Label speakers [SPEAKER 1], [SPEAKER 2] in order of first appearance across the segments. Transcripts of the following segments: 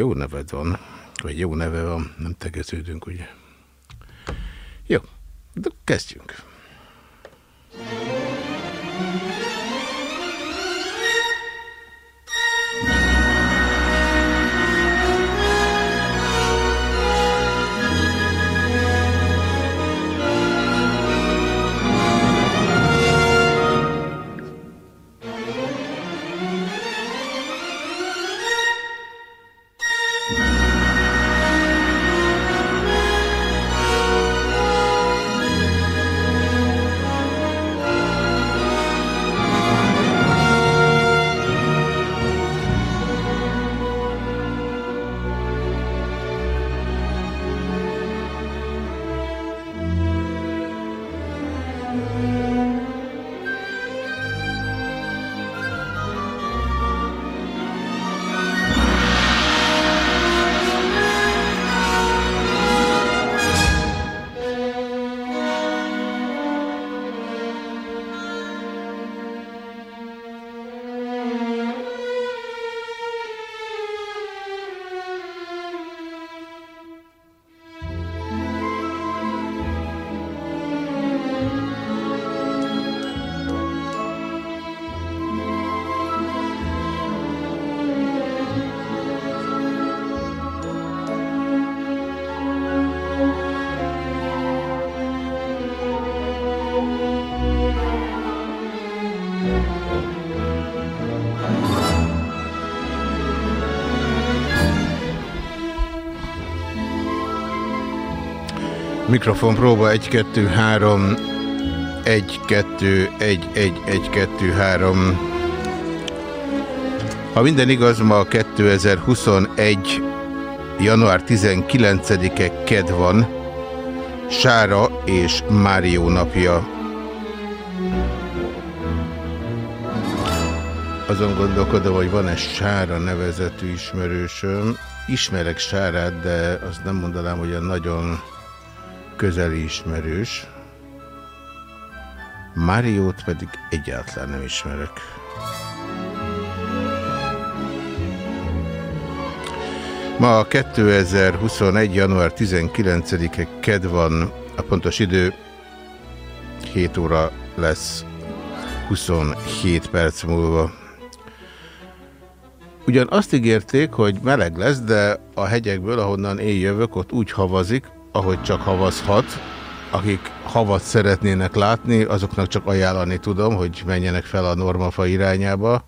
[SPEAKER 1] Jó neved van, vagy jó neve van, nem tegeződünk, ugye? Jó, de kezdjünk. Mikrofon próba 1, 2, 3, 1, 2, 1, 1, 1, 2, 3. Ha minden igaz, ma 2021. január 19-e ked van, Sára és Márió napja. Azon gondolkodom, hogy van-e Sára nevezetű ismerősöm. Ismerek Sárát, de azt nem mondanám, hogy a nagyon közeli ismerős, Máriót pedig egyáltalán nem ismerek. Ma 2021. január 19-e ked van, a pontos idő 7 óra lesz 27 perc múlva. Ugyan azt ígérték, hogy meleg lesz, de a hegyekből, ahonnan én jövök, ott úgy havazik, ahogy csak havazhat. Akik havat szeretnének látni, azoknak csak ajánlani tudom, hogy menjenek fel a normafa irányába,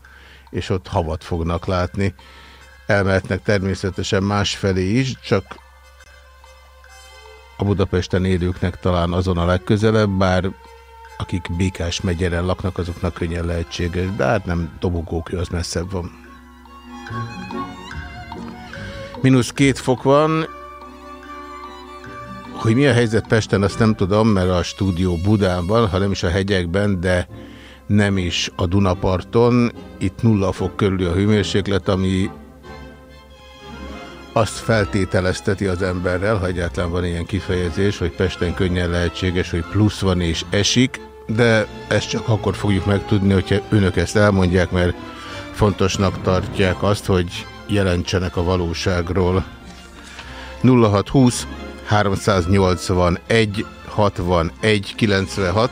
[SPEAKER 1] és ott havat fognak látni. Elmehetnek természetesen másfelé is, csak a Budapesten élőknek talán azon a legközelebb, bár akik Békás megyere laknak, azoknak könnyen lehetséges, de hát nem dobogókő, az messzebb van. Minusz két fok van, hogy mi a helyzet Pesten, azt nem tudom, mert a stúdió Budán van, ha nem is a hegyekben, de nem is a Dunaparton. Itt nulla fok körül a hőmérséklet, ami azt feltételezteti az emberrel, ha egyáltalán van ilyen kifejezés, hogy Pesten könnyen lehetséges, hogy plusz van és esik, de ezt csak akkor fogjuk megtudni, hogyha önök ezt elmondják, mert fontosnak tartják azt, hogy jelentsenek a valóságról. 0620 381 61 96.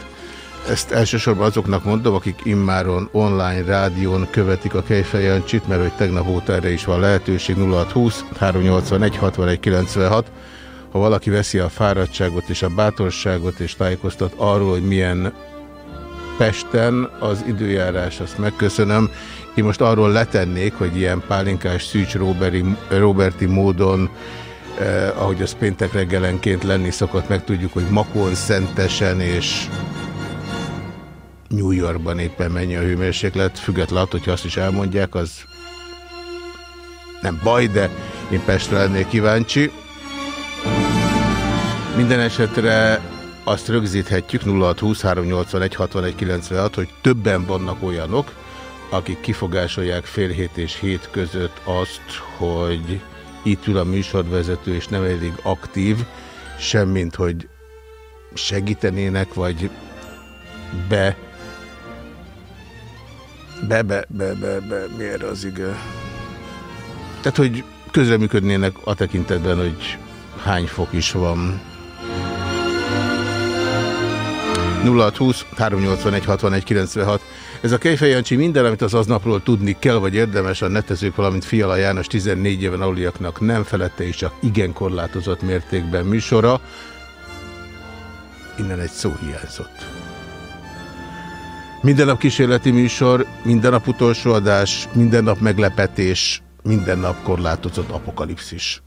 [SPEAKER 1] Ezt elsősorban azoknak mondom, akik immáron online rádión követik a Kejfej Jancsit, mert hogy tegnap óta erre is van lehetőség 0620 381 61 96. Ha valaki veszi a fáradtságot és a bátorságot és tájékoztat arról, hogy milyen Pesten az időjárás, azt megköszönöm. Én most arról letennék, hogy ilyen pálinkás szűcs Roberti, módon eh, ahogy az péntek reggelenként lenni szokott, meg tudjuk, hogy Makon, Szentesen és New Yorkban éppen mennyi a hőmérséklet, függetlenül attól, hogyha azt is elmondják, az nem baj, de én Pestre lennék kíváncsi. Minden esetre azt rögzíthetjük 0623816196, hogy többen vannak olyanok, akik kifogásolják fél hét és hét között azt, hogy itt ül a műsorvezető, és nem elég aktív, semmint, hogy segítenének, vagy be, be, be, be, be, be mi erre az ige? Tehát, hogy közreműködnének a tekintetben, hogy hány fok is van. 0620 381 61 96 ez a Kejfej Jancsi minden, amit az aznapról tudni kell, vagy érdemes a netezők, valamint Fiala János 14 éven aluliaknak nem felette és csak igen korlátozott mértékben műsora. Innen egy szó hiányzott. Minden nap kísérleti műsor, minden nap utolsó adás, minden nap meglepetés, minden nap korlátozott apokalipszis.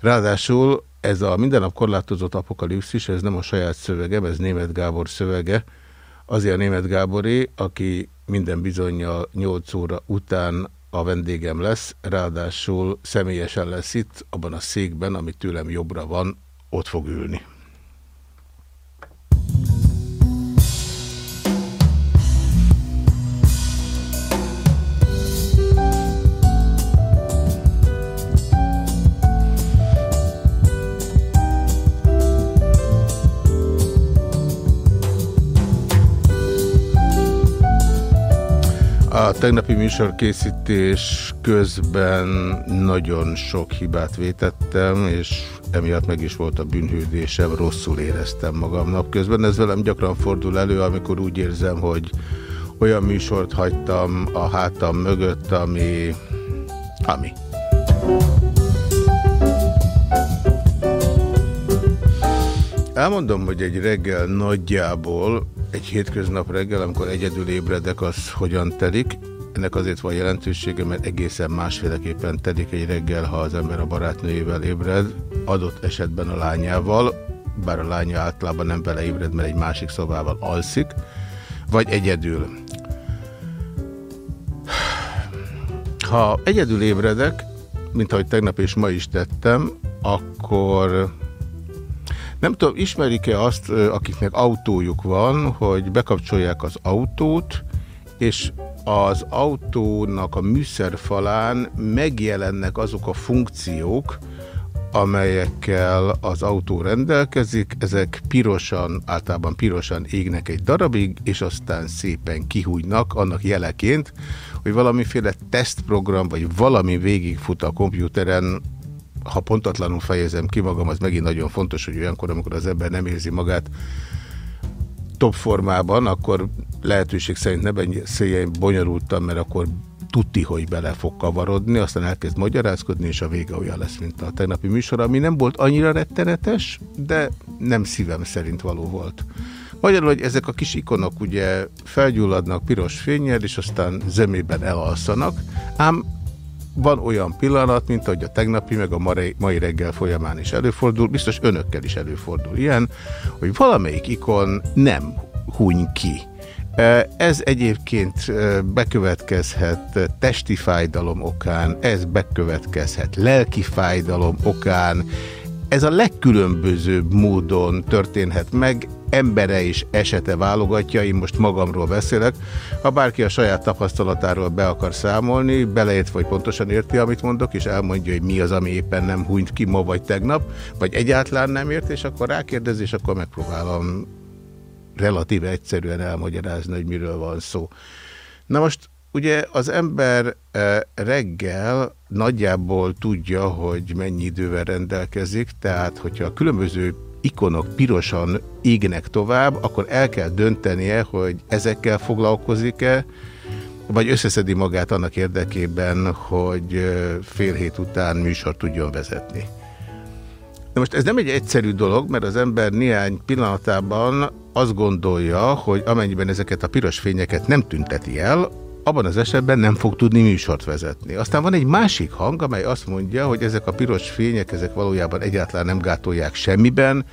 [SPEAKER 1] Ráadásul ez a minden nap korlátozott apokalipszis, ez nem a saját szövegem, ez német Gábor szövege, azért német Gáboré, aki minden bizonyja 8 óra után a vendégem lesz, ráadásul személyesen lesz itt, abban a székben, ami tőlem jobbra van, ott fog ülni. A tegnapi műsorkészítés közben nagyon sok hibát vétettem, és emiatt meg is volt a bűnhődésem, rosszul éreztem magam napközben. Ez velem gyakran fordul elő, amikor úgy érzem, hogy olyan műsort hagytam a hátam mögött, ami... ami. Elmondom, hogy egy reggel nagyjából egy hétköznap reggel, amikor egyedül ébredek, az hogyan telik. Ennek azért van jelentősége, mert egészen másféleképpen telik egy reggel, ha az ember a barátnőjével ébred, adott esetben a lányával, bár a lánya általában nem vele ébred, mert egy másik szobával alszik, vagy egyedül. Ha egyedül ébredek, mint ahogy tegnap és ma is tettem, akkor nem tudom, ismerik-e azt, akiknek autójuk van, hogy bekapcsolják az autót, és az autónak a műszerfalán megjelennek azok a funkciók, amelyekkel az autó rendelkezik, ezek pirosan, általában pirosan égnek egy darabig, és aztán szépen kihújnak annak jeleként, hogy valamiféle tesztprogram, vagy valami végigfut a komputeren, ha pontatlanul fejezem ki magam, az megint nagyon fontos, hogy olyankor, amikor az ember nem érzi magát top formában, akkor lehetőség szerint ne beszéljen bonyolultam, mert akkor tuti, hogy bele fog kavarodni, aztán elkezd magyarázkodni, és a vége olyan lesz, mint a tegnapi műsor, ami nem volt annyira rettenetes, de nem szívem szerint való volt. Magyarul, hogy ezek a kis ikonok ugye felgyulladnak piros fényjel, és aztán zömében elalszanak, ám van olyan pillanat, mint ahogy a tegnapi, meg a mai reggel folyamán is előfordul, biztos önökkel is előfordul ilyen, hogy valamelyik ikon nem huny ki. Ez egyébként bekövetkezhet testi fájdalom okán, ez bekövetkezhet lelki fájdalom okán, ez a legkülönbözőbb módon történhet meg, embere és esete válogatja, én most magamról beszélek. Ha bárki a saját tapasztalatáról be akar számolni, beleért vagy pontosan érti, amit mondok, és elmondja, hogy mi az, ami éppen nem hunyt ki ma vagy tegnap, vagy egyáltalán nem ért, és akkor rákérdez, és akkor megpróbálom relatíve egyszerűen elmagyarázni, hogy miről van szó. Na most ugye az ember eh, reggel nagyjából tudja, hogy mennyi idővel rendelkezik, tehát hogyha a különböző ikonok pirosan égnek tovább, akkor el kell döntenie, hogy ezekkel foglalkozik-e, vagy összeszedi magát annak érdekében, hogy fél hét után műsor tudjon vezetni. De most ez nem egy egyszerű dolog, mert az ember néhány pillanatában azt gondolja, hogy amennyiben ezeket a piros fényeket nem tünteti el, abban az esetben nem fog tudni műsort vezetni. Aztán van egy másik hang, amely azt mondja, hogy ezek a piros fények, ezek valójában egyáltalán nem gátolják semmiben,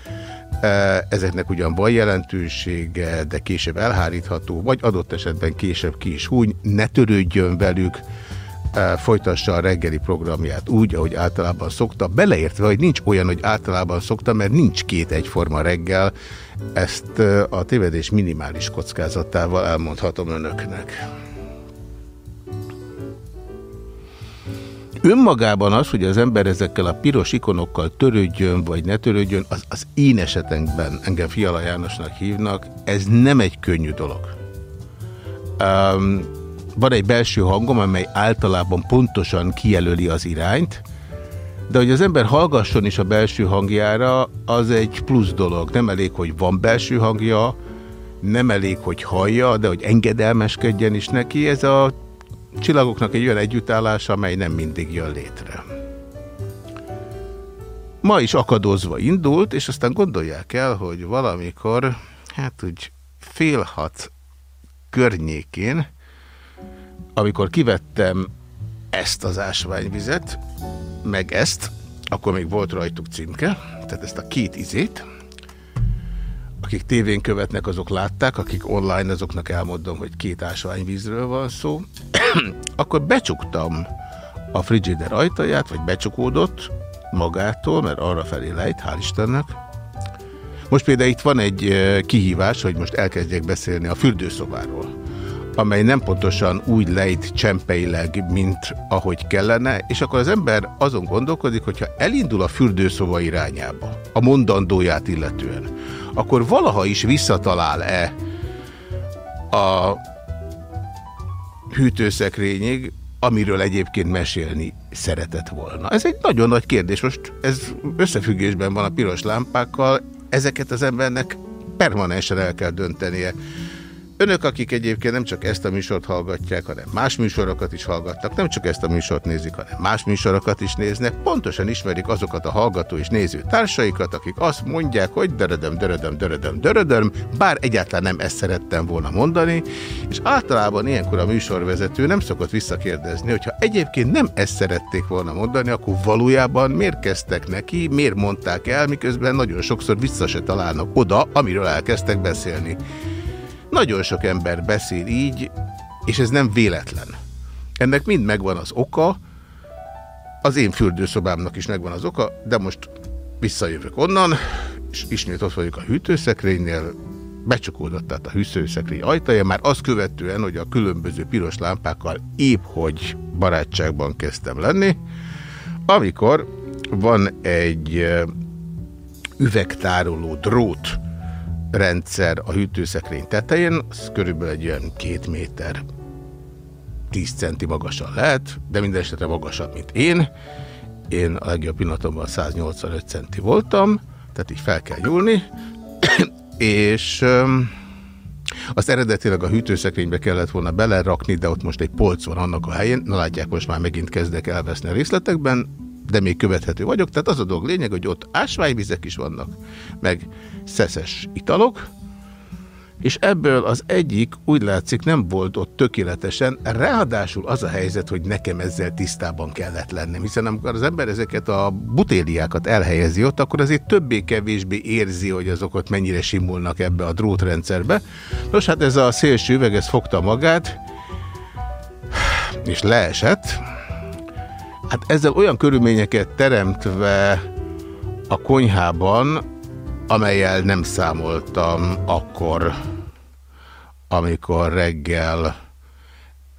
[SPEAKER 1] e, ezeknek ugyan van jelentősége, de később elhárítható, vagy adott esetben később ki is húny, ne törődjön velük, e, folytassa a reggeli programját úgy, ahogy általában szokta, beleértve, hogy nincs olyan, hogy általában szokta, mert nincs két egyforma reggel, ezt e, a tévedés minimális kockázatával elmondhatom önöknek. Önmagában az, hogy az ember ezekkel a piros ikonokkal törődjön, vagy ne törődjön, az, az én esetenkben, engem Fiala Jánosnak hívnak, ez nem egy könnyű dolog. Um, van egy belső hangom, amely általában pontosan kijelöli az irányt, de hogy az ember hallgasson is a belső hangjára, az egy plusz dolog. Nem elég, hogy van belső hangja, nem elég, hogy hallja, de hogy engedelmeskedjen is neki. Ez a csillagoknak egy olyan együttállása, amely nem mindig jön létre. Ma is akadozva indult, és aztán gondolják el, hogy valamikor, hát úgy fél hat környékén, amikor kivettem ezt az ásványvizet, meg ezt, akkor még volt rajtuk címke, tehát ezt a két izét, akik tévén követnek, azok látták, akik online, azoknak elmondom, hogy két ásványvízről van szó, akkor becsuktam a frigider ajtaját, vagy becsukódott magától, mert arra felé lejt, hál' Istennek. Most például itt van egy kihívás, hogy most elkezdjek beszélni a fürdőszobáról amely nem pontosan úgy lejt csempeileg, mint ahogy kellene, és akkor az ember azon gondolkodik, hogyha elindul a fürdőszoba irányába, a mondandóját illetően, akkor valaha is visszatalál-e a hűtőszekrényig, amiről egyébként mesélni szeretett volna. Ez egy nagyon nagy kérdés. Most ez összefüggésben van a piros lámpákkal, ezeket az embernek permanensen el kell döntenie. Önök, akik egyébként nem csak ezt a műsort hallgatják, hanem más műsorokat is hallgatnak, nem csak ezt a műsort nézik, hanem más műsorokat is néznek, pontosan ismerik azokat a hallgató és néző társaikat, akik azt mondják, hogy dörödöm, dörödöm, dörödöm, dörödöm, bár egyáltalán nem ezt szerettem volna mondani, és általában ilyenkor a műsorvezető nem szokott visszakérdezni, hogyha egyébként nem ezt szerették volna mondani, akkor valójában miért kezdtek neki, miért mondták el, miközben nagyon sokszor vissza se találnak oda, amiről elkezdtek beszélni. Nagyon sok ember beszél így, és ez nem véletlen. Ennek mind megvan az oka, az én fürdőszobámnak is megvan az oka, de most visszajövök onnan, és ismét ott vagyok a hűtőszekrénynél, becsukódott tehát a hűtőszekrény ajtaja, már azt követően, hogy a különböző piros lámpákkal épp hogy barátságban kezdtem lenni, amikor van egy üvegtároló drót, rendszer a hűtőszekrény tetején, az körülbelül egy olyan két méter 10 centi magasan lehet, de minden esetre magasabb, mint én. Én a legjobb pillanatomban 185 centi voltam, tehát így fel kell nyúlni, és azt eredetileg a hűtőszekrénybe kellett volna belerakni, de ott most egy polc van annak a helyén. Na látják, most már megint kezdek elveszni a részletekben de még követhető vagyok. Tehát az a dolog lényeg, hogy ott ásványvizek is vannak, meg szeszes italok, és ebből az egyik úgy látszik nem volt ott tökéletesen, ráadásul az a helyzet, hogy nekem ezzel tisztában kellett lennem, hiszen amikor az ember ezeket a butéliákat elhelyezi ott, akkor azért többé-kevésbé érzi, hogy azok ott mennyire simulnak ebbe a drótrendszerbe. Nos, hát ez a szélső üveg, ez fogta magát, és leesett, Hát ezzel olyan körülményeket teremtve a konyhában, amelyel nem számoltam akkor, amikor reggel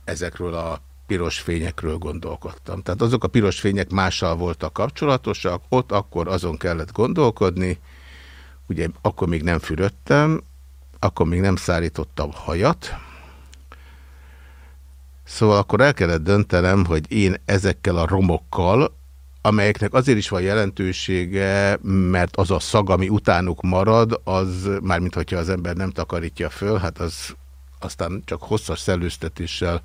[SPEAKER 1] ezekről a piros fényekről gondolkodtam. Tehát azok a piros fények mással voltak kapcsolatosak, ott akkor azon kellett gondolkodni, ugye akkor még nem fürödtem, akkor még nem szállítottam hajat, Szóval akkor el kellett döntenem, hogy én ezekkel a romokkal, amelyeknek azért is van jelentősége, mert az a szag, ami utánuk marad, az mármint hogyha az ember nem takarítja föl, hát az aztán csak hosszas szellőztetéssel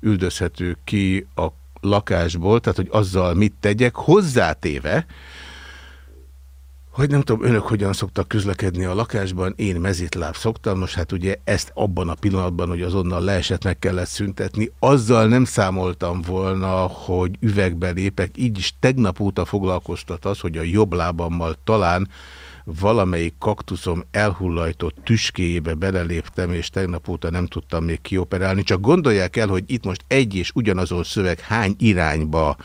[SPEAKER 1] üldözhető ki a lakásból, tehát hogy azzal mit tegyek, hozzátéve, hogy nem tudom, önök hogyan szoktak közlekedni a lakásban, én mezitláb szoktam, most hát ugye ezt abban a pillanatban, hogy azonnal leesett meg kellett szüntetni, azzal nem számoltam volna, hogy üvegbe lépek, így is tegnap óta foglalkoztat az, hogy a jobb lábammal talán valamelyik kaktuszom elhullajtott tüskéjébe beleléptem, és tegnap óta nem tudtam még kioperálni. Csak gondolják el, hogy itt most egy és ugyanazon szöveg hány irányba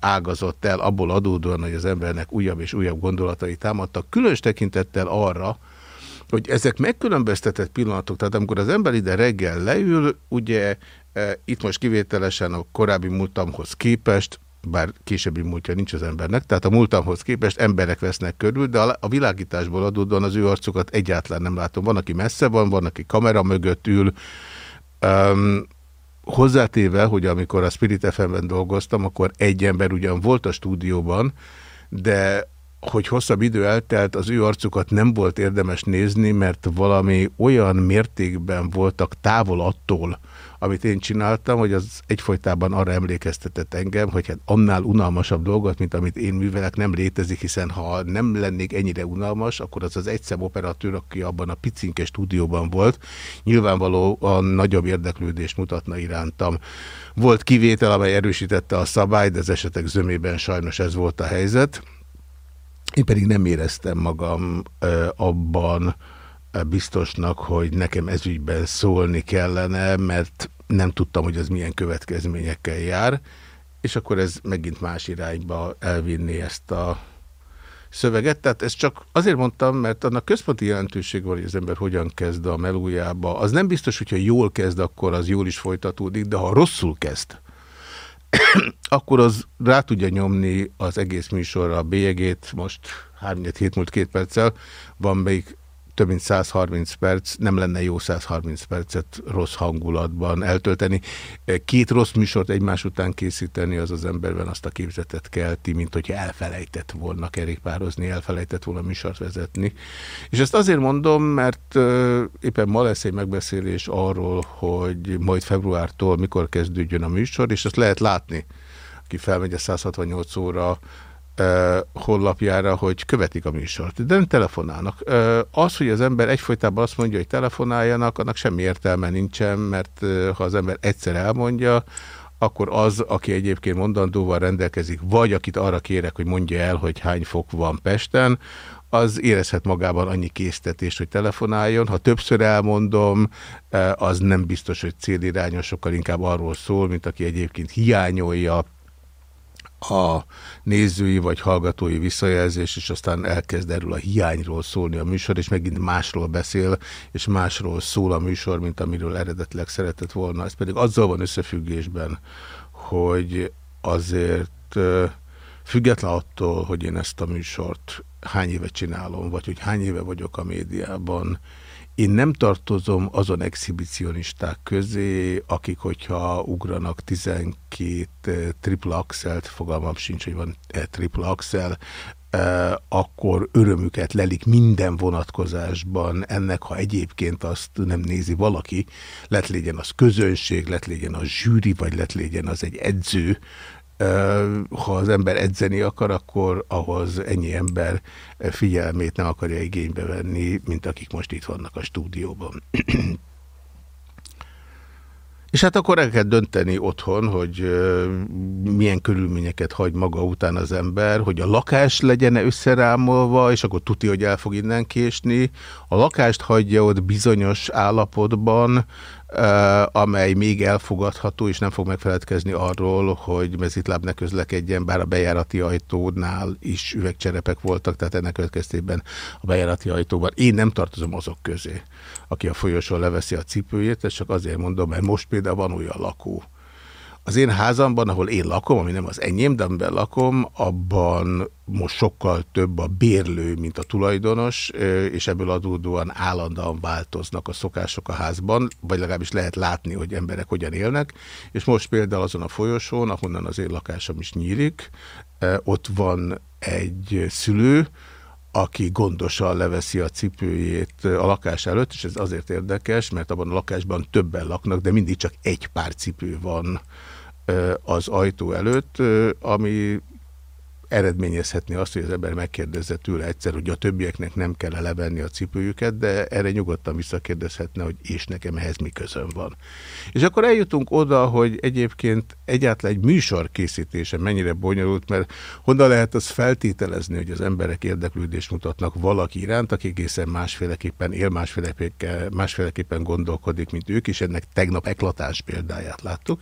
[SPEAKER 1] ágazott el abból adódóan, hogy az embernek újabb és újabb gondolatai támadtak, különös tekintettel arra, hogy ezek megkülönböztetett pillanatok, tehát amikor az ember ide reggel leül, ugye itt most kivételesen a korábbi múltamhoz képest, bár későbbi múltja nincs az embernek, tehát a múltamhoz képest emberek vesznek körül, de a világításból adódóan az ő arcukat egyáltalán nem látom. Van, aki messze van, van, aki kamera mögött ül, hozzátéve, hogy amikor a Spirit FM-ben dolgoztam, akkor egy ember ugyan volt a stúdióban, de hogy hosszabb idő eltelt, az ő arcukat nem volt érdemes nézni, mert valami olyan mértékben voltak távol attól, amit én csináltam, hogy az egyfolytában arra emlékeztetett engem, hogy hát annál unalmasabb dolgot, mint amit én művelek, nem létezik, hiszen ha nem lennék ennyire unalmas, akkor az az egyszem operatőr, aki abban a picinke stúdióban volt, nyilvánvalóan nagyobb érdeklődést mutatna irántam. Volt kivétel, amely erősítette a szabályt, de az esetek zömében sajnos ez volt a helyzet. Én pedig nem éreztem magam abban biztosnak, hogy nekem ezügyben szólni kellene, mert nem tudtam, hogy az milyen következményekkel jár, és akkor ez megint más irányba elvinni ezt a szöveget. Tehát ezt csak azért mondtam, mert annak központi jelentőség van, hogy az ember hogyan kezd a melójába. Az nem biztos, hogyha jól kezd, akkor az jól is folytatódik, de ha rosszul kezd, akkor az rá tudja nyomni az egész műsorra a bélyegét, most 3 hét múlt két perccel, van még több mint 130 perc, nem lenne jó 130 percet rossz hangulatban eltölteni. Két rossz műsort egymás után készíteni, az az emberben azt a képzetet kelti, mint hogyha elfelejtett volna kerékpározni, elfelejtett volna műsort vezetni. És ezt azért mondom, mert éppen ma lesz egy megbeszélés arról, hogy majd februártól mikor kezdődjön a műsor, és ezt lehet látni, aki felmegy a 168 óra honlapjára, hogy követik a műsort, de nem telefonálnak. Az, hogy az ember egyfolytában azt mondja, hogy telefonáljanak, annak semmi értelme nincsen, mert ha az ember egyszer elmondja, akkor az, aki egyébként mondandóval rendelkezik, vagy akit arra kérek, hogy mondja el, hogy hány fok van Pesten, az érezhet magában annyi késztetést, hogy telefonáljon. Ha többször elmondom, az nem biztos, hogy célirányos, sokkal inkább arról szól, mint aki egyébként hiányolja a nézői vagy hallgatói visszajelzés, és aztán elkezd erről a hiányról szólni a műsor, és megint másról beszél, és másról szól a műsor, mint amiről eredetileg szeretett volna. Ez pedig azzal van összefüggésben, hogy azért független attól, hogy én ezt a műsort hány éve csinálom, vagy hogy hány éve vagyok a médiában, én nem tartozom azon exhibicionisták közé, akik, hogyha ugranak 12 eh, triple axelt, fogalmam sincs, hogy van eh, triple axel, eh, akkor örömüket lelik minden vonatkozásban. Ennek, ha egyébként azt nem nézi valaki, lett legyen az közönség, lett legyen az zsűri, vagy lett legyen az egy edző, ha az ember edzeni akar, akkor ahhoz ennyi ember figyelmét nem akarja igénybe venni, mint akik most itt vannak a stúdióban. És hát akkor el kell dönteni otthon, hogy milyen körülményeket hagy maga után az ember, hogy a lakás legyen -e összerámolva, és akkor tudja, hogy el fog innen késni. A lakást hagyja ott bizonyos állapotban, amely még elfogadható, és nem fog megfeledkezni arról, hogy mezitláb ne közlekedjen, bár a bejárati ajtónál is üvegcserepek voltak, tehát ennek következtében a bejárati ajtóban. Én nem tartozom azok közé, aki a folyosón leveszi a cipőjét, ezt csak azért mondom, mert most például van olyan lakó, az én házamban, ahol én lakom, ami nem az enyém, de amiben lakom, abban most sokkal több a bérlő, mint a tulajdonos, és ebből adódóan állandóan változnak a szokások a házban, vagy legalábbis lehet látni, hogy emberek hogyan élnek, és most például azon a folyosón, ahonnan az én lakásom is nyílik, ott van egy szülő, aki gondosan leveszi a cipőjét a lakás előtt, és ez azért érdekes, mert abban a lakásban többen laknak, de mindig csak egy pár cipő van az ajtó előtt, ami eredményezhetni azt, hogy az ember megkérdezze tőle egyszer, hogy a többieknek nem kell levenni a cipőjüket, de erre nyugodtan visszakérdezhetne, hogy és nekem ehhez mi közön van. És akkor eljutunk oda, hogy egyébként egyáltalán egy műsor készítése mennyire bonyolult, mert honnan lehet az feltételezni, hogy az emberek érdeklődést mutatnak valaki iránt, aki egészen másféleképpen él, másféleképpen, másféleképpen gondolkodik, mint ők, és ennek tegnap eklatás példáját láttuk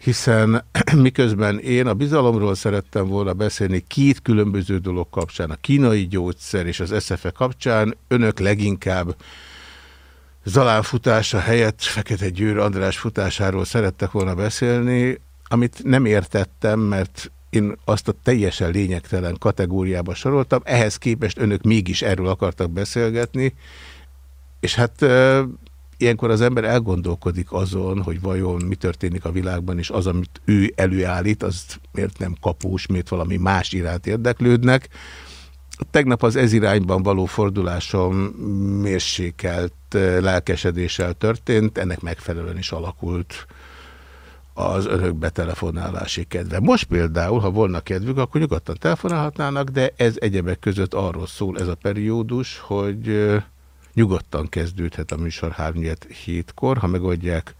[SPEAKER 1] hiszen miközben én a bizalomról szerettem volna beszélni két különböző dolog kapcsán, a kínai gyógyszer és az SZFE kapcsán, önök leginkább Zalán futása helyett Fekete Győr András futásáról szerettek volna beszélni, amit nem értettem, mert én azt a teljesen lényegtelen kategóriába soroltam, ehhez képest önök mégis erről akartak beszélgetni, és hát ilyenkor az ember elgondolkodik azon, hogy vajon mi történik a világban, és az, amit ő előállít, az miért nem kapós, miért valami más iránt érdeklődnek. Tegnap az ez irányban való fordulásom mérsékelt lelkesedéssel történt, ennek megfelelően is alakult az önök betelefonálási kedve. Most például, ha volna kedvük, akkor nyugodtan telefonálhatnának, de ez egyebek között arról szól ez a periódus, hogy nyugodtan kezdődhet a műsor 3 kor ha megoldják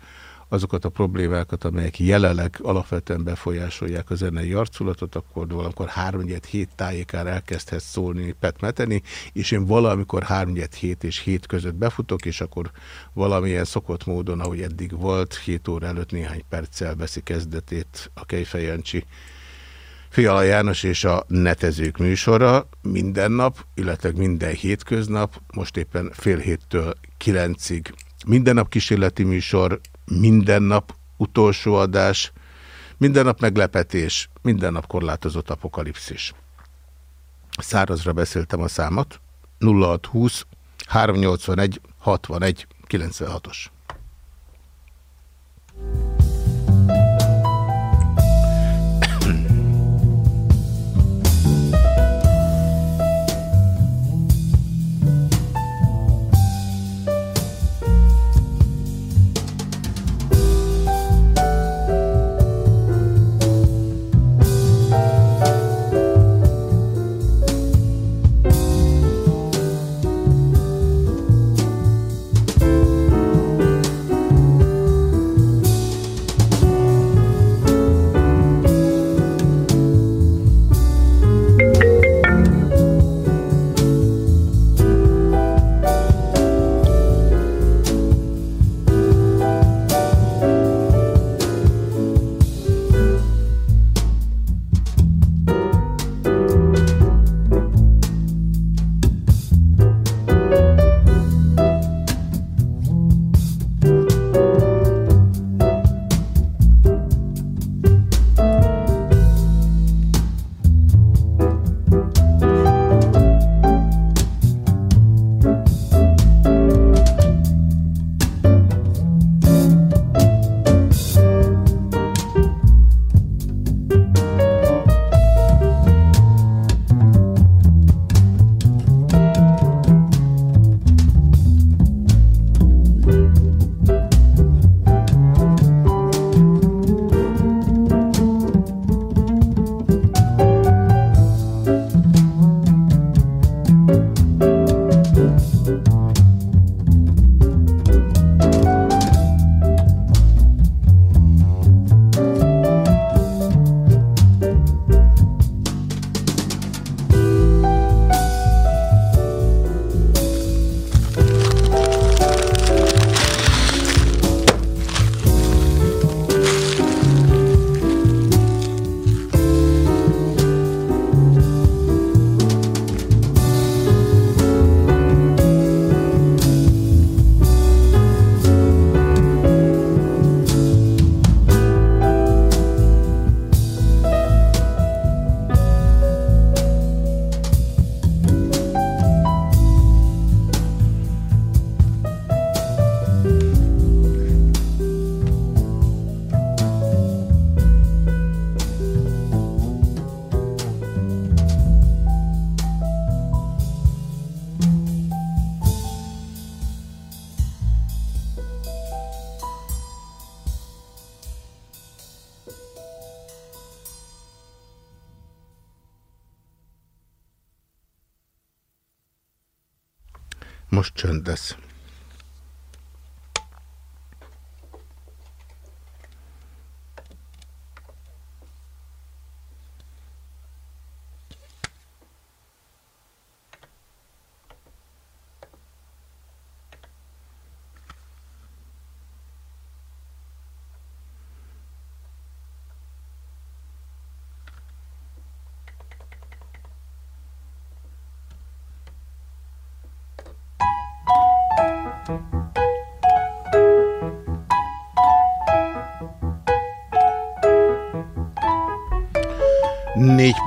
[SPEAKER 1] azokat a problémákat, amelyek jelenleg alapvetően befolyásolják a zenei arculatot, akkor valamikor 3 hét tájékán elkezdhet szólni petmeteni, és én valamikor 3 hét és 7 között befutok, és akkor valamilyen szokott módon, ahogy eddig volt, 7 óra előtt néhány perccel veszi kezdetét a Kejfej Jancsi Fiala János és a Netezők műsora minden nap, illetve minden hétköznap, most éppen fél héttől kilencig. Minden nap kísérleti műsor, minden nap utolsó adás, minden nap meglepetés, minden nap korlátozott apokalipszis. Szárazra beszéltem a számot, 0620 381 61 96-os.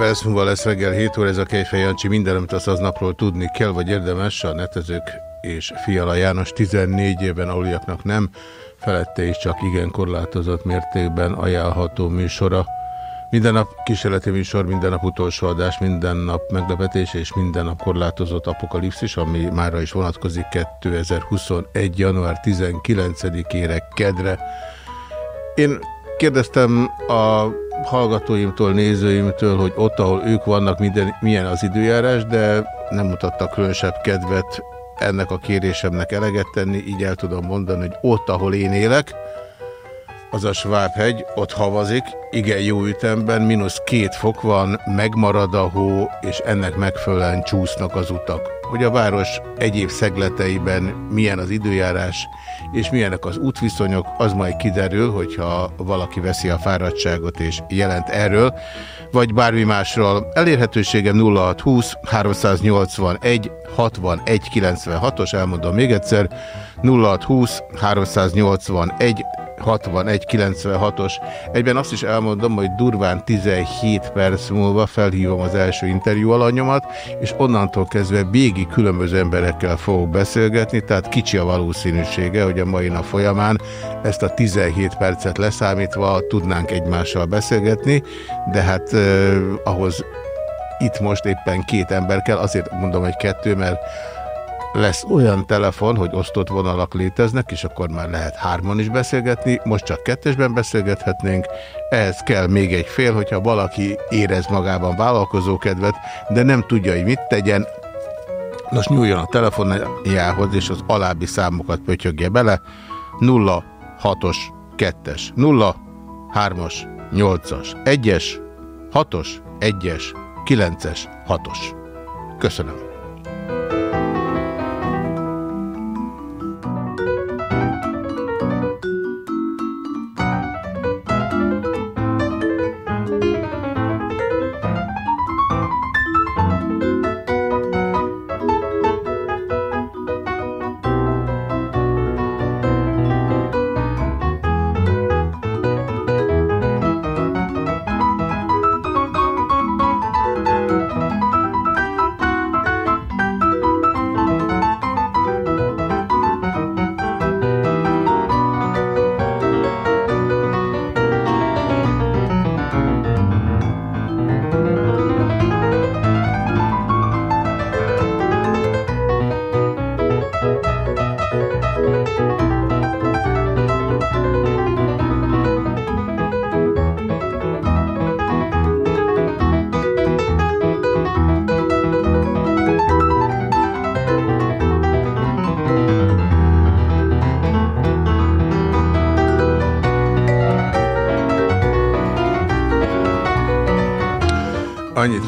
[SPEAKER 1] Perc múlva lesz reggel 7 óra, ez a Kejfej Jancsi, minden, amit az aznapról tudni kell, vagy érdemes, a netezők és Fiala János 14 éven aluljaknak nem, felette is csak igen korlátozott mértékben ajánlható műsora. Minden nap kísérleti műsor, minden nap utolsó adás, minden nap meglepetés és minden nap korlátozott apokalipszis, ami mára is vonatkozik 2021. január 19-ére kedre. Én kérdeztem a hallgatóimtól, nézőimtől, hogy ott, ahol ők vannak, minden, milyen az időjárás, de nem mutattak különösebb kedvet ennek a kérésemnek eleget tenni, így el tudom mondani, hogy ott, ahol én élek, az a Svábhegy, ott havazik, igen jó ütemben, mínusz két fok van, megmarad a hó, és ennek megfelelően csúsznak az utak. Hogy a város egyéb szegleteiben milyen az időjárás, és milyenek az útviszonyok, az majd kiderül, hogyha valaki veszi a fáradtságot és jelent erről, vagy bármi másról. Elérhetőségem 0620 381 61 96-os, elmondom még egyszer, 0620 381 6196-os. Egyben azt is elmondom, hogy durván 17 perc múlva felhívom az első interjú alanyomat, és onnantól kezdve végig különböző emberekkel fogok beszélgetni, tehát kicsi a valószínűsége, hogy a mai nap folyamán ezt a 17 percet leszámítva tudnánk egymással beszélgetni, de hát eh, ahhoz itt most éppen két ember kell, azért mondom, hogy kettő, mert lesz olyan telefon, hogy osztott vonalak léteznek, és akkor már lehet hárman is beszélgetni, most csak kettesben beszélgethetnénk, ehhez kell még egy fél, hogyha valaki érez magában vállalkozókedvet, de nem tudja, hogy mit tegyen, most nyúljon a telefonjához, és az alábbi számokat pötyögje bele, 0, 6-os, 2-es, 0, 3-as, 8-as, 1-es, 6-os, 1-es, 9-es, 6-os. Köszönöm.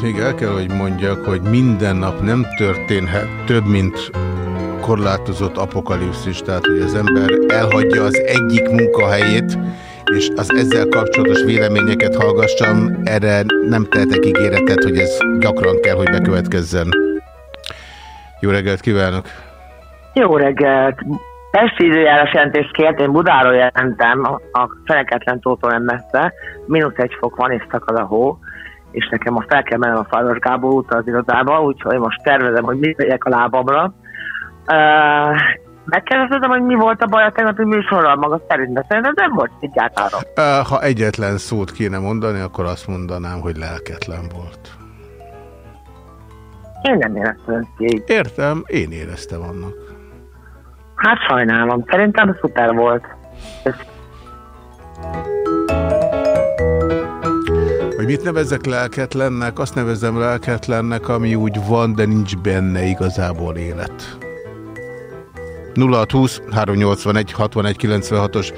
[SPEAKER 1] Még el kell, hogy mondjak, hogy minden nap nem történhet több, mint korlátozott apokalipszis, tehát hogy az ember elhagyja az egyik munkahelyét, és az ezzel kapcsolatos véleményeket hallgassam, erre nem tehetek ígéretet, hogy ez gyakran kell, hogy bekövetkezzen. Jó reggelt kívánok!
[SPEAKER 2] Jó reggelt! Pesti időjárás jelentést kért, én Budáról jelentem, a Feneketlen tótól nem messze, mínusz egy fok van és szakad a hó, és nekem most fel kell mennem a Faros Gábor út az irodába, úgyhogy most tervezem, hogy mit megyek a lábamra. Uh, megkérdeztem, hogy mi volt a baj a tegnapi műsorral maga szerint, szerintem nem volt egyáltalán.
[SPEAKER 1] Uh, ha egyetlen szót kéne mondani, akkor azt mondanám, hogy lelketlen volt.
[SPEAKER 2] Én nem éreztem ki.
[SPEAKER 1] Értem, én éreztem annak.
[SPEAKER 2] Hát sajnálom, szerintem szuper volt. Ez
[SPEAKER 1] hogy mit nevezek lelketlennek? Azt nevezem lelketlennek, ami úgy van, de nincs benne igazából élet. 0620 381 61 96-os.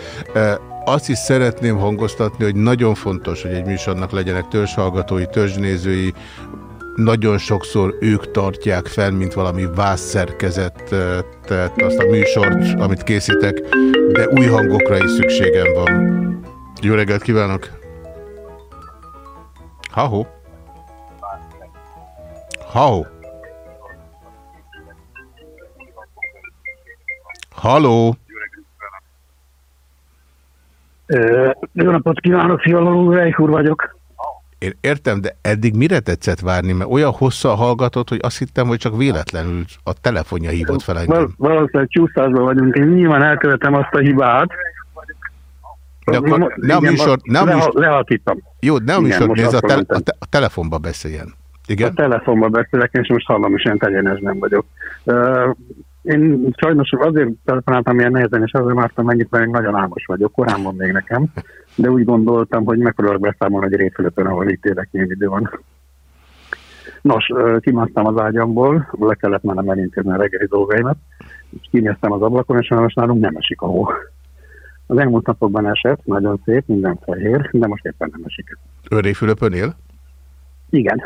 [SPEAKER 1] Azt is szeretném hangoztatni, hogy nagyon fontos, hogy egy műsornak legyenek törzshallgatói, törzsnézői, nagyon sokszor ők tartják fel, mint valami vászszerkezetet, azt a műsort, amit készítek, de új hangokra is szükségem van. Jó reggelt kívánok! Ha-ho. Ha-ho. Halló.
[SPEAKER 3] Jó napot kívánok, Fiala úr, úr vagyok.
[SPEAKER 1] Én értem, de eddig mire tetszett várni? Mert olyan hosszan hallgatott, hogy azt hittem, hogy csak véletlenül a telefonja hívott fel engem.
[SPEAKER 3] Valószínűleg csúszásban vagyunk. Én nyilván elkövetem azt a hibát.
[SPEAKER 1] De akkor ne a műsor... Ne a műsor...
[SPEAKER 3] Lehalkítom.
[SPEAKER 1] Jó, ne a műsor nézz, a, te, a, te, a telefonba beszéljen. Igen?
[SPEAKER 3] A telefonba beszélek, és most hallom, és ilyen tegyenes nem vagyok. Uh, én sajnos azért telefonáltam ilyen nehezen, és azért vártam mennyit, mert én nagyon álmos vagyok, korán van még nekem, de úgy gondoltam, hogy megpróbálok beszámolni egy rétfülöpön, ahol itt élek, ilyen idő van. Nos, kimásztam az ágyamból, le kellett mennem elintézni a reggeli dolgaimat, és kinéztem az ablakon, és most nálunk nem esik a hó. Az elmúlt napokban esett, nagyon szép, minden fehér, de most éppen nem esik.
[SPEAKER 1] Örréfülöpön él?
[SPEAKER 3] Igen.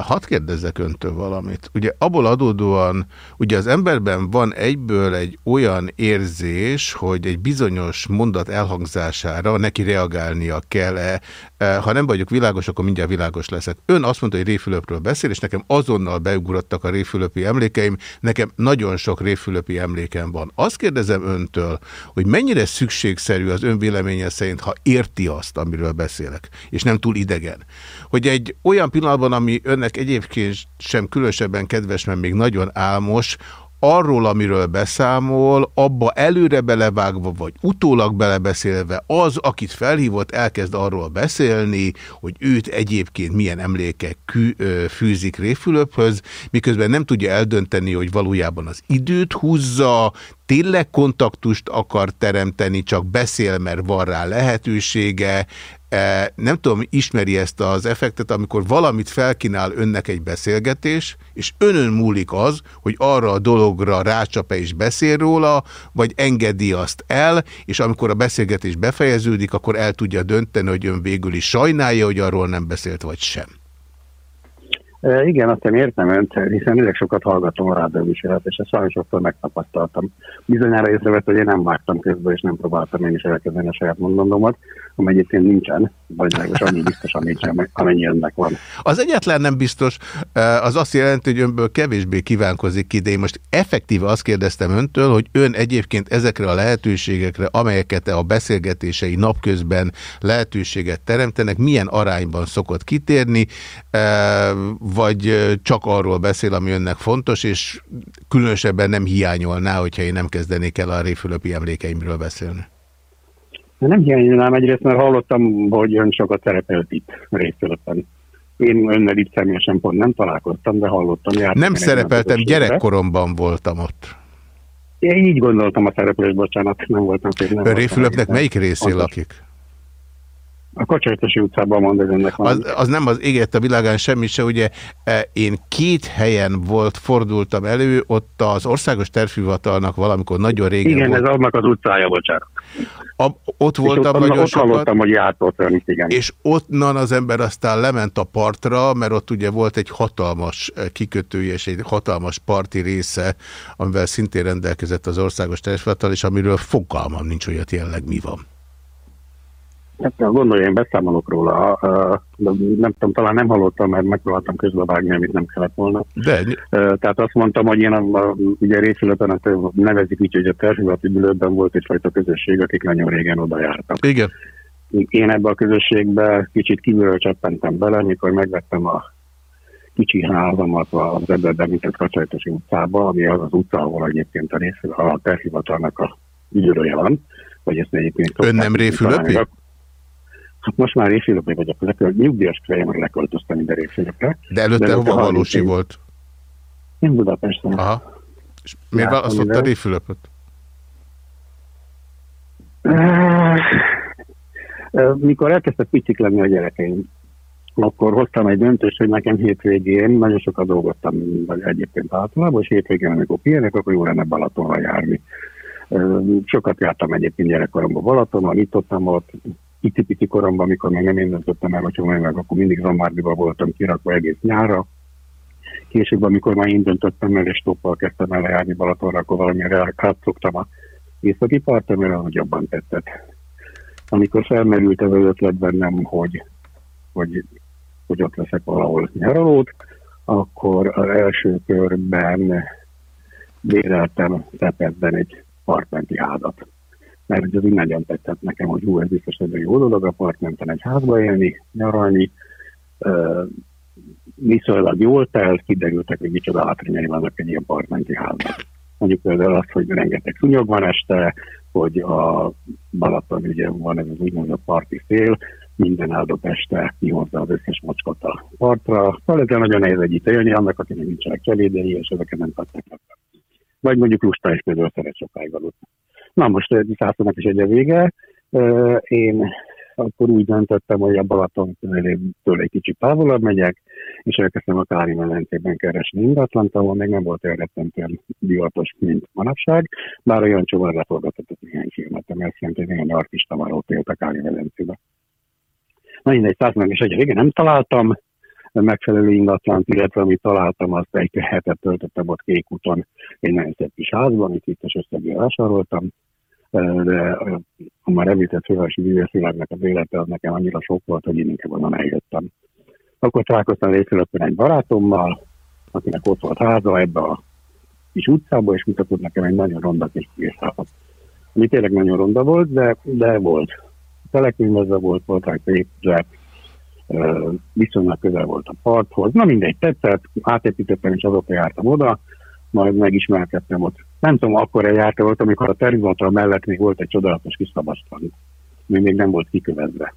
[SPEAKER 1] Hadd kérdezzek öntől valamit. Ugye abból adódóan, ugye az emberben van egyből egy olyan érzés, hogy egy bizonyos mondat elhangzására neki reagálnia kell-e. Ha nem vagyok világos, akkor mindjárt világos leszek. Ön azt mondta, hogy Réfülöpről beszél, és nekem azonnal beugrottak a Réfülöpi emlékeim. Nekem nagyon sok Réfülöpi emlékem van. Azt kérdezem öntől, hogy mennyire szükségszerű az ön véleménye szerint, ha érti azt, amiről beszélek, és nem túl idegen, hogy egy olyan pillanatban, ami önnek egyébként sem különösebben kedves, mert még nagyon álmos, arról, amiről beszámol, abba előre belevágva, vagy utólag belebeszélve, az, akit felhívott, elkezd arról beszélni, hogy őt egyébként milyen emlékek fűzik Réfülöphöz, miközben nem tudja eldönteni, hogy valójában az időt húzza, tényleg kontaktust akar teremteni, csak beszél, mert van rá lehetősége, nem tudom, ismeri ezt az effektet, amikor valamit felkínál önnek egy beszélgetés, és önön múlik az, hogy arra a dologra rácsap-e és beszél róla, vagy engedi azt el, és amikor a beszélgetés befejeződik, akkor el tudja dönteni, hogy ön végül is sajnálja, hogy arról nem beszélt, vagy sem.
[SPEAKER 3] E, igen, azt én értem önt, hiszen elég sokat hallgatom a rádióműsorát, és ezt sajnos sokszor megtapasztaltam. Bizonyára észrevett, hogy én nem vágtam közben, és nem próbáltam én is elkezdeni a saját mondandómat, amely egyébként nincsen, vagy legalábbis annyi biztos, nincsen, amennyi önnek van.
[SPEAKER 1] Az egyetlen nem biztos, az azt jelenti, hogy önből kevésbé kívánkozik ki, de én most effektíve azt kérdeztem öntől, hogy ön egyébként ezekre a lehetőségekre, amelyeket a beszélgetései napközben lehetőséget teremtenek, milyen arányban szokott kitérni, vagy csak arról beszél, ami önnek fontos, és különösebben nem hiányolná, hogyha én nem kezdenék el a Réfülöpi emlékeimről beszélni?
[SPEAKER 3] Nem hiányolnám egyrészt, mert hallottam, hogy ön sokat szerepelt itt Réfülöpen. Én önnel itt személyesen pont nem találkoztam, de hallottam.
[SPEAKER 1] Nem szerepeltem, gyerekkoromban voltam ott.
[SPEAKER 3] Én így gondoltam a szereplés, bocsánat, nem voltam.
[SPEAKER 1] Nem Réfülöpnek melyik részén lakik?
[SPEAKER 3] A Kocsajtosi utcában mond, hogy ennek
[SPEAKER 1] van. Az, az nem az égett a világán semmi se, ugye e, én két helyen volt, fordultam elő, ott az országos tervhivatalnak valamikor nagyon régen
[SPEAKER 3] Igen, volt. ez annak az utcája, bocsánat.
[SPEAKER 1] A, ott voltam ott, nagyon
[SPEAKER 3] ott
[SPEAKER 1] sokat.
[SPEAKER 3] hallottam, hogy járt igen.
[SPEAKER 1] És onnan az ember aztán lement a partra, mert ott ugye volt egy hatalmas e, kikötője és egy hatalmas parti része, amivel szintén rendelkezett az országos tervhivatal, és amiről fogalmam nincs, hogy ott jelenleg mi van.
[SPEAKER 3] Hát gondolja, én beszámolok róla, de nem tudom, talán nem hallottam, mert megpróbáltam közbevágni, amit nem kellett volna.
[SPEAKER 1] De...
[SPEAKER 3] Tehát azt mondtam, hogy én a, a, ugye részületen nevezik így, hogy a társadalmi bülőben volt egyfajta közösség, akik nagyon régen oda jártak.
[SPEAKER 1] Igen.
[SPEAKER 3] Én ebbe a közösségbe kicsit kívülről csappentem bele, mikor megvettem a kicsi házamat az ebben említett Kacsajtosi utcába, ami az az utca, ahol egyébként a, rész, a terhivatalnak a ügyőrője van. Vagy ezt egyébként
[SPEAKER 1] Ön nem réfülöpi?
[SPEAKER 3] Most már részfélöpé vagyok, a nyugdíjas fejemre leköltöztem minden részfélöpre.
[SPEAKER 1] De előtte de hova valósi volt?
[SPEAKER 3] Én Budapesten.
[SPEAKER 1] Aha. És miért választotta a Réfülöpöt?
[SPEAKER 3] Mikor elkezdtek picik lenni a gyerekeim, akkor hoztam egy döntést, hogy nekem hétvégén, nagyon sokat dolgoztam vagy egyébként általában, és hétvégén, amikor pihenek, akkor jó lenne Balatonra járni. Sokat jártam egyébként gyerekkoromban Balatonon, nyitottam ott, pici-pici koromban, amikor még nem én döntöttem el, hogy meg, akkor mindig Zamárdiba voltam kirakva egész nyára. Később, amikor már én döntöttem el, és toppal kezdtem el járni Balatonra, akkor valamire átszoktam a északi partra, mert ahogy jobban tetszett. Amikor felmerült ez az ötlet bennem, hogy, hogy, hogy ott leszek valahol nyaralót, akkor az első körben béreltem Szepetben egy partmenti házat mert ez így nagyon tetszett nekem, hogy hú, ez biztos egy jó dolog, a partmenten egy házba élni, nyaralni, viszonylag jól telt, kiderültek, hogy micsoda hátrányai vannak egy ilyen partmenti házban. Mondjuk például az, hogy rengeteg szúnyog van este, hogy a Balaton ugye van ez az úgynevezett parti szél, minden áldott este kihozza az összes mocskot a partra. Szóval ezzel nagyon nehéz együtt élni, annak, akinek nincsenek cselédei, és ezeket nem tettek Vagy mondjuk lusta is például szeret sokáig aludni. Na most Szászónak is egy a vége. Én akkor úgy döntöttem, hogy a Balaton tőle egy kicsit távolabb megyek, és elkezdtem a Kári Melencében keresni ingatlant, ahol még nem volt olyan rettentően divatos, mint manapság, bár olyan csomag leforgatott néhány filmet, mert szerintem néhány artista már ott élt a Kári Melencében. Na mindegy, száznak is egy régen nem találtam, megfelelő ingatlant, illetve amit találtam, azt egy hetet töltöttem ott Kékúton egy nagyon szép kis házban, amit itt is összegből vásároltam, de a már említett fővárosi művészvilágnak az élete az nekem annyira sok volt, hogy én inkább onnan eljöttem. Akkor találkoztam részülöttön egy barátommal, akinek ott volt háza ebbe a kis utcába, és mutatott nekem egy nagyon ronda kis készházat. Ami tényleg nagyon ronda volt, de, de volt. Telekönyvezve volt, volt rajta építve, viszonylag közel volt a parthoz. Na mindegy, tetszett, átépítettem, és azóta jártam oda, majd megismerkedtem ott. Nem tudom, akkor jártam ott, amikor a terminatra mellett még volt egy csodálatos kis szabadstrand, még, még nem volt kikövezve.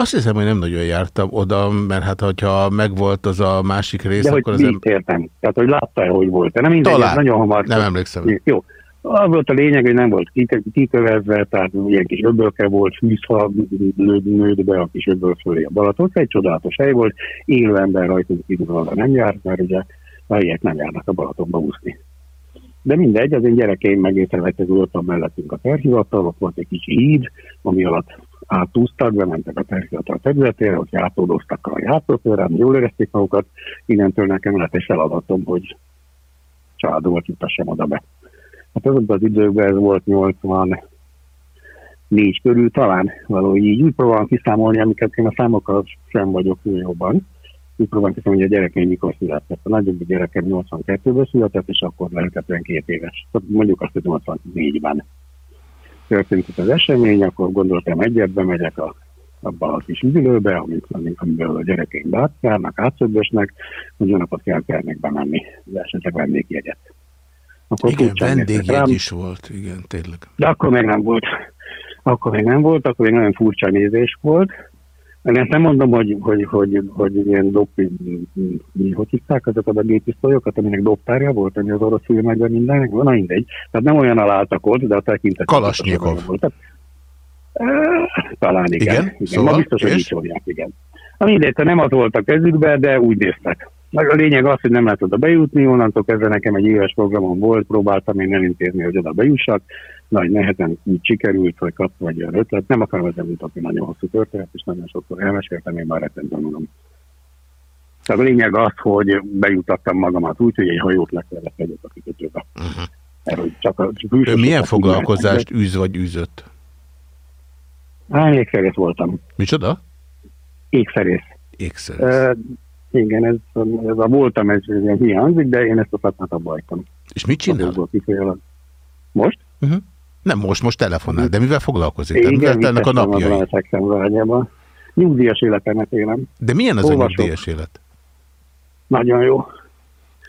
[SPEAKER 1] Azt hiszem, hogy nem nagyon jártam oda, mert hát hogyha megvolt az a másik rész,
[SPEAKER 3] De
[SPEAKER 1] akkor
[SPEAKER 3] hogy az... Nem... értem? Tehát, hogy látta-e, hogy volt -e? Nem mindegy,
[SPEAKER 1] Talán.
[SPEAKER 3] nagyon hamar.
[SPEAKER 1] Nem emlékszem.
[SPEAKER 3] Jó. Az volt a lényeg, hogy nem volt kikövezve, tehát ilyen kis öbölke volt, fűszfa nőtt be a kis öböl fölé a Balaton. Egy csodálatos hely volt, élő ember rajtunk kívül nem járt, mert ugye a helyek nem járnak a Balatonba úszni. De mindegy, az én gyerekeim meg észrevettek, hogy ott van mellettünk a terhivatal, ott volt egy kicsi híd, ami alatt átúztak, bementek a terhivatal területére, hogy átódoztak a játótőrem, jól érezték magukat, innentől nekem lett egy feladatom, hogy családomat jutassam oda be. Hát azokban az időkben ez volt 84 körül talán való így. Úgy próbálom kiszámolni, amiket én a számokkal sem vagyok jobban. Úgy kiszámolni, hogy a gyerekeim mikor születtek. A nagyobb gyerekem 82-ben született, és akkor lehetett olyan két éves. Mondjuk azt, hogy 84-ben történt itt az esemény, akkor gondoltam egyet, bemegyek a abban a kis üdülőbe, amit, amiből a gyerekeim átjárnak, átszöbbösnek, hogy napot kell kellnek bemenni, de esetleg vennék jegyet.
[SPEAKER 1] Akkor igen, vendégjegy is volt, igen, tényleg.
[SPEAKER 3] De akkor még nem volt. Akkor még nem volt, akkor még nagyon furcsa nézés volt. Én ezt nem mondom, hogy, hogy, hogy, hogy ilyen dob, mi, hogy hívták azokat a gépisztolyokat, aminek dobtárja volt, ami az orosz filmekben mindennek, na mindegy. Tehát nem olyan aláltak ott, de a tekintet.
[SPEAKER 1] Kalasnyikov.
[SPEAKER 3] Talán igen. igen. igen. Szóval, Ma biztos, hogy így hívják, igen. Na mindegy, nem az volt a kezükbe, de úgy néztek. Meg a lényeg az, hogy nem lehet oda bejutni, onnantól kezdve nekem egy éves programom volt, próbáltam én elintézni, hogy oda bejussak, nagy nehezen úgy sikerült, hogy kaptam egy olyan ötlet. Nem akarom ezen mutatni nagyon hosszú történet, és nagyon sokszor elmeséltem, én már retten tanulom. Tehát a lényeg az, hogy bejutattam magamat úgy, hogy egy hajót le kellett tegyek a kikötőbe. Uh -huh.
[SPEAKER 1] Erről csak a Ő milyen foglalkozást űz vagy űzött?
[SPEAKER 3] Hát, égszerész voltam.
[SPEAKER 1] Micsoda?
[SPEAKER 3] Égszerész.
[SPEAKER 1] Égszerész. Uh,
[SPEAKER 3] igen, ez, ez a voltam, ez ilyen hiányzik, de én ezt a szakmát abba.
[SPEAKER 1] És mit csinál?
[SPEAKER 3] Most?
[SPEAKER 1] Uh -huh. Nem most, most telefonál, de mivel foglalkozik? Igen, mivel tennek a napjai?
[SPEAKER 3] Igen, Nyugdíjas életemet élem.
[SPEAKER 1] De milyen az Olvasok. a nyugdíjas élet?
[SPEAKER 3] Nagyon jó.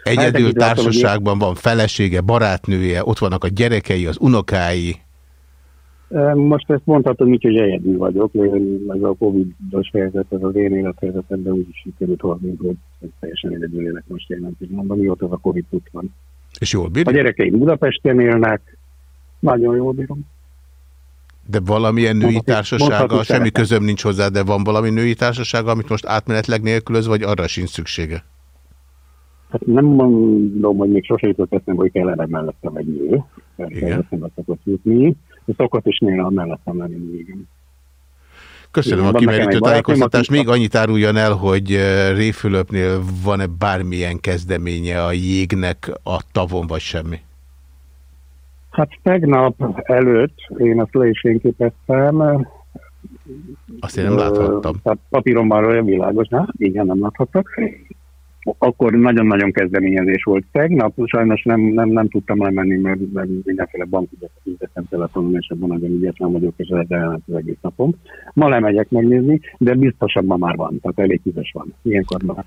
[SPEAKER 1] Egyedül hát, társaságban van felesége, barátnője, ott vannak a gyerekei, az unokái.
[SPEAKER 3] Most ezt mondhatom így, hogy egyedül vagyok. Ez a Covid-os helyzet, ez az én élethelyzetemben úgy is sikerült hozni, hogy teljesen egyedül élek most jelentős mondom, mióta az a Covid tud van.
[SPEAKER 1] És jól bírja?
[SPEAKER 3] A gyerekeim Budapesten élnek, nagyon jól bírom.
[SPEAKER 1] De valamilyen női társasága, semmi közöm nincs hozzá, de van valami női társasága, amit most átmenetleg nélkülöz, vagy arra sincs szüksége?
[SPEAKER 3] Hát nem mondom, hogy még sose jutott eszembe, hogy kellene mellettem egy nő. Igen. Eszembe szokott jutni. De szokott is néha mellettem lenni, igen.
[SPEAKER 1] Köszönöm igen, a kimerítő tájékoztatást. Még annyit áruljon el, hogy eh, Réfülöpnél van-e bármilyen kezdeménye a jégnek a tavon, vagy semmi?
[SPEAKER 3] Hát tegnap előtt én azt le is fényképeztem.
[SPEAKER 1] Azt én nem láthattam.
[SPEAKER 3] Tehát papíromban olyan világos, na, igen, nem láthattak. akkor nagyon-nagyon kezdeményezés volt. Tegnap sajnos nem, nem, nem tudtam elmenni, mert, mert mindenféle bankügyeket fizettem telefonon, és abban nagyon ügyetlen vagyok, és ez elment az egész napom. Ma lemegyek megnézni, de biztosabban már van, tehát elég tízes van. Ilyenkor már.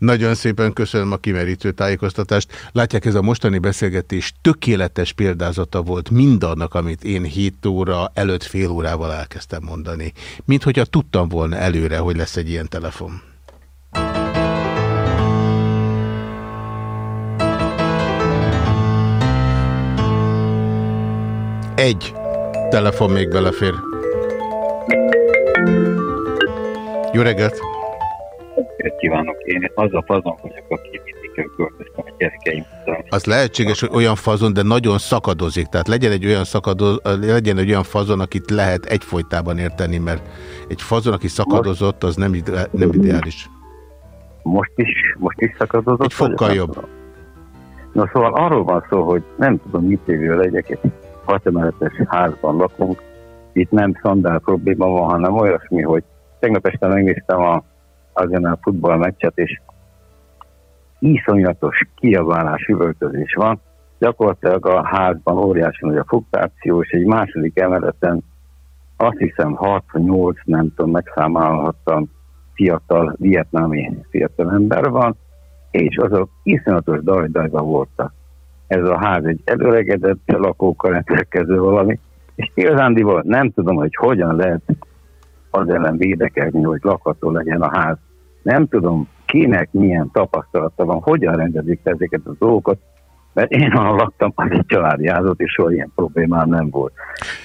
[SPEAKER 1] Nagyon szépen köszönöm a kimerítő tájékoztatást. Látják, ez a mostani beszélgetés tökéletes példázata volt mindannak, amit én 7 óra előtt fél órával elkezdtem mondani. Mint hogyha tudtam volna előre, hogy lesz egy ilyen telefon. Egy telefon még belefér. Jó reggelt!
[SPEAKER 4] Kívánok! Én az a fazon vagyok, aki mindig költöztem a gyerekeim.
[SPEAKER 1] Az lehetséges, hogy olyan fazon, de nagyon szakadozik. Tehát legyen egy olyan, szakadoz, legyen egy olyan fazon, akit lehet egyfolytában érteni, mert egy fazon, aki szakadozott, az nem, ide, nem ideális.
[SPEAKER 4] Most is, most is szakadozott? Egy
[SPEAKER 1] fokkal jobb.
[SPEAKER 4] Na szóval arról van szó, hogy nem tudom, mit évő legyek, egy hatemeletes házban lakunk, itt nem szandál probléma van, hanem olyasmi, hogy tegnap este megnéztem a Arsenal futballmeccset, és iszonyatos kiabálás, üvöltözés van. Gyakorlatilag a házban óriási nagy a fluktuáció, és egy második emeleten azt hiszem 68, nem tudom, megszámálhattam fiatal, vietnámi fiatal ember van, és azok iszonyatos dajdajba voltak. Ez a ház egy előregedett lakókkal rendelkező valami, és igazándiból nem tudom, hogy hogyan lehet az ellen védekezni, hogy lakható legyen a ház. Nem tudom, kinek milyen tapasztalata van, hogyan rendezik ezeket a dolgokat, mert én ahol laktam, az egy családi házat, és soha ilyen problémám nem volt.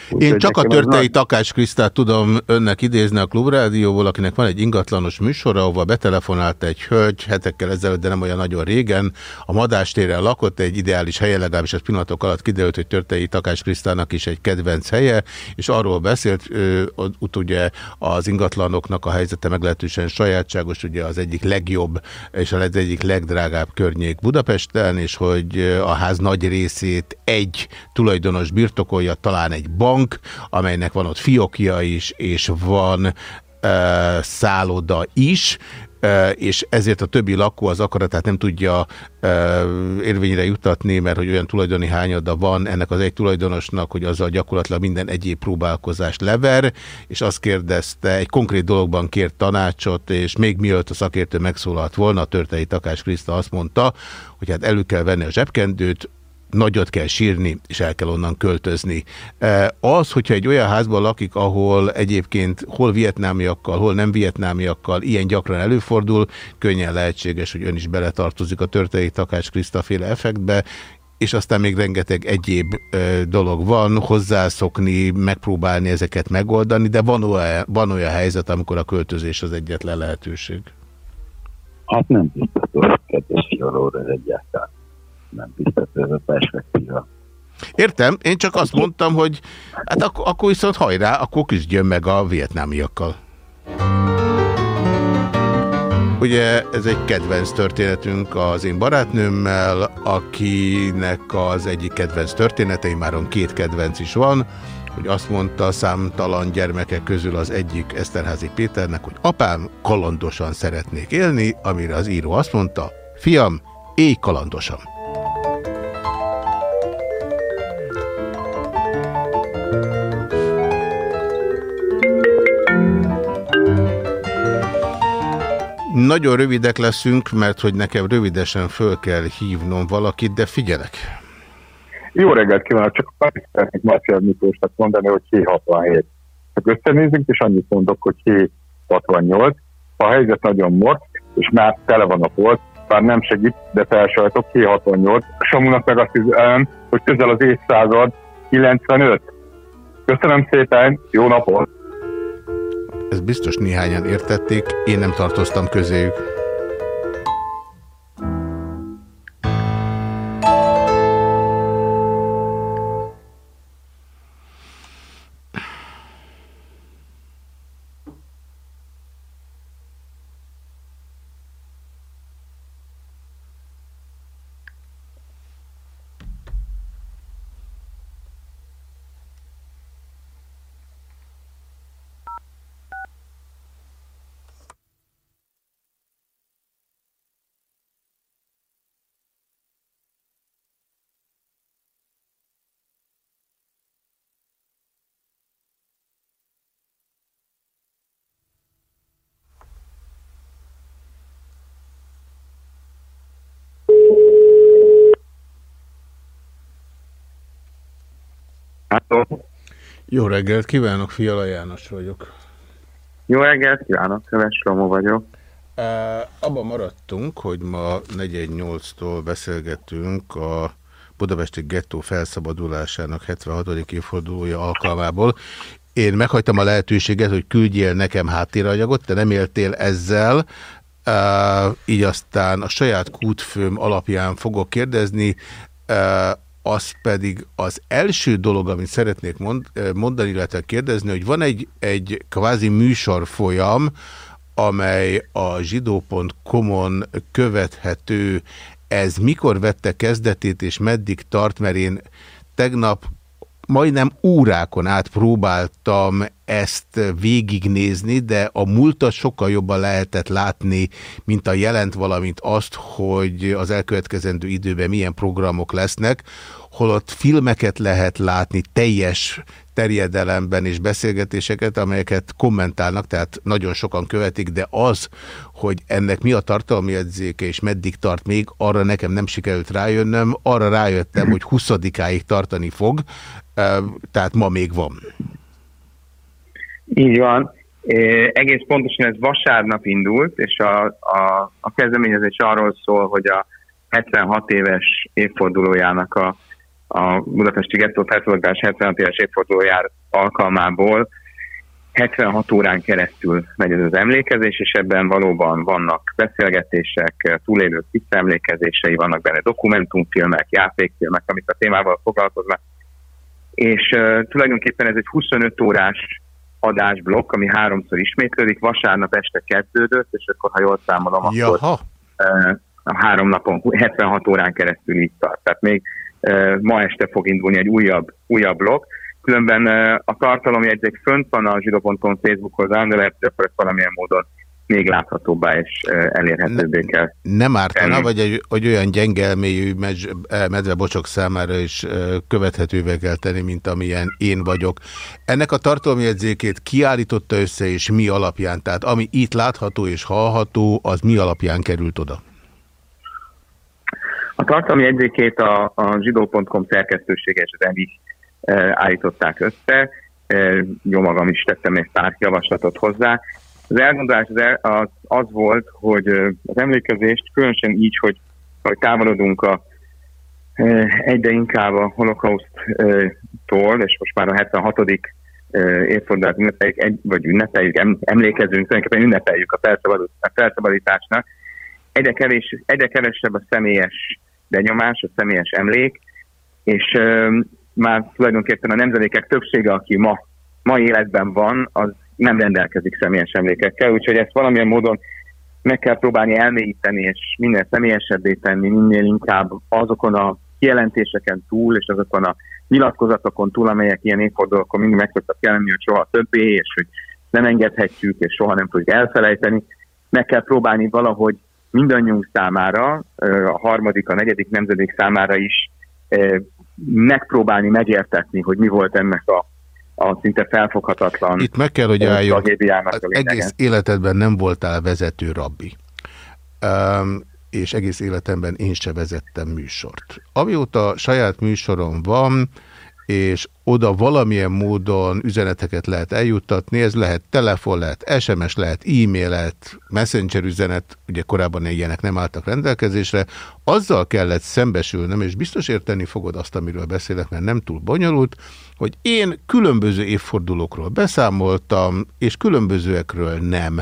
[SPEAKER 1] Úgy, én csak a törtei nagy... Takás Krisztát tudom önnek idézni a Klubrádióból, akinek van egy ingatlanos műsora, ahova betelefonált egy hölgy hetekkel ezelőtt, de nem olyan nagyon régen. A Madástéren lakott, egy ideális helye, legalábbis az pillanatok alatt kiderült, hogy törtei Takás Krisztának is egy kedvenc helye, és arról beszélt, ott ugye az ingatlanoknak a helyzete meglehetősen sajátságos, ugye az egyik legjobb és az egyik legdrágább környék Budapesten, és hogy a ház nagy részét egy tulajdonos birtokolja, talán egy bank, amelynek van ott fiokja is, és van szálloda is, és ezért a többi lakó az akaratát nem tudja érvényre jutatni, mert hogy olyan tulajdoni hányada van ennek az egy tulajdonosnak, hogy azzal gyakorlatilag minden egyéb próbálkozást lever, és azt kérdezte, egy konkrét dologban kért tanácsot, és még mielőtt a szakértő megszólalt volna, a törtei Takás Kriszta azt mondta, hogy hát elő kell venni a zsebkendőt, nagyot kell sírni, és el kell onnan költözni. E, az, hogyha egy olyan házban lakik, ahol egyébként hol vietnámiakkal, hol nem vietnámiakkal ilyen gyakran előfordul, könnyen lehetséges, hogy ön is beletartozik a történeti Takács Krisztaféle effektbe, és aztán még rengeteg egyéb ö, dolog van, hozzászokni, megpróbálni ezeket megoldani, de van olyan, van olyan helyzet, amikor a költözés az egyetlen lehetőség.
[SPEAKER 4] Hát nem biztos, kedves ez egyáltalán nem biztos, ez a perspektíva.
[SPEAKER 1] Értem, én csak azt mondtam, hogy hát ak akkor viszont hajrá, akkor küzdjön meg a vietnámiakkal. Ugye ez egy kedvenc történetünk az én barátnőmmel, akinek az egyik kedvenc története, máron két kedvenc is van, hogy azt mondta számtalan gyermeke közül az egyik Eszterházi Péternek, hogy apám, kalandosan szeretnék élni, amire az író azt mondta, fiam, élj kalandosan. Nagyon rövidek leszünk, mert hogy nekem rövidesen föl kell hívnom valakit, de figyelek.
[SPEAKER 5] Jó reggelt kívánok, csak szeretnék Marcial Miklósnak mondani, hogy 767. Csak összenézünk, és annyit mondok, hogy 768. Ha a helyzet nagyon mort, és már tele van a polt, bár nem segít, de felsajtok 768. Samunak meg azt hiszem, hogy közel az évszázad 95. Köszönöm szépen, jó napot!
[SPEAKER 1] Ez biztos néhányan értették, én nem tartoztam közéjük. Jó reggelt kívánok, Fiala János vagyok.
[SPEAKER 6] Jó reggelt kívánok, Köves Romo vagyok.
[SPEAKER 1] Uh, abban maradtunk, hogy ma 418-tól beszélgetünk a Budapesti gettó felszabadulásának 76. évfordulója alkalmából. Én meghagytam a lehetőséget, hogy küldjél nekem háttéranyagot, te nem éltél ezzel, uh, így aztán a saját kútfőm alapján fogok kérdezni, az pedig az első dolog, amit szeretnék mond, mondani, illetve kérdezni, hogy van egy, egy kvázi műsorfolyam, amely a zsidó.com-on követhető. Ez mikor vette kezdetét, és meddig tart, mert én tegnap majdnem órákon át próbáltam ezt végignézni, de a múltat sokkal jobban lehetett látni, mint a jelent, valamint azt, hogy az elkövetkezendő időben milyen programok lesznek, holott filmeket lehet látni teljes terjedelemben és beszélgetéseket, amelyeket kommentálnak, tehát nagyon sokan követik, de az, hogy ennek mi a tartalmi edzéke és meddig tart még, arra nekem nem sikerült rájönnöm, arra rájöttem, hogy 20-áig tartani fog, tehát ma még van.
[SPEAKER 6] Így van. É, egész pontosan ez vasárnap indult, és a, a, a kezdeményezés arról szól, hogy a 76 éves évfordulójának a a Budapesti Gettó felszabadulás 76 éves évfordulójár alkalmából 76 órán keresztül megy ez az emlékezés, és ebben valóban vannak beszélgetések, túlélők visszaemlékezései, vannak benne dokumentumfilmek, játékfilmek, amik a témával foglalkoznak. És uh, tulajdonképpen ez egy 25 órás adásblokk, ami háromszor ismétlődik, vasárnap este kezdődött, és akkor, ha jól számolom, Jaha. akkor uh, a három napon, 76 órán keresztül így tart. Tehát még ma este fog indulni egy újabb, újabb blog. Különben a tartalomjegyzék fönt van a zsidó.com Facebook oldalán, de lehet, hogy akkor valamilyen módon még láthatóbbá és elérhetőbbé kell.
[SPEAKER 1] Nem ártana, vagy egy, hogy olyan gyengelmélyű medvebocsok számára is követhetővé kell tenni, mint amilyen én vagyok. Ennek a tartalomjegyzékét kiállította össze, és mi alapján? Tehát ami itt látható és hallható, az mi alapján került oda?
[SPEAKER 6] A tartalmi jegyzékét a, a zsidó.com szerkesztősége és az EMI e, állították össze, e, jó magam is tettem egy pár javaslatot hozzá. Az elgondolás az, az, az volt, hogy az emlékezést különösen így, hogy, hogy távolodunk a, e, egyre inkább a holokauszttól, és most már a 76. évfordulát ünnepeljük, vagy ünnepeljük, emlékezünk, tulajdonképpen ünnepeljük a felszabadításnak, egyre, kevés, egyre kevesebb a személyes benyomás, a személyes emlék, és uh, már tulajdonképpen a nemzedékek többsége, aki ma, ma életben van, az nem rendelkezik személyes emlékekkel, úgyhogy ezt valamilyen módon meg kell próbálni elmélyíteni, és minél személyesebbé tenni, minél inkább azokon a kijelentéseken túl, és azokon a nyilatkozatokon túl, amelyek ilyen évfordulókon mindig meg szoktak jelenni, hogy soha többé, és hogy nem engedhetjük, és soha nem tudjuk elfelejteni. Meg kell próbálni valahogy mindannyiunk számára, a harmadik, a negyedik nemzedék számára is megpróbálni megértetni, hogy mi volt ennek a, a szinte felfoghatatlan
[SPEAKER 1] Itt meg kell, hogy álljon, egész életedben nem voltál vezető rabbi. Um, és egész életemben én se vezettem műsort. Amióta saját műsorom van, és oda valamilyen módon üzeneteket lehet eljuttatni, ez lehet telefon, lehet SMS, lehet e-mail, lehet messenger üzenet, ugye korábban ilyenek nem álltak rendelkezésre, azzal kellett szembesülnöm, és biztos érteni fogod azt, amiről beszélek, mert nem túl bonyolult, hogy én különböző évfordulókról beszámoltam, és különbözőekről nem.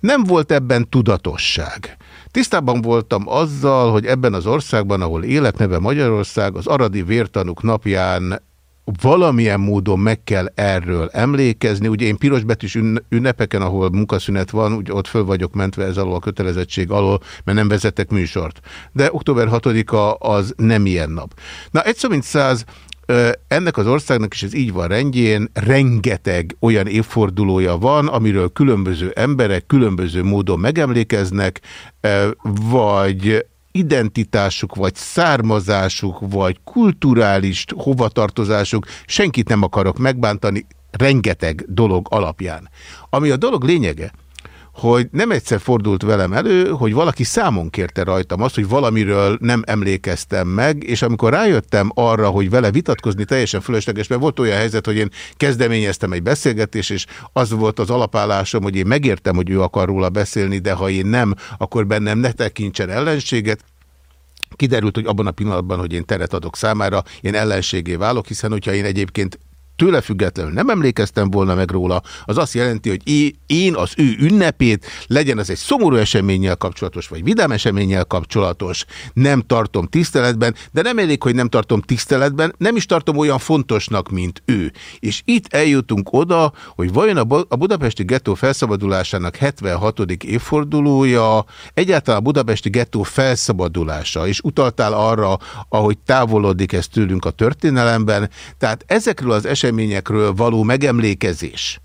[SPEAKER 1] Nem volt ebben tudatosság. Tisztában voltam azzal, hogy ebben az országban, ahol élek neve Magyarország, az aradi vértanuk napján valamilyen módon meg kell erről emlékezni. Ugye én pirosbetűs ünnepeken, ahol munkaszünet van, ugye ott föl vagyok mentve ez alól a kötelezettség alól, mert nem vezetek műsort. De október 6-a az nem ilyen nap. Na, egyszer mint száz, ennek az országnak is ez így van rendjén, rengeteg olyan évfordulója van, amiről különböző emberek különböző módon megemlékeznek, vagy identitásuk, vagy származásuk, vagy kulturális hovatartozásuk, senkit nem akarok megbántani, rengeteg dolog alapján. Ami a dolog lényege, hogy nem egyszer fordult velem elő, hogy valaki számon kérte rajtam azt, hogy valamiről nem emlékeztem meg, és amikor rájöttem arra, hogy vele vitatkozni teljesen fölösleges, mert volt olyan helyzet, hogy én kezdeményeztem egy beszélgetést, és az volt az alapállásom, hogy én megértem, hogy ő akar róla beszélni, de ha én nem, akkor bennem ne tekintsen ellenséget, Kiderült, hogy abban a pillanatban, hogy én teret adok számára, én ellenségé válok, hiszen hogyha én egyébként tőle függetlenül nem emlékeztem volna meg róla, az azt jelenti, hogy én az ő ünnepét, legyen az egy szomorú eseménnyel kapcsolatos, vagy vidám eseménnyel kapcsolatos, nem tartom tiszteletben, de nem elég, hogy nem tartom tiszteletben, nem is tartom olyan fontosnak, mint ő. És itt eljutunk oda, hogy vajon a budapesti gettó felszabadulásának 76. évfordulója, egyáltalán a budapesti gettó felszabadulása, és utaltál arra, ahogy távolodik ez tőlünk a történelemben, tehát ezekről az eseményekről eseményekről való megemlékezés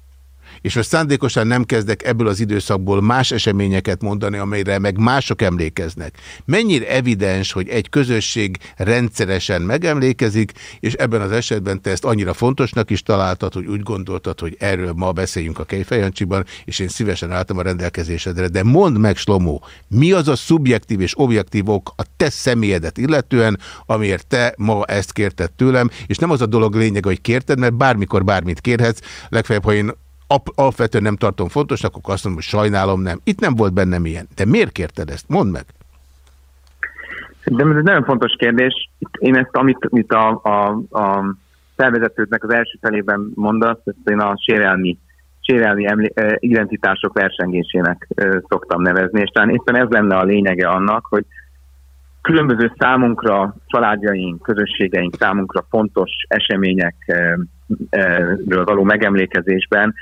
[SPEAKER 1] és most szándékosan nem kezdek ebből az időszakból más eseményeket mondani, amelyre meg mások emlékeznek. Mennyire evidens, hogy egy közösség rendszeresen megemlékezik, és ebben az esetben te ezt annyira fontosnak is találtad, hogy úgy gondoltad, hogy erről ma beszéljünk a Kejfejancsiban, és én szívesen álltam a rendelkezésedre. De mondd meg, Slomó, mi az a szubjektív és objektív ok a te személyedet illetően, amiért te ma ezt kérted tőlem, és nem az a dolog lényeg, hogy kérted, mert bármikor bármit kérhetsz, legfeljebb, ha én alapvetően nem tartom fontosnak, akkor azt mondom, hogy sajnálom, nem. Itt nem volt bennem ilyen. De miért kérted ezt? Mondd meg.
[SPEAKER 6] De ez nagyon fontos kérdés. Én ezt, amit, amit a, a, a szervezetődnek az első felében mondasz, ezt én a sérelmi, sérelmi emlé, identitások versengésének szoktam nevezni, és talán éppen ez lenne a lényege annak, hogy különböző számunkra, családjaink, közösségeink számunkra fontos eseményekről való megemlékezésben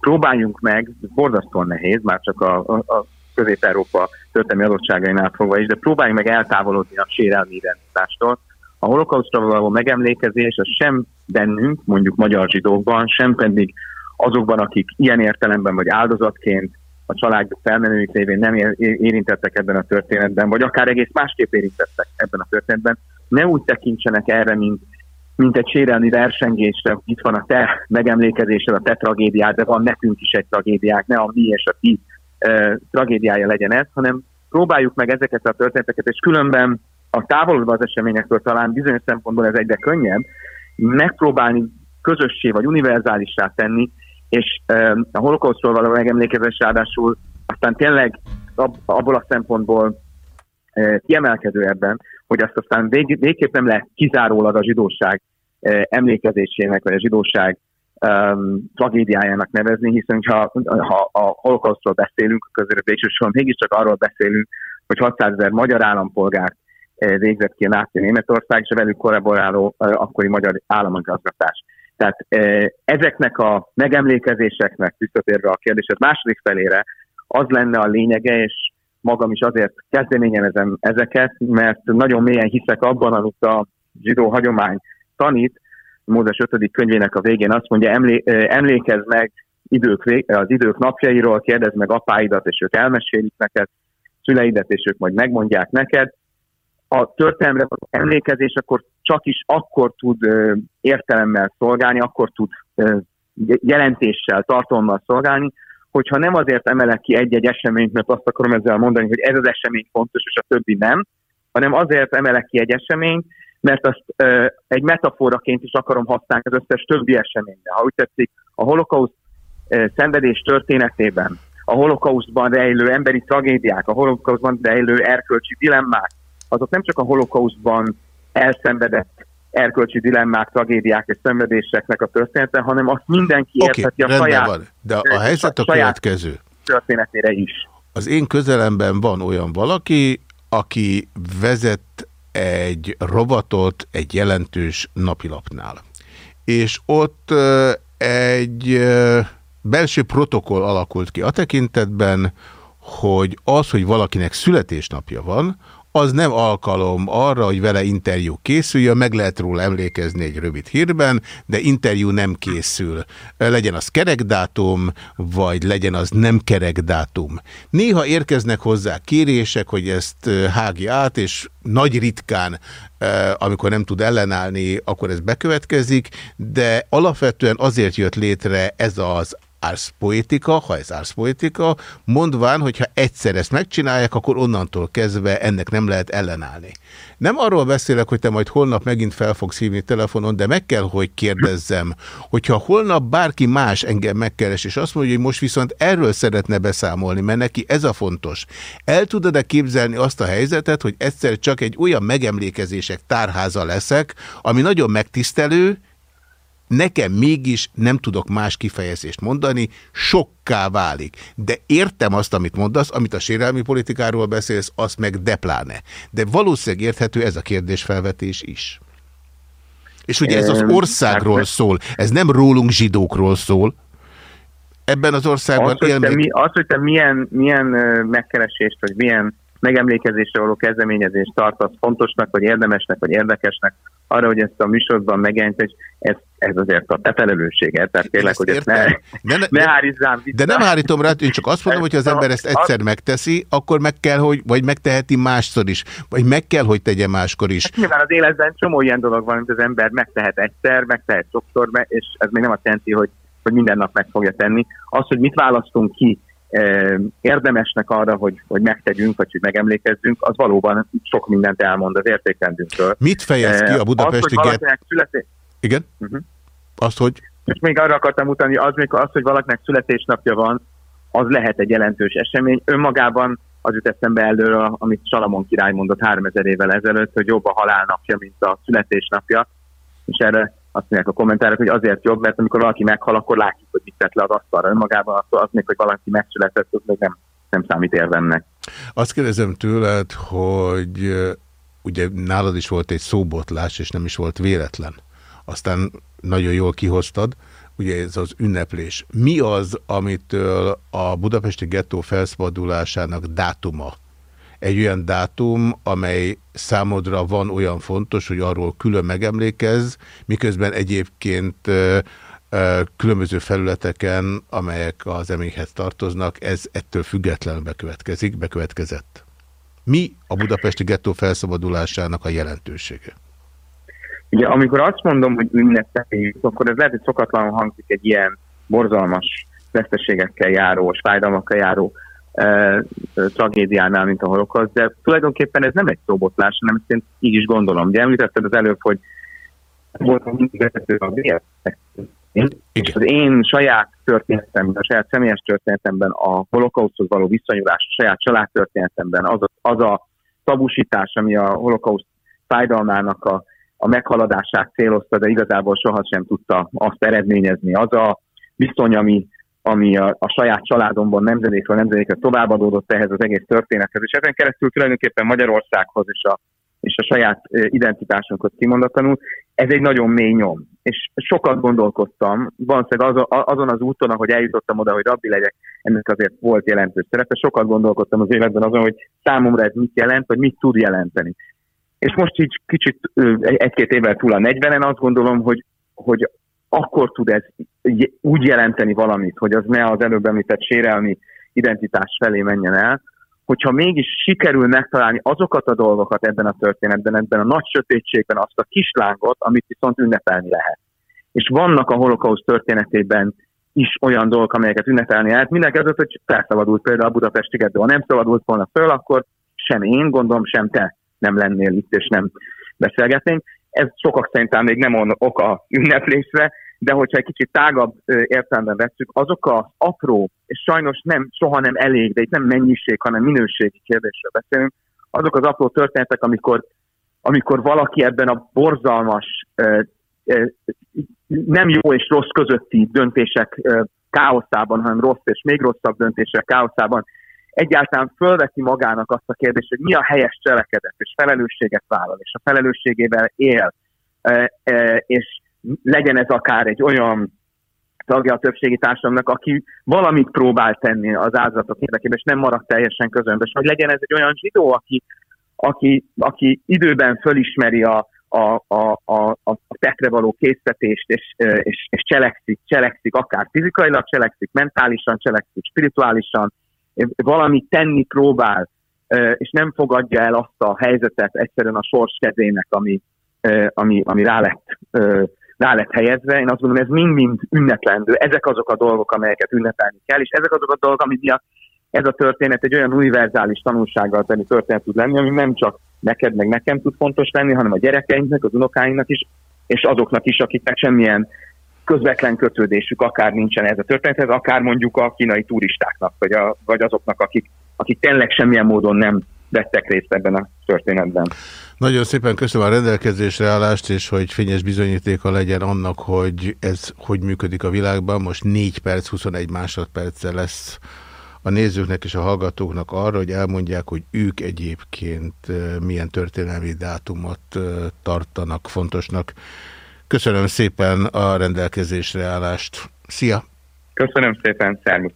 [SPEAKER 6] próbáljunk meg, borzasztóan nehéz, már csak a, a, a Közép-Európa történelmi adottságainál fogva is, de próbáljunk meg eltávolodni a sérelmi identitástól. A holokausztra való megemlékezés az sem bennünk, mondjuk magyar zsidókban, sem pedig azokban, akik ilyen értelemben vagy áldozatként a család felmenőik révén nem érintettek ebben a történetben, vagy akár egész másképp érintettek ebben a történetben, ne úgy tekintsenek erre, mint mint egy sérelmi versengésre, itt van a te megemlékezésed, a te tragédiád, de van nekünk is egy tragédiák, ne a mi és a ti e, tragédiája legyen ez, hanem próbáljuk meg ezeket a történeteket, és különben a távolodva az eseményektől talán bizonyos szempontból ez egyre könnyebb, megpróbálni közössé vagy univerzálissá tenni, és e, a holokausztról való megemlékezés ráadásul aztán tényleg ab, abból a szempontból e, kiemelkedő ebben, hogy azt aztán vég, végképp nem lehet kizárólag a zsidóság emlékezésének, vagy a zsidóság um, tragédiájának nevezni, hiszen ha, ha a holokausztról beszélünk, közül végsősorban mégiscsak arról beszélünk, hogy 600 ezer magyar állampolgár végzett ki a náci Németország, és a velük kollaboráló akkori magyar államigazgatás. Tehát ezeknek a megemlékezéseknek, visszatérve a kérdésed második felére, az lenne a lényege, és magam is azért kezdeményezem ezeket, mert nagyon mélyen hiszek abban, amit a zsidó hagyomány tanít, Mózes 5. könyvének a végén azt mondja, emlé, emlékezz meg idők, az idők napjairól, kérdezd meg apáidat, és ők elmesélik neked, szüleidet, és ők majd megmondják neked. A történelemre emlékezés akkor csak is akkor tud értelemmel szolgálni, akkor tud jelentéssel, tartalommal szolgálni, hogyha nem azért emelek ki egy-egy eseményt, mert azt akarom ezzel mondani, hogy ez az esemény fontos, és a többi nem, hanem azért emelek ki egy eseményt, mert azt egy metaforaként is akarom használni az összes többi eseményre. Ha úgy tetszik, a holokauszt szenvedés történetében, a holokausztban rejlő emberi tragédiák, a holokausztban rejlő erkölcsi dilemmák, azok nem csak a holokausztban elszenvedett erkölcsi dilemmák, tragédiák és szenvedéseknek a története, hanem azt mindenki okay, értheti a saját... Van.
[SPEAKER 1] De a, a helyzet a, a következő.
[SPEAKER 6] Történetére is.
[SPEAKER 1] Az én közelemben van olyan valaki, aki vezet egy rovatot egy jelentős napilapnál. És ott egy belső protokoll alakult ki a tekintetben, hogy az, hogy valakinek születésnapja van, az nem alkalom arra, hogy vele interjú készüljön, meg lehet róla emlékezni egy rövid hírben, de interjú nem készül. Legyen az kerekdátum, vagy legyen az nem kerekdátum. Néha érkeznek hozzá kérések, hogy ezt hági át, és nagy ritkán, amikor nem tud ellenállni, akkor ez bekövetkezik, de alapvetően azért jött létre ez az árszpoétika, ha ez árszpoétika, mondván, hogyha egyszer ezt megcsinálják, akkor onnantól kezdve ennek nem lehet ellenállni. Nem arról beszélek, hogy te majd holnap megint fel fogsz hívni telefonon, de meg kell, hogy kérdezzem, hogyha holnap bárki más engem megkeres, és azt mondja, hogy most viszont erről szeretne beszámolni, mert neki ez a fontos. El tudod-e képzelni azt a helyzetet, hogy egyszer csak egy olyan megemlékezések tárháza leszek, ami nagyon megtisztelő, nekem mégis nem tudok más kifejezést mondani, sokká válik. De értem azt, amit mondasz, amit a sérelmi politikáról beszélsz, azt meg depláne. De valószínűleg érthető ez a kérdésfelvetés is. És ugye ez az országról hát szól, ez nem rólunk zsidókról szól. Ebben az országban
[SPEAKER 6] az, hogy te, mi, az, hogy te milyen, milyen megkeresést, vagy milyen megemlékezésre való kezdeményezést tartasz fontosnak, vagy érdemesnek, vagy érdekesnek, arra, hogy ezt a műsorban megjelent, ez, ez azért a te felelősséged. Tehát kérlek, hogy ezt ne, ne, ne, ne hárítsám
[SPEAKER 1] vissza. De nem hárítom rá, én csak azt mondom, hogy ha az ember ezt egyszer megteszi, akkor meg kell, hogy, vagy megteheti másszor is, vagy meg kell, hogy tegye máskor is. Hát
[SPEAKER 6] nyilván az életben csomó ilyen dolog van, amit az ember megtehet egyszer, megtehet sokszor, és ez még nem azt jelenti, hogy, hogy minden nap meg fogja tenni. Az, hogy mit választunk ki, érdemesnek arra, hogy, hogy megtegyünk, vagy hogy megemlékezzünk, az valóban sok mindent elmond az értékrendünkről.
[SPEAKER 1] Mit fejez ki a budapesti
[SPEAKER 6] get... Születé...
[SPEAKER 1] Igen? Uh mhm. -huh. Azt, hogy...
[SPEAKER 6] És még arra akartam mutatni, az, még az, hogy valakinek születésnapja van, az lehet egy jelentős esemény. Önmagában az jut eszembe előről, amit Salamon király mondott 3000 évvel ezelőtt, hogy jobb a halálnapja, mint a születésnapja. És erre azt mondják a kommentárok, hogy azért jobb, mert amikor valaki meghal, akkor látjuk, hogy mit tett le az asztalra önmagában, attól az még, hogy valaki megszületett, az még nem, nem számít érdemnek.
[SPEAKER 1] Azt kérdezem tőled, hogy ugye nálad is volt egy szóbotlás, és nem is volt véletlen. Aztán nagyon jól kihoztad, ugye ez az ünneplés. Mi az, amitől a budapesti gettó felszabadulásának dátuma egy olyan dátum, amely számodra van olyan fontos, hogy arról külön megemlékez, miközben egyébként különböző felületeken, amelyek az emlékhez tartoznak, ez ettől függetlenül bekövetkezik, bekövetkezett. Mi a budapesti gettó felszabadulásának a jelentősége?
[SPEAKER 6] Ugye, amikor azt mondom, hogy ünnepeljük, akkor ez lehet, hogy szokatlanul hangzik egy ilyen borzalmas veszteségekkel járó, fájdalmakkal járó tragédiánál, mint a holokausz, de tulajdonképpen ez nem egy szóbotlás, hanem ezt én így is gondolom. Ugye említetted az előbb, hogy voltam mindig a és az én saját történetemben, a saját személyes történetemben a holokauszhoz való viszonyulás, a saját családtörténetemben az a, az a tabusítás, ami a holokauszt fájdalmának a, a meghaladását célozta, de igazából sohasem tudta azt eredményezni. Az a viszony, ami ami a, a saját családomban nemzedékről nemzedékre továbbadódott ehhez az egész történethez, és ezen keresztül tulajdonképpen Magyarországhoz és a, és a saját identitásunkat kimondatlanul, ez egy nagyon mély nyom. És sokat gondolkoztam, valószínűleg az, azon az úton, ahogy eljutottam oda, hogy rabbi legyek, ennek azért volt jelentős szerepe, sokat gondolkodtam az életben azon, hogy számomra ez mit jelent, vagy mit tud jelenteni. És most így kicsit egy-két évvel túl a 40-en azt gondolom, hogy, hogy akkor tud ez úgy jelenteni valamit, hogy az ne az előbb említett sérelmi identitás felé menjen el, hogyha mégis sikerül megtalálni azokat a dolgokat ebben a történetben, ebben a nagy sötétségben, azt a kislángot, amit viszont ünnepelni lehet. És vannak a holokauszt történetében is olyan dolgok, amelyeket ünnepelni lehet. Mindenki az, hogy felszabadult például a Budapesti Geddő. Ha nem szabadult volna föl, akkor sem én, gondolom, sem te nem lennél itt, és nem beszélgetnénk. Ez sokak szerintem még nem oka ünneplésre, de hogyha egy kicsit tágabb értelemben vesszük, azok az apró, és sajnos nem, soha nem elég, de itt nem mennyiség, hanem minőségi kérdésről beszélünk, azok az apró történetek, amikor, amikor valaki ebben a borzalmas, nem jó és rossz közötti döntések káoszában, hanem rossz és még rosszabb döntések káoszában egyáltalán fölveti magának azt a kérdést, hogy mi a helyes cselekedet, és felelősséget vállal, és a felelősségével él, és legyen ez akár egy olyan tagja a többségi társadalomnak, aki valamit próbál tenni az áldozatok érdekében, és nem marad teljesen közömbös, vagy legyen ez egy olyan zsidó, aki, aki, aki időben fölismeri a, a, a, a, a tettre való készítést, és, és, és cselekszik, cselekszik, akár fizikailag cselekszik, mentálisan cselekszik, spirituálisan, valamit tenni próbál, és nem fogadja el azt a helyzetet egyszerűen a sors kezének, ami, ami, ami rá lett rá lett helyezve. Én azt gondolom, ez mind-mind ünneplendő. Ezek azok a dolgok, amelyeket ünnepelni kell, és ezek azok a dolgok, amit miatt ez a történet egy olyan univerzális tanulsággal tenni történet tud lenni, ami nem csak neked meg nekem tud fontos lenni, hanem a gyerekeinknek, az unokáinknak is, és azoknak is, akiknek semmilyen közvetlen kötődésük akár nincsen ez a történethez, akár mondjuk a kínai turistáknak, vagy, a, vagy azoknak, akik, akik tényleg semmilyen módon nem vettek részt ebben a történetben.
[SPEAKER 1] Nagyon szépen köszönöm a rendelkezésre állást, és hogy fényes bizonyítéka legyen annak, hogy ez hogy működik a világban. Most 4 perc, 21 másodperce lesz a nézőknek és a hallgatóknak arra, hogy elmondják, hogy ők egyébként milyen történelmi dátumot tartanak fontosnak. Köszönöm szépen a rendelkezésre állást. Szia!
[SPEAKER 6] Köszönöm szépen, szervusz!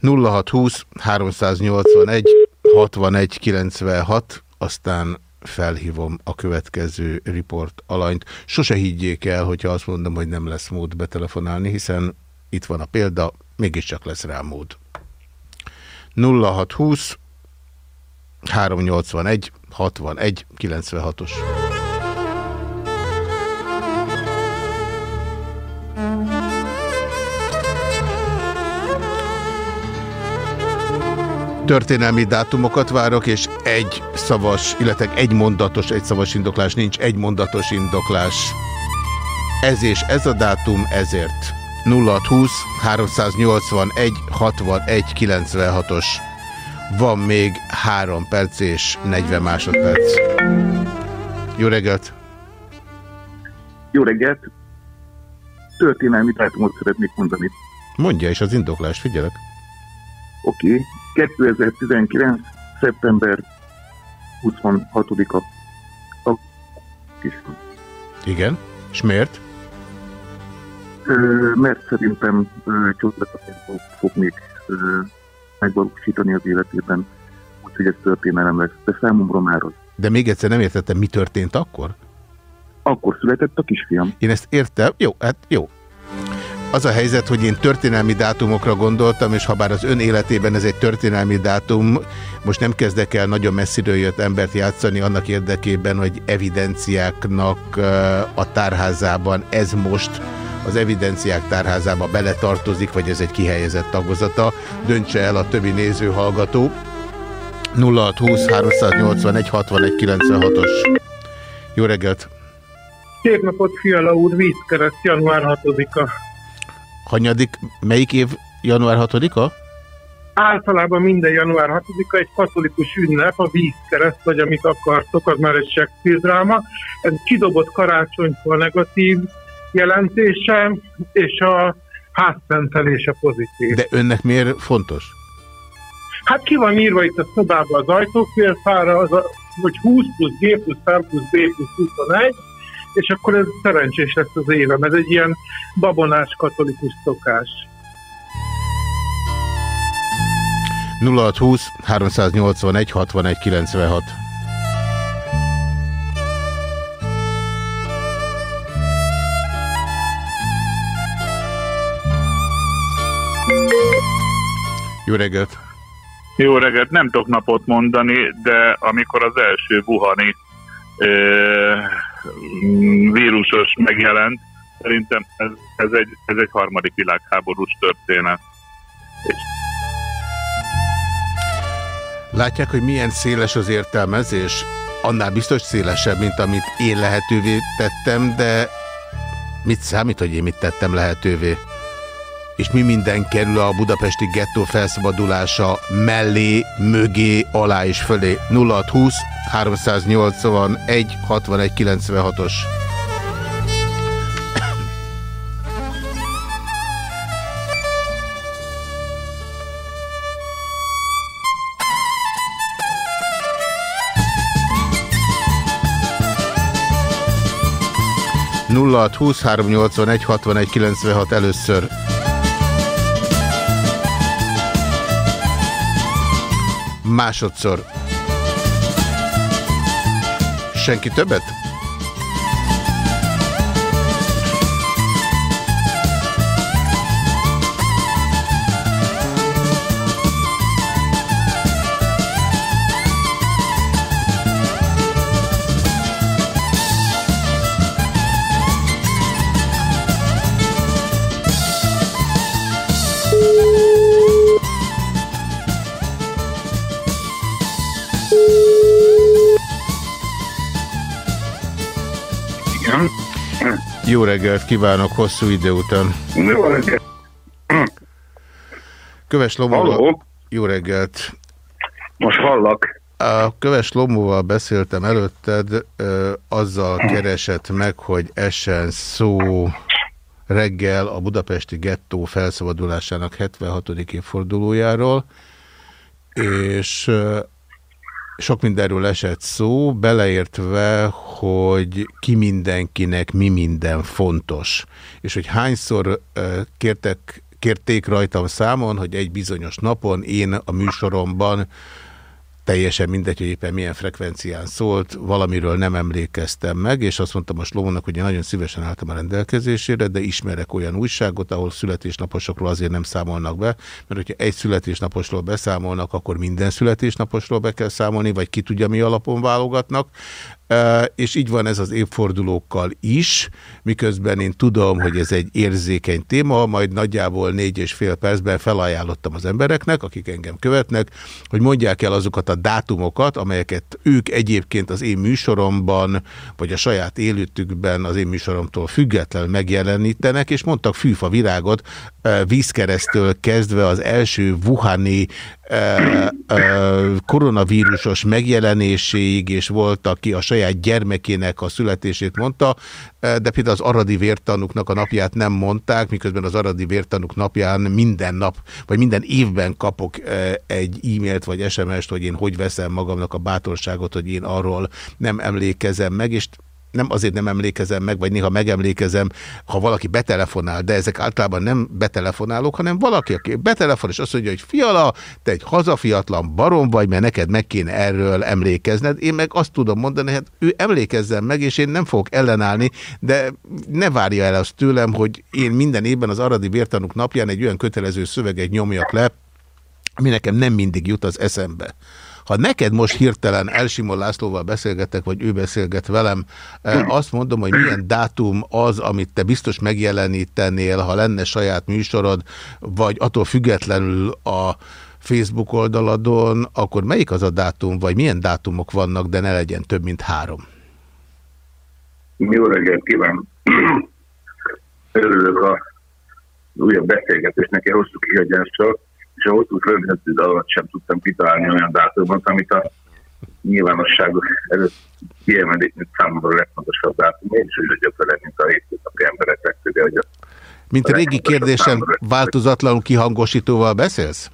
[SPEAKER 1] 0620 381 61 96, aztán felhívom a következő riport alanyt. Sose higgyék el, hogyha azt mondom, hogy nem lesz mód betelefonálni, hiszen itt van a példa, mégiscsak lesz rá mód. 0620 381 61 96-os. Történelmi dátumokat várok, és egy szavas, illetve egy mondatos, egy szavas indoklás, nincs egy mondatos indoklás. Ez és ez a dátum ezért. 0620 381 61 96-os. Van még 3 perc és 40 másodperc. Jó reggelt!
[SPEAKER 7] Jó reggelt! Történelmi dátumot szeretnék mondani.
[SPEAKER 1] Mondja, és az indoklás, figyelek.
[SPEAKER 7] Oké, okay. 2019. szeptember 26-a. A
[SPEAKER 1] Igen, és miért?
[SPEAKER 7] Ö, mert szerintem csodálatokat fog, fog még ö, megvalósítani az életében, úgyhogy ez történelem lesz. De számomra már az.
[SPEAKER 1] De még egyszer nem értettem, mi történt akkor?
[SPEAKER 7] Akkor született a kisfiam.
[SPEAKER 1] Én ezt értem. Jó, hát jó. Az a helyzet, hogy én történelmi dátumokra gondoltam, és ha bár az ön életében ez egy történelmi dátum, most nem kezdek el nagyon messziről jött embert játszani annak érdekében, hogy evidenciáknak a tárházában ez most az evidenciák tárházába beletartozik, vagy ez egy kihelyezett tagozata. Döntse el a többi néző hallgató. 0620 381 61 96-os. Jó reggelt!
[SPEAKER 8] Szép napot, Fiala úr, vízkereszt, január 6-a.
[SPEAKER 1] Hanyadik, melyik év január 6-a?
[SPEAKER 8] Általában minden január 6-a egy katolikus ünnep, a vízkereszt, vagy amit akartok, az már egy Shakespeare dráma. Ez kidobott karácsonyfa negatív jelentése, és a házszentelése pozitív.
[SPEAKER 1] De önnek miért fontos?
[SPEAKER 8] Hát ki van írva itt a szobában az ajtófélfára, az a, hogy 20 plusz G plusz 3 plusz B plusz 21, és akkor ez szerencsés lesz az évem. Ez egy ilyen babonás katolikus szokás.
[SPEAKER 1] 0620 381 61 96 Jó reggelt!
[SPEAKER 9] Jó reggelt! Nem tudok napot mondani, de amikor az első buhani vírusos megjelent, szerintem ez, ez, egy, ez egy harmadik világháborús történet.
[SPEAKER 1] Látják, hogy milyen széles az értelmezés? Annál biztos szélesebb, mint amit én lehetővé tettem, de mit számít, hogy én mit tettem lehetővé? És mi minden kerül a budapesti gettó felszabadulása mellé, mögé, alá és fölé? 0620 381 61 96-os. nulla 20 381 61 96 először. Másodszor. Senki többet? Jó reggelt kívánok hosszú idő után.
[SPEAKER 10] Jó reggelt.
[SPEAKER 1] Köves Lomóval... Jó reggelt.
[SPEAKER 10] Most hallak.
[SPEAKER 1] A Köves Lomóval beszéltem előtted, azzal keresett meg, hogy essen szó reggel a budapesti gettó felszabadulásának 76. évfordulójáról, és sok mindenről esett szó, beleértve, hogy ki mindenkinek mi minden fontos. És hogy hányszor kértek, kérték rajtam számon, hogy egy bizonyos napon én a műsoromban teljesen mindegy, hogy éppen milyen frekvencián szólt, valamiről nem emlékeztem meg, és azt mondtam a Slónak, hogy én nagyon szívesen álltam a rendelkezésére, de ismerek olyan újságot, ahol születésnaposokról azért nem számolnak be, mert hogyha egy születésnaposról beszámolnak, akkor minden születésnaposról be kell számolni, vagy ki tudja, mi alapon válogatnak és így van ez az évfordulókkal is, miközben én tudom, hogy ez egy érzékeny téma, majd nagyjából négy és fél percben felajánlottam az embereknek, akik engem követnek, hogy mondják el azokat a dátumokat, amelyeket ők egyébként az én műsoromban, vagy a saját élőtükben az én műsoromtól függetlenül megjelenítenek, és mondtak fűfa virágot, vízkeresztől kezdve az első Wuhani koronavírusos megjelenéséig, és volt, aki a saját gyermekének a születését mondta, de például az aradi vértanuknak a napját nem mondták, miközben az aradi vértanuk napján minden nap, vagy minden évben kapok egy e-mailt vagy SMS-t, hogy én hogy veszem magamnak a bátorságot, hogy én arról nem emlékezem meg, és nem azért nem emlékezem meg, vagy néha megemlékezem, ha valaki betelefonál, de ezek általában nem betelefonálók, hanem valaki, aki betelefon, és azt mondja, hogy fiala, te egy hazafiatlan barom vagy, mert neked meg kéne erről emlékezned. Én meg azt tudom mondani, hát ő emlékezzen meg, és én nem fogok ellenállni, de ne várja el azt tőlem, hogy én minden évben az Aradi Vértanúk napján egy olyan kötelező szöveget nyomjak le, ami nekem nem mindig jut az eszembe. Ha neked most hirtelen Elsimon Lászlóval beszélgetek, vagy ő beszélget velem, eh, azt mondom, hogy milyen dátum az, amit te biztos megjelenítenél, ha lenne saját műsorod, vagy attól függetlenül a Facebook oldaladon, akkor melyik az a dátum, vagy milyen dátumok vannak, de ne legyen több, mint három?
[SPEAKER 10] Jó reggelt kívánok! Örülök a újabb beszélgetésnek, hosszú kihagyással és a hosszú földrajzid alatt sem tudtam kitalálni olyan dátumot, amit a nyilvánosság előtt kiemelik, mint számomra a legfontosabb dátum. Én is úgy vagyok vele, mint a hétköznapi emberek legtöbbje, hogy a
[SPEAKER 1] mint a régi kérdésem, változatlanul kihangosítóval beszélsz?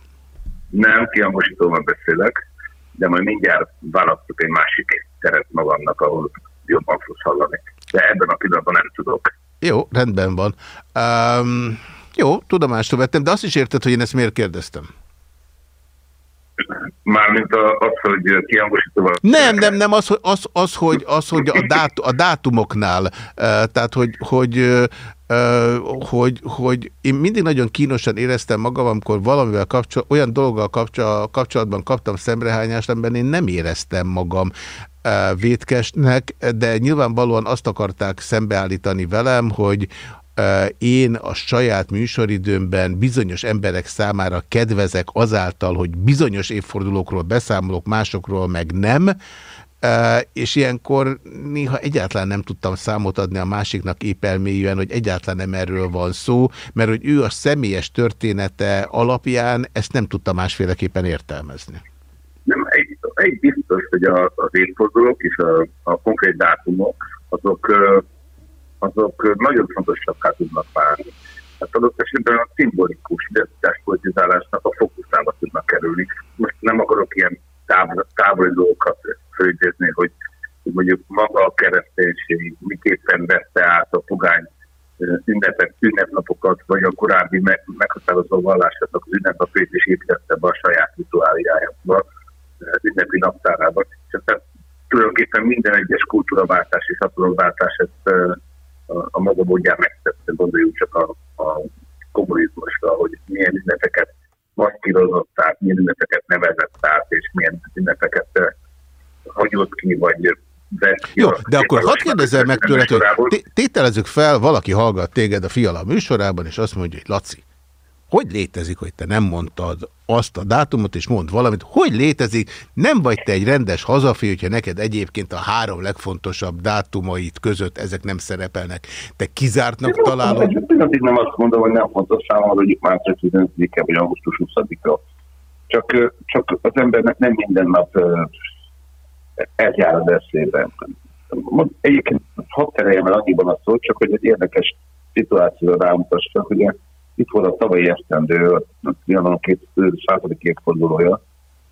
[SPEAKER 10] Nem, kihangosítóval beszélek, de majd mindjárt választok egy másik teret magamnak, ahol jobban fogsz hallani. De ebben a pillanatban nem tudok.
[SPEAKER 1] Jó, rendben van. Um, jó, tudomást vettem, de azt is érted, hogy én ezt miért kérdeztem?
[SPEAKER 10] Mármint az, hogy kihangosítóval...
[SPEAKER 1] Nem, nem, nem, az, hogy, az, az, hogy, az, hogy a, dátum, a dátumoknál, tehát, hogy, hogy, hogy, hogy én mindig nagyon kínosan éreztem magam, amikor valamivel kapcsol, olyan dologgal kapcsol, kapcsolatban kaptam szemrehányást, amiben én nem éreztem magam vétkesnek, de nyilvánvalóan azt akarták szembeállítani velem, hogy én a saját műsoridőmben bizonyos emberek számára kedvezek azáltal, hogy bizonyos évfordulókról beszámolok, másokról meg nem, és ilyenkor néha egyáltalán nem tudtam számot adni a másiknak épp elmélyűen, hogy egyáltalán nem erről van szó, mert hogy ő a személyes története alapján ezt nem tudta másféleképpen értelmezni.
[SPEAKER 10] Nem, egy, egy biztos, hogy a, az évfordulók és a, a konkrét dátumok, azok azok nagyon fontosakká tudnak válni. Hát adott esetben a szimbolikus identitáspolitizálásnak a fókuszába tudnak kerülni. Most nem akarok ilyen távoli dolgokat fölidézni, hogy, mondjuk maga a kereszténység miképpen vette át a pogány ünnepek, ünnepnapokat, vagy a korábbi meg, meghatározó vallásoknak az ünnepnapét is építette be a saját rituáliájába, ünnepi naptárába. És tehát tulajdonképpen minden egyes kultúraváltás és hatalomváltás ezt a, a maga módján megtette, gondoljuk csak a, a kommunizmusra, hogy milyen ünnepeket maszkírozott át, milyen ünnepeket nevezett át, és milyen ünnepeket eh, hagyott ki, vagy
[SPEAKER 1] jó, de akkor hadd kérdezzem meg tőled, hogy tételezzük fel, valaki hallgat téged a Fiala műsorában, és azt mondja, hogy Laci, Hogy létezik, hogy te nem mondtad azt a dátumot, és mond valamit? Hogy létezik? Nem vagy te egy rendes hazafi, hogyha neked egyébként a három legfontosabb dátumait között ezek nem szerepelnek. Te kizártnak
[SPEAKER 10] Én
[SPEAKER 1] találod?
[SPEAKER 10] Én nem azt mondom, hogy nem fontos számomra, hogy március 15-e vagy augusztus 20-a. Csak, csak az embernek nem minden nap ez jár az. Egyébként hadd tereljem el annyiban a szót, csak hogy egy érdekes szituációra rámutassak, hogy itt volt a tavalyi esztendő, a Trianon két századik évfordulója,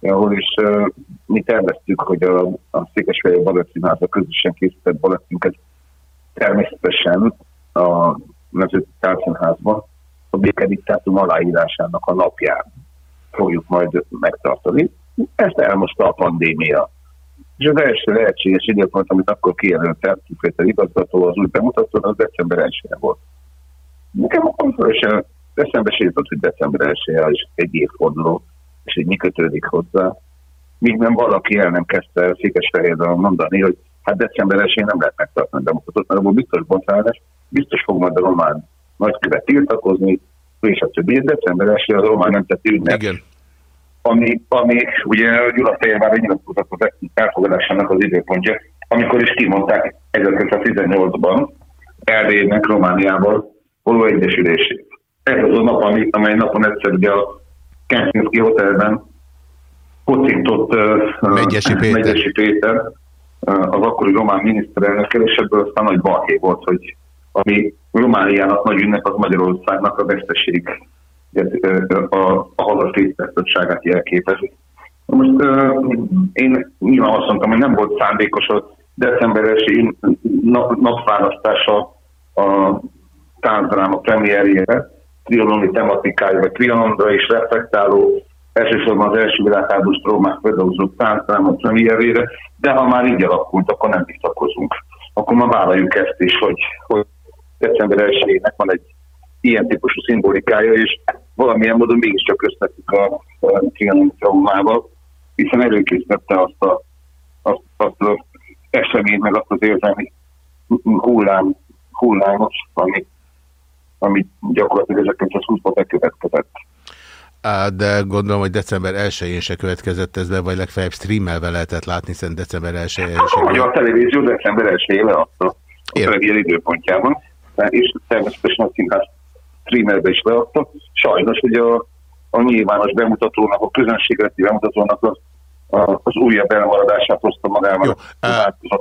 [SPEAKER 10] ahol is uh, mi terveztük, hogy a, a Székesfehérvár Balettinházak közösen készített balettinket természetesen a Nemzeti Társzínházban a békediktátum aláírásának a napján fogjuk majd megtartani. Ezt elmosta a pandémia. És az első lehetséges időpont, amit akkor kijelölt el, kifejezett igazgató az új bemutató, az december 1 volt. Nekem akkor eszembe se jutott, hogy december 1 is egy évforduló, és így mi kötődik hozzá. Míg nem valaki el nem kezdte Székesfehérben mondani, hogy hát december 1 nem lehet megtartani bemutatót, mert abból biztos bontálás, biztos fog majd a román nagykövet tiltakozni, és a többi. December 1 az román nemzeti ünnep.
[SPEAKER 1] Igen.
[SPEAKER 10] Ami, ami ugye Gyula Fehérvár egy nyilatkozatot elfogadásának az időpontja, amikor is kimondták 1918-ban Erdélynek Romániával való egyesülését. Ez az a nap, ami, amely napon egyszer ugye a Kempinski Hotelben kocintott uh,
[SPEAKER 1] Megyesi Péter,
[SPEAKER 10] Megyesi Péter az akkori román miniszterelnökkel, és ebből aztán nagy balhé volt, hogy ami Romániának nagy ünnep, az Magyarországnak a veszteség a, a hazaszétesztettságát jelképezi. Most uh, én nyilván azt mondtam, hogy nem volt szándékos a december 1 nap, napválasztása a táncdráma premierjére, trianoni tematikája, vagy trianonra is reflektáló, elsősorban az első világháborús trómák feldolgozó táncdráma premierjére, de ha már így alakult, akkor nem visszakozunk. Akkor már vállaljuk ezt is, hogy, hogy december 1 van egy ilyen típusú szimbolikája, és valamilyen módon mégiscsak összetük a, a trianon traumával, hiszen előkészítette azt a, azt, azt az eseményt, meg azt az érzelmi hullám, hullámot, ami ami gyakorlatilag 1920-ban bekövetkezett.
[SPEAKER 1] De gondolom, hogy december 1-én se következett ez be, vagy legfeljebb streamelve lehetett látni, hiszen december 1-én
[SPEAKER 10] is. Hát, a televízió december 1-én leadta a televízió időpontjában, és természetesen a színház streamelbe is leadta. Sajnos, hogy a, a nyilvános bemutatónak, a közönségreti bemutatónak az az újabb elmaradását hozta magával. Jó.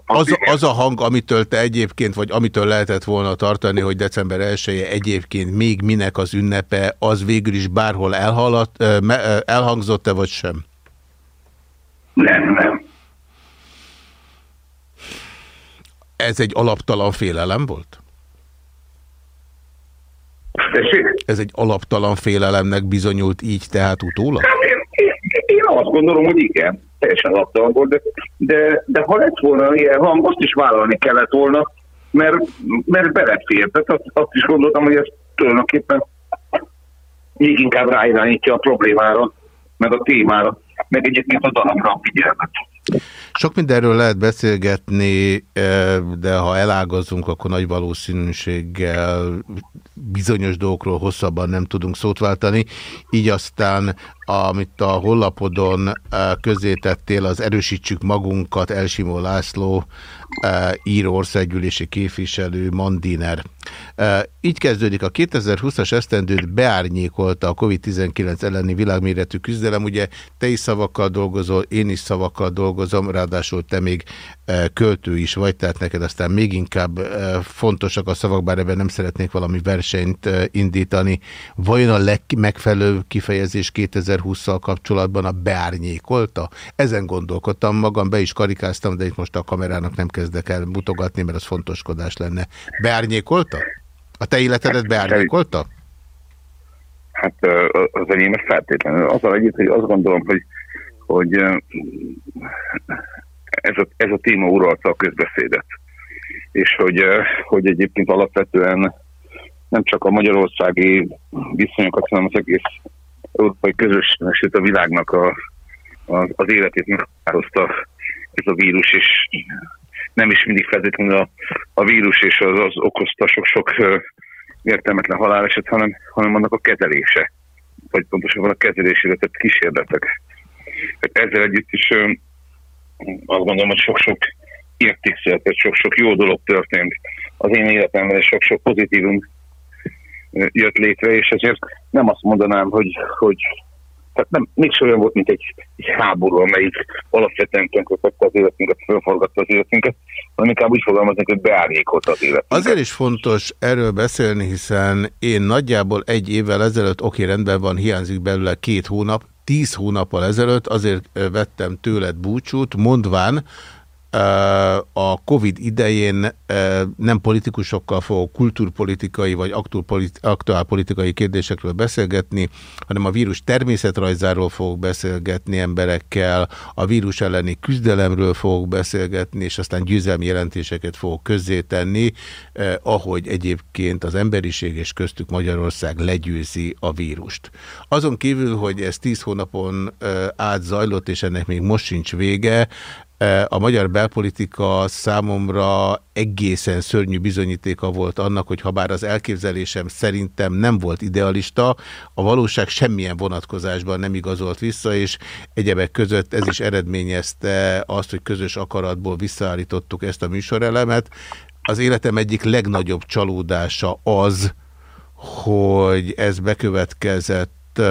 [SPEAKER 1] Az, az a hang, amitől te egyébként, vagy amitől lehetett volna tartani, hogy december 1 -e egyébként még minek az ünnepe, az végül is bárhol elhaladt, elhangzott-e, vagy sem?
[SPEAKER 10] Nem, nem.
[SPEAKER 1] Ez egy alaptalan félelem volt?
[SPEAKER 10] Tessék?
[SPEAKER 1] Ez egy alaptalan félelemnek bizonyult így, tehát utólag? Hát
[SPEAKER 10] én azt gondolom, hogy igen, teljesen volt, de, de, de ha lett volna ilyen hang, most is vállalni kellett volna, mert, mert belefér. Tehát azt, azt is gondoltam, hogy ez tulajdonképpen még inkább ráirányítja a problémára, meg a témára, meg egyébként a dalogra a figyelmet.
[SPEAKER 1] Sok mindenről lehet beszélgetni, eh, de ha elágazunk, akkor nagy valószínűséggel bizonyos dolgokról hosszabban nem tudunk szót váltani. Így aztán, amit a hollapodon eh, közzétettél, az Erősítsük magunkat, Elsimó László, eh, író országgyűlési képviselő, Mandiner. Így kezdődik a 2020-as esztendőt beárnyékolta a COVID-19 elleni világméretű küzdelem. Ugye te is szavakkal dolgozol, én is szavakkal dolgozom, ráadásul te még költő is vagy, tehát neked aztán még inkább fontosak a szavak, bár ebben nem szeretnék valami versenyt indítani. Vajon a legmegfelelőbb kifejezés 2020-szal kapcsolatban a beárnyékolta? Ezen gondolkodtam magam, be is karikáztam, de itt most a kamerának nem kezdek el mutogatni, mert az fontoskodás lenne. Beárnyékolta? A te életedet beárnyékolta?
[SPEAKER 10] Hát az enyémet feltétlenül. Azzal együtt, hogy azt gondolom, hogy, hogy ez a, ez a téma uralta a közbeszédet. És hogy, hogy egyébként alapvetően nem csak a magyarországi viszonyokat, hanem az egész európai közösség, sőt a világnak a, a, az életét meghatározta ez a vírus, és nem is mindig feltétlenül a, a vírus és az, az okozta sok-sok értelmetlen haláleset, hanem, hanem annak a kezelése. vagy pontosabban a kezelésére tett kísérletek. Hát ezzel együtt is azt gondolom, hogy sok-sok értékszületet, sok-sok jó dolog történt az én életemben, és sok-sok pozitívum jött létre, és ezért nem azt mondanám, hogy, hogy tehát nem, még olyan volt, mint egy, egy háború, amelyik alapvetően tönkretette az életünket, fölforgatta az életünket, hanem inkább úgy fogalmaznak, hogy beárnyékolta az életünket.
[SPEAKER 1] Azért is fontos erről beszélni, hiszen én nagyjából egy évvel ezelőtt, oké, rendben van, hiányzik belőle két hónap, tíz hónappal ezelőtt azért vettem tőled búcsút, mondván, a Covid idején nem politikusokkal fogok kultúrpolitikai vagy aktuálpolitikai kérdésekről beszélgetni, hanem a vírus természetrajzáról fogok beszélgetni emberekkel, a vírus elleni küzdelemről fogok beszélgetni, és aztán győzelmi jelentéseket fogok közzétenni, ahogy egyébként az emberiség és köztük Magyarország legyőzi a vírust. Azon kívül, hogy ez tíz hónapon át zajlott, és ennek még most sincs vége, a magyar belpolitika számomra egészen szörnyű bizonyítéka volt annak, hogy ha bár az elképzelésem szerintem nem volt idealista, a valóság semmilyen vonatkozásban nem igazolt vissza, és egyebek között ez is eredményezte azt, hogy közös akaratból visszaállítottuk ezt a műsorelemet. Az életem egyik legnagyobb csalódása az, hogy ez bekövetkezett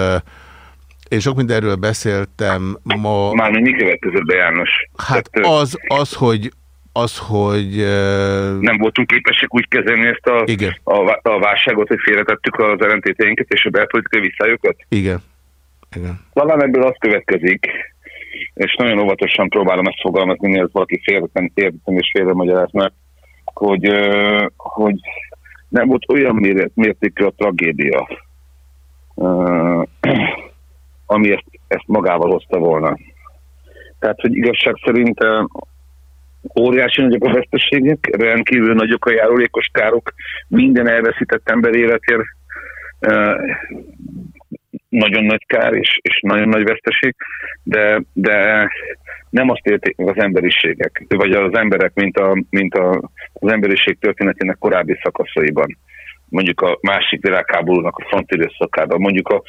[SPEAKER 1] én sok mindenről beszéltem ma.
[SPEAKER 10] Már mi következett be, János?
[SPEAKER 1] Hát Tehát, az, az, hogy az, hogy...
[SPEAKER 10] Nem voltunk képesek úgy kezelni ezt a,
[SPEAKER 1] igen.
[SPEAKER 10] a, a válságot, hogy félretettük az ellentéteinket és a belpolitikai visszájukat?
[SPEAKER 1] Igen. igen.
[SPEAKER 10] Talán ebből az következik, és nagyon óvatosan próbálom ezt fogalmazni, miért valaki félretem, értem és félre magyaráznak, hogy, hogy nem volt olyan mértékű a tragédia, ami ezt, ezt magával hozta volna. Tehát, hogy igazság szerint óriási nagyok a veszteségek, rendkívül nagyok a járulékos károk, minden elveszített ember életért nagyon nagy kár és, és nagyon nagy veszteség, de, de nem azt érték meg az emberiségek, vagy az emberek, mint, a, mint a, az emberiség történetének korábbi szakaszaiban. Mondjuk a másik világháborúnak a front időszakában, mondjuk a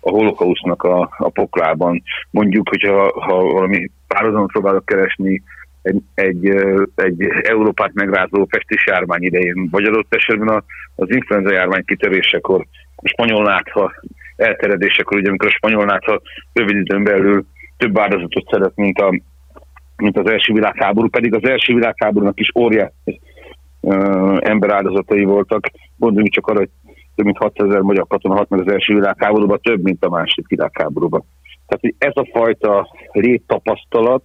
[SPEAKER 10] a holokausznak a, a poklában. Mondjuk, hogyha ha valami párhuzamot próbálok keresni egy, egy, egy Európát megrázó festés járvány idején, vagy adott esetben a, az influenza járvány kitörésekor, a spanyol nátha elteredésekor, ugye amikor a spanyol nátha rövid időn belül több áldozatot szeret, mint, a, mint az első világháború, pedig az első világháborúnak is óriási ember áldozatai voltak. Gondoljunk csak arra, hogy több mint 600 ezer magyar katona halt meg az első világháborúban, több, mint a második világháborúban. Tehát ez a fajta léttapasztalat,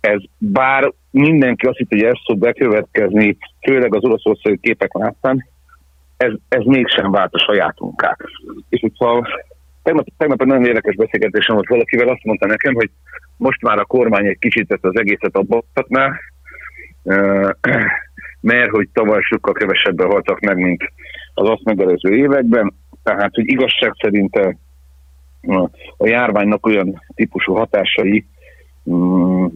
[SPEAKER 10] ez bár mindenki azt hitt, hogy ez fog bekövetkezni, főleg az oroszországi képek láttán, ez, ez mégsem vált a sajátunká. És hogyha tegnap, tegnap egy nagyon érdekes beszélgetésem volt valakivel, azt mondta nekem, hogy most már a kormány egy kicsit ezt az egészet abba mert hogy tavaly sokkal kevesebben haltak meg, mint az azt megelőző években, tehát, hogy igazság szerint a járványnak olyan típusú hatásai, mm,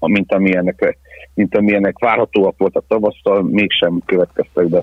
[SPEAKER 10] mint amilyenek, mint amilyenek várhatóak voltak tavasszal, mégsem következtek be.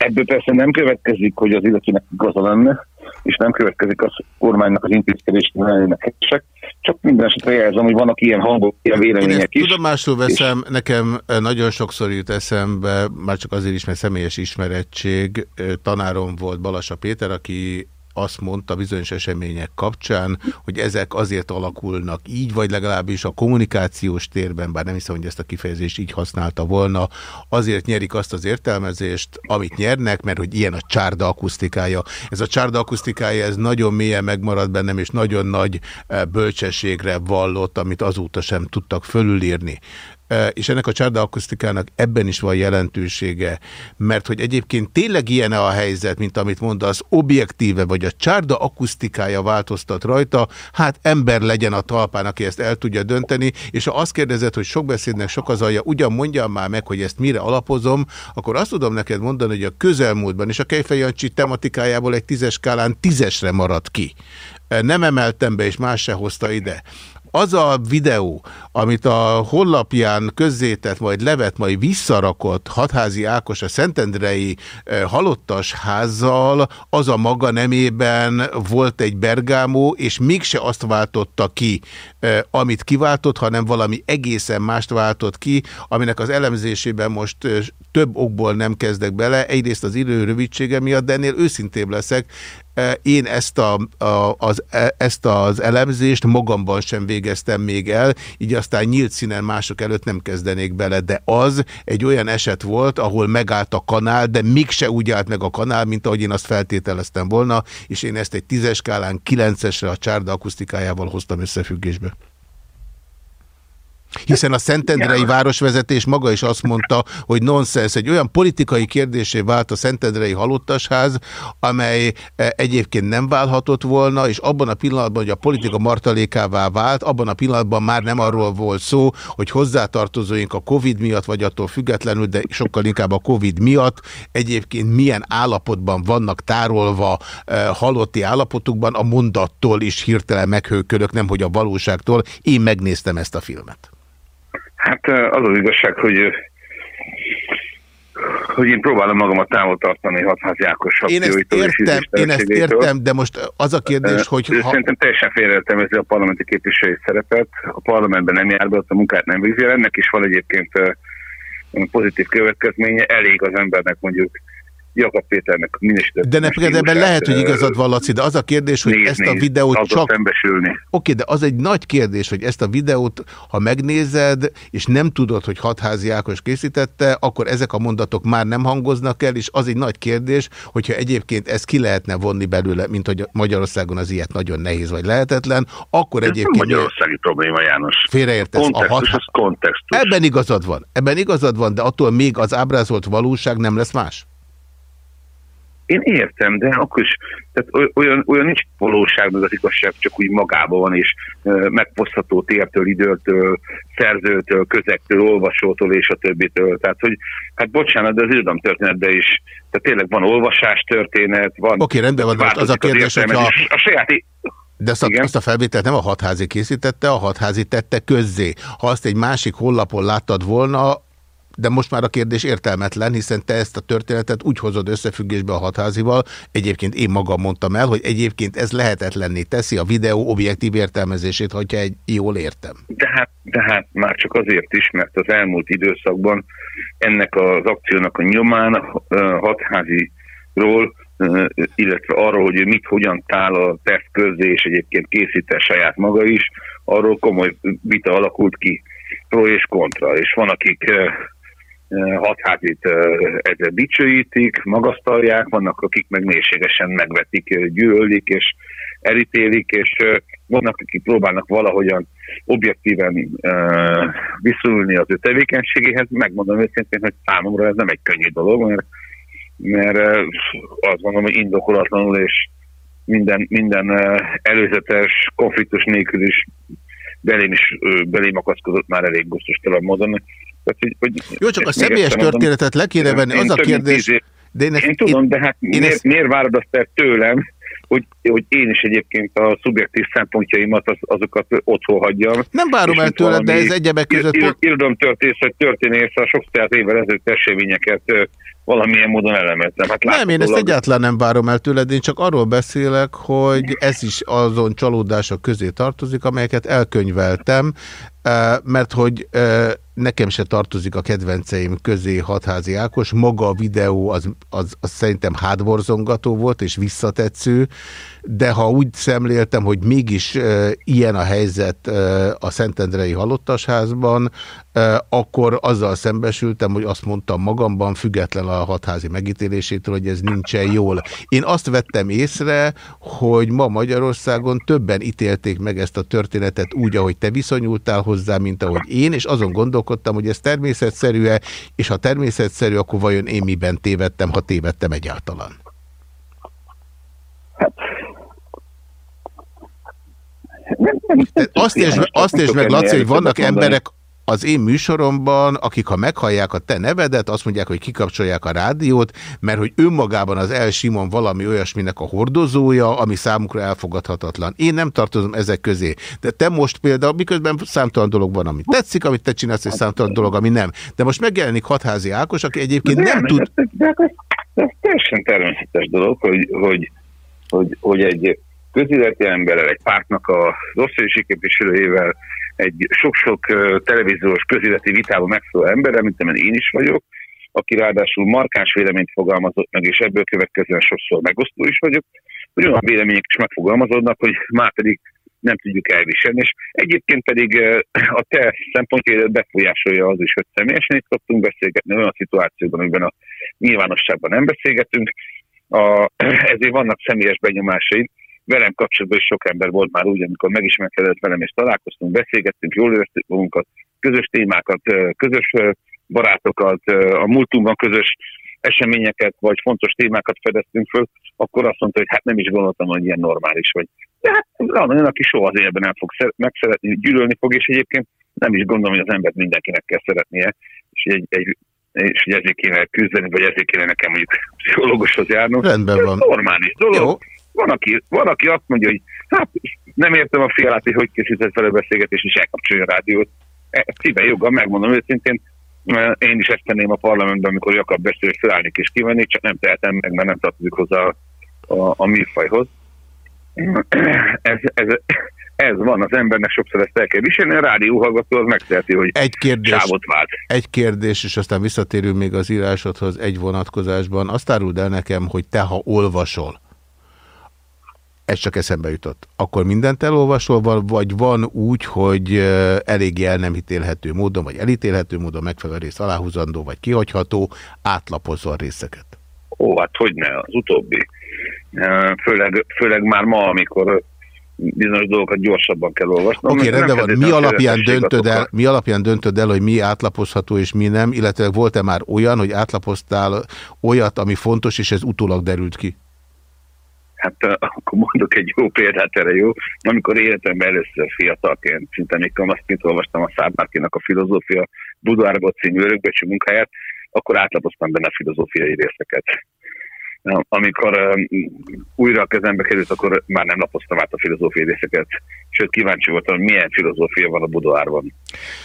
[SPEAKER 10] Ebből persze nem következik, hogy az illetőnek igaza lenne, és nem következik az kormánynak az intézkedés lennének helyesek, csak minden esetre jelzem, hogy vannak ilyen hangok, ilyen vélemények is.
[SPEAKER 1] Tudomásul veszem, és... nekem nagyon sokszor jut eszembe, már csak azért is, mert személyes ismerettség, tanárom volt Balasa Péter, aki azt mondta bizonyos események kapcsán, hogy ezek azért alakulnak így, vagy legalábbis a kommunikációs térben, bár nem hiszem, hogy ezt a kifejezést így használta volna, azért nyerik azt az értelmezést, amit nyernek, mert hogy ilyen a csárda akusztikája. Ez a csárda akusztikája, ez nagyon mélyen megmarad bennem, és nagyon nagy eh, bölcsességre vallott, amit azóta sem tudtak fölülírni és ennek a csárda akusztikának ebben is van jelentősége, mert hogy egyébként tényleg ilyen -e a helyzet, mint amit mondasz, objektíve, vagy a csárda akusztikája változtat rajta, hát ember legyen a talpán, aki ezt el tudja dönteni, és ha azt kérdezed, hogy sok beszédnek sok az alja, ugyan mondjam már meg, hogy ezt mire alapozom, akkor azt tudom neked mondani, hogy a közelmúltban és a Kejfejancsi tematikájából egy tízes skálán tízesre maradt ki. Nem emeltem be, és más se hozta ide az a videó, amit a honlapján közzétett, majd levet, majd visszarakott Hatházi Ákos a Szentendrei halottas házzal, az a maga nemében volt egy bergámó, és mégse azt váltotta ki, amit kiváltott, hanem valami egészen mást váltott ki, aminek az elemzésében most több okból nem kezdek bele, egyrészt az idő rövidsége miatt, de ennél őszintébb leszek. Én ezt, a, a, az, e, ezt az elemzést magamban sem végeztem még el, így aztán nyílt színen mások előtt nem kezdenék bele, de az egy olyan eset volt, ahol megállt a kanál, de mégse úgy állt meg a kanál, mint ahogy én azt feltételeztem volna, és én ezt egy tízes skálán kilencesre a csárda akusztikájával hoztam összefüggésbe. Hiszen a Szentendrei városvezetés maga is azt mondta, hogy nonsens, egy olyan politikai kérdésé vált a Szentendrei halottasház, amely e, egyébként nem válhatott volna, és abban a pillanatban, hogy a politika martalékává vált, abban a pillanatban már nem arról volt szó, hogy hozzátartozóink a Covid miatt, vagy attól függetlenül, de sokkal inkább a Covid miatt egyébként milyen állapotban vannak tárolva e, halotti állapotukban, a mondattól is hirtelen meghőkölök, nem hogy a valóságtól. Én megnéztem ezt a filmet.
[SPEAKER 10] Hát az az igazság, hogy hogy én próbálom magamat távol tartani hatházi Ákos
[SPEAKER 1] én ezt értem, én ezt értem, de most az a kérdés, hogy...
[SPEAKER 10] Ha... Szerintem teljesen félreértelmezi a parlamenti képviselői szerepet. A parlamentben nem jár be, ott a munkát nem végzi. Ennek is van egyébként pozitív következménye. Elég az embernek mondjuk Jakab Péternek minősített.
[SPEAKER 1] De ne, ebben lehet, hogy igazad van, Laci, de az a kérdés, hogy nézni, ezt a videót csak...
[SPEAKER 10] Szembesülni.
[SPEAKER 1] Oké, de az egy nagy kérdés, hogy ezt a videót, ha megnézed, és nem tudod, hogy hatházi Ákos készítette, akkor ezek a mondatok már nem hangoznak el, és az egy nagy kérdés, hogyha egyébként ezt ki lehetne vonni belőle, mint hogy Magyarországon az ilyet nagyon nehéz vagy lehetetlen, akkor Ez egyébként...
[SPEAKER 10] Nem magyarországi probléma, János.
[SPEAKER 1] Félreértesz.
[SPEAKER 10] Kontextus, a hat... kontextus.
[SPEAKER 1] Ebben igazad van. Ebben igazad van, de attól még az ábrázolt valóság nem lesz más.
[SPEAKER 10] Én értem, de akkor is tehát olyan, olyan nincs valóság, az igazság csak úgy magában van, és megfosztható tértől, időtől, szerzőtől, közektől, olvasótól és a többitől. Tehát, hogy hát bocsánat, de az irodalom történetben is, tehát tényleg van olvasás történet, van...
[SPEAKER 1] Oké, okay, rendben van, de az a kérdés, hogy a...
[SPEAKER 10] a saját
[SPEAKER 1] de azt a, azt a felvételt nem a hatházi készítette, a hatházi tette közzé. Ha azt egy másik honlapon láttad volna, de most már a kérdés értelmetlen, hiszen te ezt a történetet úgy hozod összefüggésbe a hatházival, egyébként én magam mondtam el, hogy egyébként ez lehetetlenné teszi a videó objektív értelmezését, hogyha egy jól értem.
[SPEAKER 10] De hát, de hát már csak azért is, mert az elmúlt időszakban ennek az akciónak a nyomán a hatháziról illetve arról, hogy mit hogyan tál a teszt közé, és egyébként készíte saját maga is, arról komoly vita alakult ki, pro és kontra. És van, akik hatházit ezzel dicsőítik, magasztalják, vannak akik meg mélységesen megvetik, gyűlölik és elítélik, és vannak, akik próbálnak valahogyan objektíven viszonyulni az ő tevékenységéhez. Megmondom őszintén, hogy számomra ez nem egy könnyű dolog, mert, mert azt gondolom, hogy indokolatlanul és minden, minden előzetes konfliktus nélkül is belém is belém akaszkodott már elég gusztustalan módon.
[SPEAKER 1] Tehát, hogy, hogy Jó, csak a személyes történetet le kéne venni. Az a kérdés...
[SPEAKER 10] De én, ezt, én tudom, én, de hát én miért, ezt... miért várod azt el tőlem, hogy, hogy én is egyébként a szubjektív szempontjaimat az, azokat otthon hagyjam.
[SPEAKER 1] Nem várom el tőled, de ez egyebek között... Ir,
[SPEAKER 10] irodalom történész, hogy történész a sok száz évvel ezelőtt eseményeket valamilyen módon elemeztem. Hát
[SPEAKER 1] nem, én ezt egyáltalán nem várom el tőled, én csak arról beszélek, hogy ez is azon csalódások közé tartozik, amelyeket elkönyveltem, mert hogy nekem se tartozik a kedvenceim közé Hatházi Ákos. Maga a videó az, az, az szerintem hátborzongató volt és visszatetsző, de ha úgy szemléltem, hogy mégis e, ilyen a helyzet e, a Szentendrei Halottasházban, e, akkor azzal szembesültem, hogy azt mondtam magamban, független a hatházi megítélésétől, hogy ez nincsen jól. Én azt vettem észre, hogy ma Magyarországon többen ítélték meg ezt a történetet úgy, ahogy te viszonyultál hozzá, mint ahogy én, és azon gondolkodtam, hogy ez természetszerű-e, és ha természetszerű, akkor vajon én miben tévedtem, ha tévedtem egyáltalán? Hát, azt értsd, azt értsd meg, Laci, hogy vannak emberek, az én műsoromban, akik ha meghallják a te nevedet, azt mondják, hogy kikapcsolják a rádiót, mert hogy önmagában az El Simon valami olyasminek a hordozója, ami számukra elfogadhatatlan. Én nem tartozom ezek közé. De te most például, miközben számtalan dolog van, ami tetszik, amit te csinálsz, és számtalan dolog, ami nem. De most megjelenik hatházi Ákos, aki egyébként de nem, nem tud...
[SPEAKER 10] Ez, ez, ez teljesen természetes dolog, hogy, hogy, hogy, hogy egy közéleti emberrel, egy pártnak a rossz képviselőjével, egy sok-sok televíziós közéleti vitában megszóló emberrel, mint én is vagyok, aki ráadásul markáns véleményt fogalmazott meg, és ebből következően sokszor megosztó is vagyok, hogy olyan vélemények is megfogalmazódnak, hogy már pedig nem tudjuk elviselni, és egyébként pedig a te szempontjaidat befolyásolja az is, hogy személyesen itt szoktunk beszélgetni olyan szituációban, amiben a nyilvánosságban nem beszélgetünk, a, ezért vannak személyes benyomásai. Velem kapcsolatban is sok ember volt már úgy, amikor megismerkedett velem, és találkoztunk, beszélgettünk, jól éreztük magunkat, közös témákat, közös barátokat, a múltunkban közös eseményeket vagy fontos témákat fedeztünk föl, akkor azt mondta, hogy hát nem is gondoltam, hogy ilyen normális vagy. De hát van olyan, aki soha az életben nem fog megszeretni, gyűlölni fog, és egyébként nem is gondolom, hogy az embert mindenkinek kell szeretnie, és egy, egy és hogy ezért kéne küzdeni, vagy ezért kéne nekem mondjuk pszichológushoz járnom.
[SPEAKER 1] Rendben van.
[SPEAKER 10] normális dolog. Jó. Van aki, van, aki azt mondja, hogy hát nem értem a fialát, hogy hogy készített fel a beszélgetés, és elkapcsolja a rádiót. E, szíve joga, megmondom őszintén, én is ezt tenném a parlamentben, amikor Jakab beszél, felállnék és kivenni, csak nem tehetem meg, mert nem tartozik hozzá a, a, a műfajhoz. Ez, ez, ez van, az embernek sokszor ezt el kell viselni, a rádióhallgató az megteheti, hogy
[SPEAKER 1] egy kérdés, sávot vált. Egy kérdés, és aztán visszatérünk még az írásodhoz egy vonatkozásban. Azt áruld el nekem, hogy te, ha olvasol, ez csak eszembe jutott. Akkor mindent elolvasol, vagy van úgy, hogy eléggé el nem ítélhető módon, vagy elítélhető módon megfelelő rész aláhúzandó, vagy kihagyható, átlapozol részeket?
[SPEAKER 10] Ó, hát hogy ne, az utóbbi. Főleg, főleg már ma, amikor bizonyos dolgokat gyorsabban kell olvasnom.
[SPEAKER 1] Oké, okay, rendben van. Mi alapján, döntöd el, mi alapján döntöd el, hogy mi átlapozható és mi nem, illetve volt-e már olyan, hogy átlapoztál olyat, ami fontos, és ez utólag derült ki?
[SPEAKER 10] Hát akkor mondok egy jó példát erre, jó? Amikor életemben először fiatalként, szinte még kamaszként olvastam a Szábárkinak a filozófia Budvárgot című örökbecsű munkáját, akkor átlapoztam benne a filozófiai részeket amikor újra a kezembe került, akkor már nem lapoztam át a filozófiai részeket, sőt kíváncsi voltam, milyen filozófia van a Budoárban.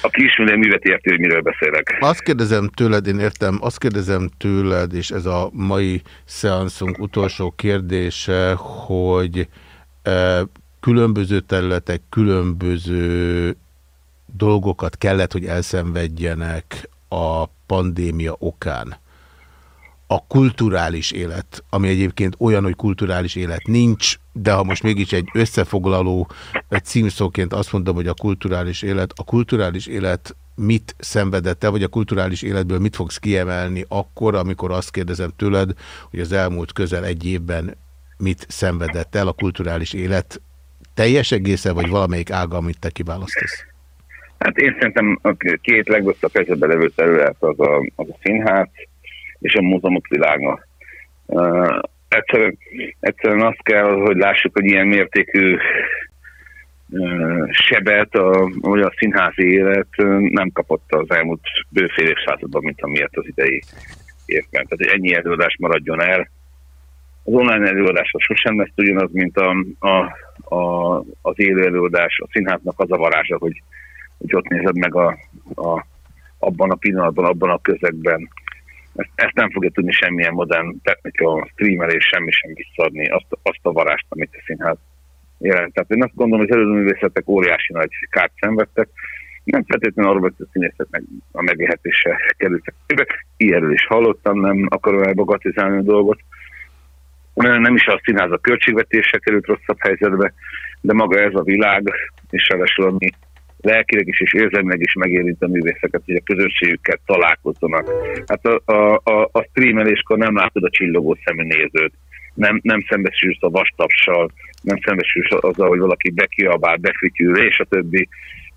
[SPEAKER 10] Aki ismeri a művet érti, hogy miről beszélek.
[SPEAKER 1] Azt kérdezem tőled, én értem, azt kérdezem tőled, és ez a mai szeanszunk utolsó kérdése, hogy különböző területek, különböző dolgokat kellett, hogy elszenvedjenek a pandémia okán a kulturális élet, ami egyébként olyan, hogy kulturális élet nincs, de ha most mégis egy összefoglaló címszóként azt mondom, hogy a kulturális élet, a kulturális élet mit szenvedett vagy a kulturális életből mit fogsz kiemelni akkor, amikor azt kérdezem tőled, hogy az elmúlt közel egy évben mit szenvedett el a kulturális élet teljes egészen, vagy valamelyik ága, amit te kiválasztasz?
[SPEAKER 10] Hát én szerintem a két legrosszabb helyzetben levő terület az a, az a színház, és a múzeumok világa. Uh, egyszerűen, egyszerűen azt kell, hogy lássuk, hogy ilyen mértékű uh, sebet a, vagy a színházi élet nem kapott az elmúlt bőfél évszázadban, mint amiért az idei évben. Tehát ennyi előadás maradjon el. Az online előadás az sosem lesz ugyanaz, mint a, a, a, az élő előadás. A színháznak az a varázsa, hogy, hogy ott nézed meg a, a, abban a pillanatban, abban a közegben, ezt, ezt nem fogja tudni semmilyen modern technika, streamelés, semmi sem visszaadni azt, azt a varást, amit a színház jelent. Tehát én azt gondolom, hogy az előzőművészetek óriási nagy kárt szenvedtek, nem feltétlenül arról, hogy a színészeknek a megélhetése kerültek. Ilyenről is hallottam, nem akarom elbogatizálni a dolgot. Nem is a színház a költségvetése került rosszabb helyzetbe, de maga ez a világ, és ráadásul ami lelkileg is és érzelmileg is megérint a művészeket, hogy a közönségükkel találkozzanak. Hát a, a, a, a streameléskor nem látod a csillogó szemű nézőt, nem, nem szembesülsz a vastapsal, nem szembesülsz azzal, hogy valaki bekiabál, befütyül, és a többi,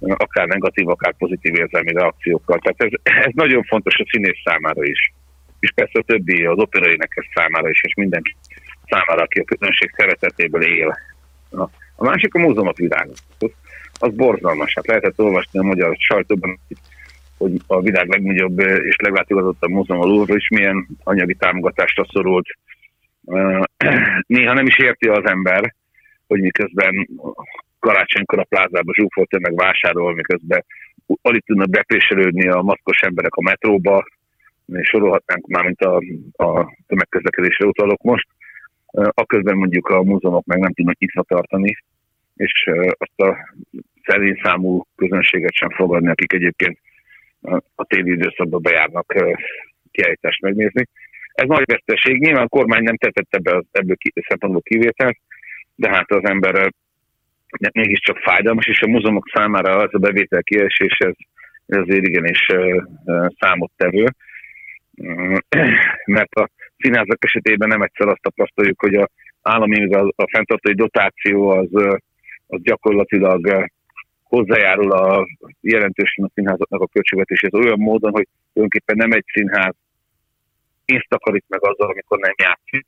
[SPEAKER 10] akár negatív, akár pozitív érzelmi reakciókkal. Tehát ez, ez nagyon fontos a színész számára is. És persze a többi, az operaénekes számára is, és mindenki számára, aki a közönség szeretetéből él. A másik a múzeumok világa az borzalmas. Hát lehetett olvasni a magyar sajtóban, hogy a világ legnagyobb és leglátogatottabb múzeum a Louvre is milyen anyagi támogatásra szorult. Néha nem is érti az ember, hogy miközben karácsonykor a plázába zsúfolt meg vásárol, miközben alig tudnak bepréselődni a maszkos emberek a metróba, és sorolhatnánk már, mint a, a tömegközlekedésre utalok most, aközben mondjuk a múzeumok meg nem tudnak nyitva tartani, és azt a szerény számú közönséget sem fogadni, akik egyébként a téli időszakban bejárnak kiállítást megnézni. Ez nagy veszteség. Nyilván a kormány nem tetett ebbe az, ebből ki, szempontból kivételt, de hát az ember mégiscsak fájdalmas, és a múzeumok számára az a bevétel kiesés, ez, ez azért igenis számottevő. Mert a színházak esetében nem egyszer azt tapasztaljuk, hogy a állami, a, a fenntartói dotáció az, az gyakorlatilag hozzájárul a jelentősen a színházaknak a költségvetéshez olyan módon, hogy tulajdonképpen nem egy színház pénzt takarít meg azzal, amikor nem játszik.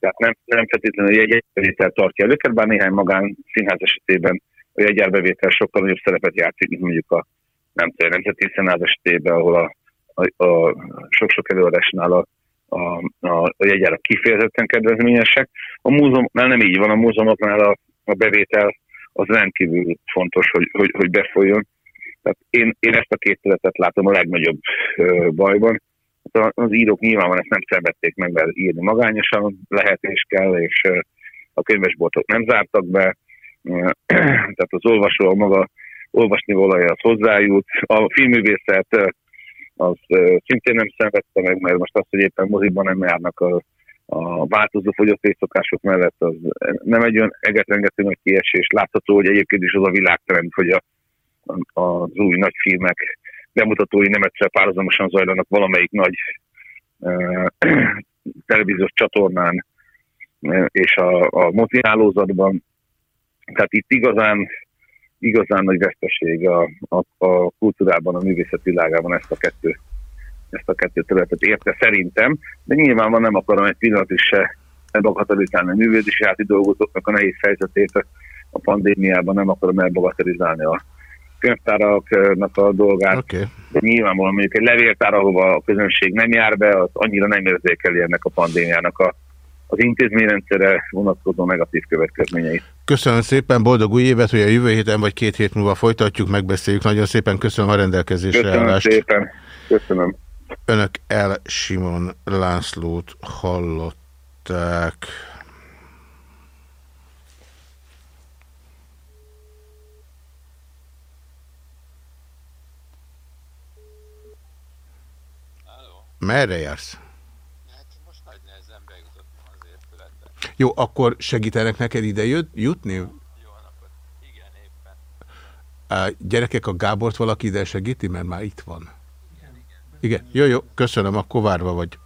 [SPEAKER 10] Tehát nem, nem feltétlenül egy jegyárbevétel tartja előket, bár néhány magán színház esetében a jegyárbevétel sokkal nagyobb szerepet játszik, mint mondjuk a nem tudom, nemzeti színház esetében, ahol a, a, a sok-sok előadásnál a, a, a, a jegyárak kifejezetten kedvezményesek. A múzeumoknál nem így van, a múzeumoknál a, a bevétel az rendkívül fontos, hogy, hogy, hogy befolyjon. Tehát én, én ezt a két területet látom a legnagyobb bajban. Hát az írók nyilván ezt nem szerették meg, mert írni magányosan lehet és kell, és a könyvesboltok nem zártak be, tehát az olvasó a maga olvasni valaja az hozzájut. A filmművészet az szintén nem szenvedte meg, mert most azt, hogy éppen moziban nem járnak a a változó fogyasztói mellett az nem egy olyan egetrengető nagy kiesés. Látható, hogy egyébként is az a világtrend, hogy a, a, az új nagy filmek bemutatói nem egyszer párhuzamosan zajlanak valamelyik nagy uh, televíziós csatornán uh, és a, a motiválózatban. Tehát itt igazán, igazán nagy veszteség a, a, a kultúrában, a művészet világában ezt a kettő ezt a kettő területet érte szerintem, de nyilván nem akarom egy pillanat is se elbagatelizálni a művészeti dolgozóknak a nehéz helyzetét a pandémiában, nem akarom elbagatelizálni a könyvtáraknak a dolgát. Okay. De nyilvánvalóan mondjuk egy levéltár, ahova a közönség nem jár be, az annyira nem érzékeli ennek a pandémiának a, az intézményrendszere vonatkozó negatív következményeit.
[SPEAKER 1] Köszönöm szépen, boldog új évet, hogy a jövő héten vagy két hét múlva folytatjuk, megbeszéljük. Nagyon szépen köszönöm a rendelkezésre
[SPEAKER 10] Köszönöm állást. szépen. Köszönöm.
[SPEAKER 1] Önök El Simon Lászlót hallották. Merre jársz? Hát. Jó, akkor segítenek neked ide jutni? Jó, akkor igen, éppen. Gyerekek, a Gábort valaki ide segíti, mert már itt van. Igen, jó, jó, köszönöm, akkor várva vagy.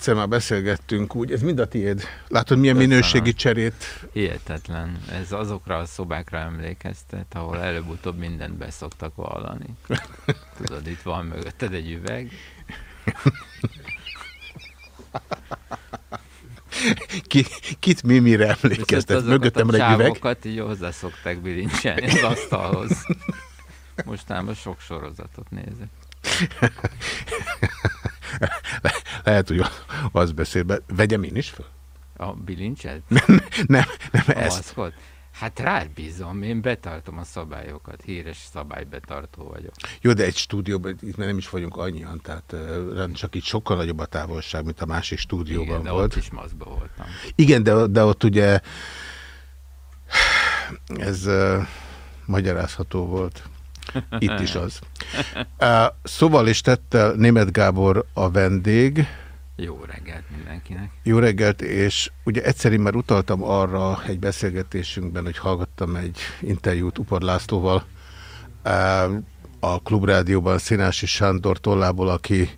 [SPEAKER 1] Egyszer már beszélgettünk úgy, ez mind a tiéd. Látod, milyen Köszönöm. minőségi cserét?
[SPEAKER 11] Hihetetlen. Ez azokra a szobákra emlékeztet, ahol előbb-utóbb mindent beszoktak vallani. Tudod, itt van mögötted egy üveg.
[SPEAKER 1] Ki, kit mi mire emlékeztet? Mögöttem egy üveg.
[SPEAKER 11] így hozzá szokták bilincselni az asztalhoz. Mostában sok sorozatot nézek.
[SPEAKER 1] Le, lehet, hogy az beszél be. Vegyem én is fel?
[SPEAKER 11] A bilincset?
[SPEAKER 1] nem, nem, nem ezt.
[SPEAKER 11] Maszkot? Hát rád bízom, én betartom a szabályokat, híres szabálybetartó vagyok.
[SPEAKER 1] Jó, de egy stúdióban, itt nem is vagyunk annyian, tehát csak itt sokkal nagyobb a távolság, mint a másik stúdióban
[SPEAKER 11] Igen, de
[SPEAKER 1] volt.
[SPEAKER 11] ott is maszkba voltam.
[SPEAKER 1] Igen, de, de ott ugye ez uh, magyarázható volt. Itt is az. Uh, szóval is tettel Német Gábor a vendég.
[SPEAKER 11] Jó reggelt mindenkinek.
[SPEAKER 1] Jó reggelt, és ugye egyszerűen már utaltam arra egy beszélgetésünkben, hogy hallgattam egy interjút Upar Lászlóval a Klubrádióban Színási Sándor tollából, aki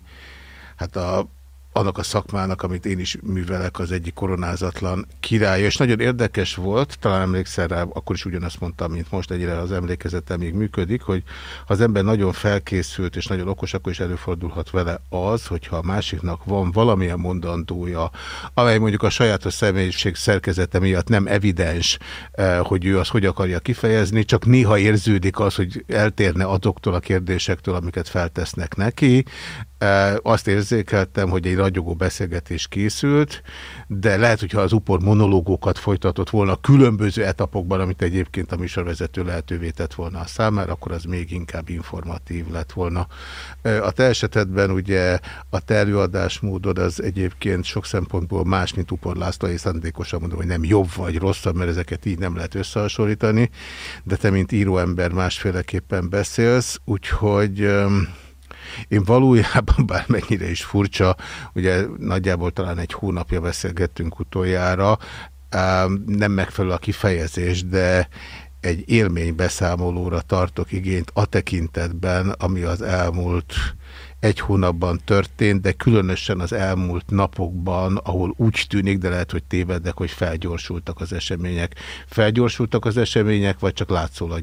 [SPEAKER 1] hát a annak a szakmának, amit én is művelek, az egyik koronázatlan királya, és nagyon érdekes volt, talán emlékszel rá, akkor is ugyanazt mondtam, mint most, egyre az emlékezetem még működik, hogy ha az ember nagyon felkészült és nagyon okos, akkor is előfordulhat vele az, hogyha a másiknak van valamilyen mondandója, amely mondjuk a sajátos személyiség szerkezete miatt nem evidens, eh, hogy ő azt hogy akarja kifejezni, csak néha érződik az, hogy eltérne azoktól a kérdésektől, amiket feltesznek neki, azt érzékeltem, hogy egy ragyogó beszélgetés készült, de lehet, hogyha az upor monológokat folytatott volna különböző etapokban, amit egyébként a műsorvezető lehetővé tett volna a számára, akkor az még inkább informatív lett volna. A te esetedben ugye a te előadásmódod az egyébként sok szempontból más, mint Upor László, és szándékosan mondom, hogy nem jobb vagy rosszabb, mert ezeket így nem lehet összehasonlítani, de te, mint íróember másféleképpen beszélsz, úgyhogy én valójában, bármennyire is furcsa, ugye nagyjából talán egy hónapja beszélgettünk utoljára, nem megfelelő a kifejezés, de egy élménybeszámolóra tartok igényt a tekintetben, ami az elmúlt egy hónapban történt, de különösen az elmúlt napokban, ahol úgy tűnik, de lehet, hogy tévedek, hogy felgyorsultak az események. Felgyorsultak az események, vagy csak látszólag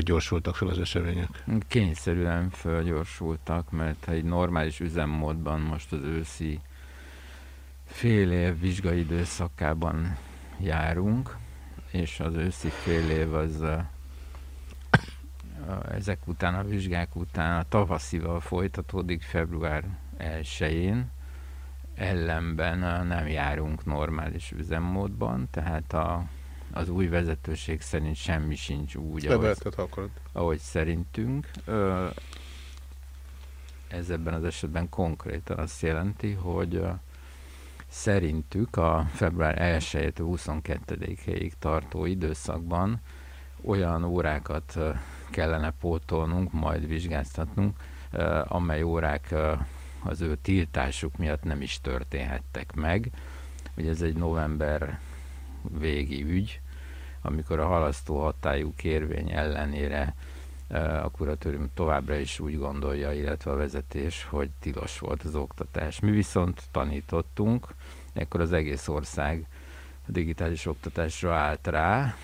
[SPEAKER 1] gyorsultak fel az események?
[SPEAKER 11] Kényszerűen felgyorsultak, mert egy normális üzemmódban most az őszi fél év vizsgai időszakában járunk, és az őszi fél év az ezek után, a vizsgák után a tavaszival folytatódik február 1-én, ellenben nem járunk normális üzemmódban, tehát a, az új vezetőség szerint semmi sincs úgy, ahogy, ahogy szerintünk. Ez ebben az esetben konkrétan azt jelenti, hogy szerintük a február 1 22-ig tartó időszakban olyan órákat kellene pótolnunk, majd vizsgáztatnunk, amely órák az ő tiltásuk miatt nem is történhettek meg. Ugye ez egy november végi ügy, amikor a halasztó hatályú kérvény ellenére a kuratórium továbbra is úgy gondolja, illetve a vezetés, hogy tilos volt az oktatás. Mi viszont tanítottunk, ekkor az egész ország a digitális oktatásra állt rá,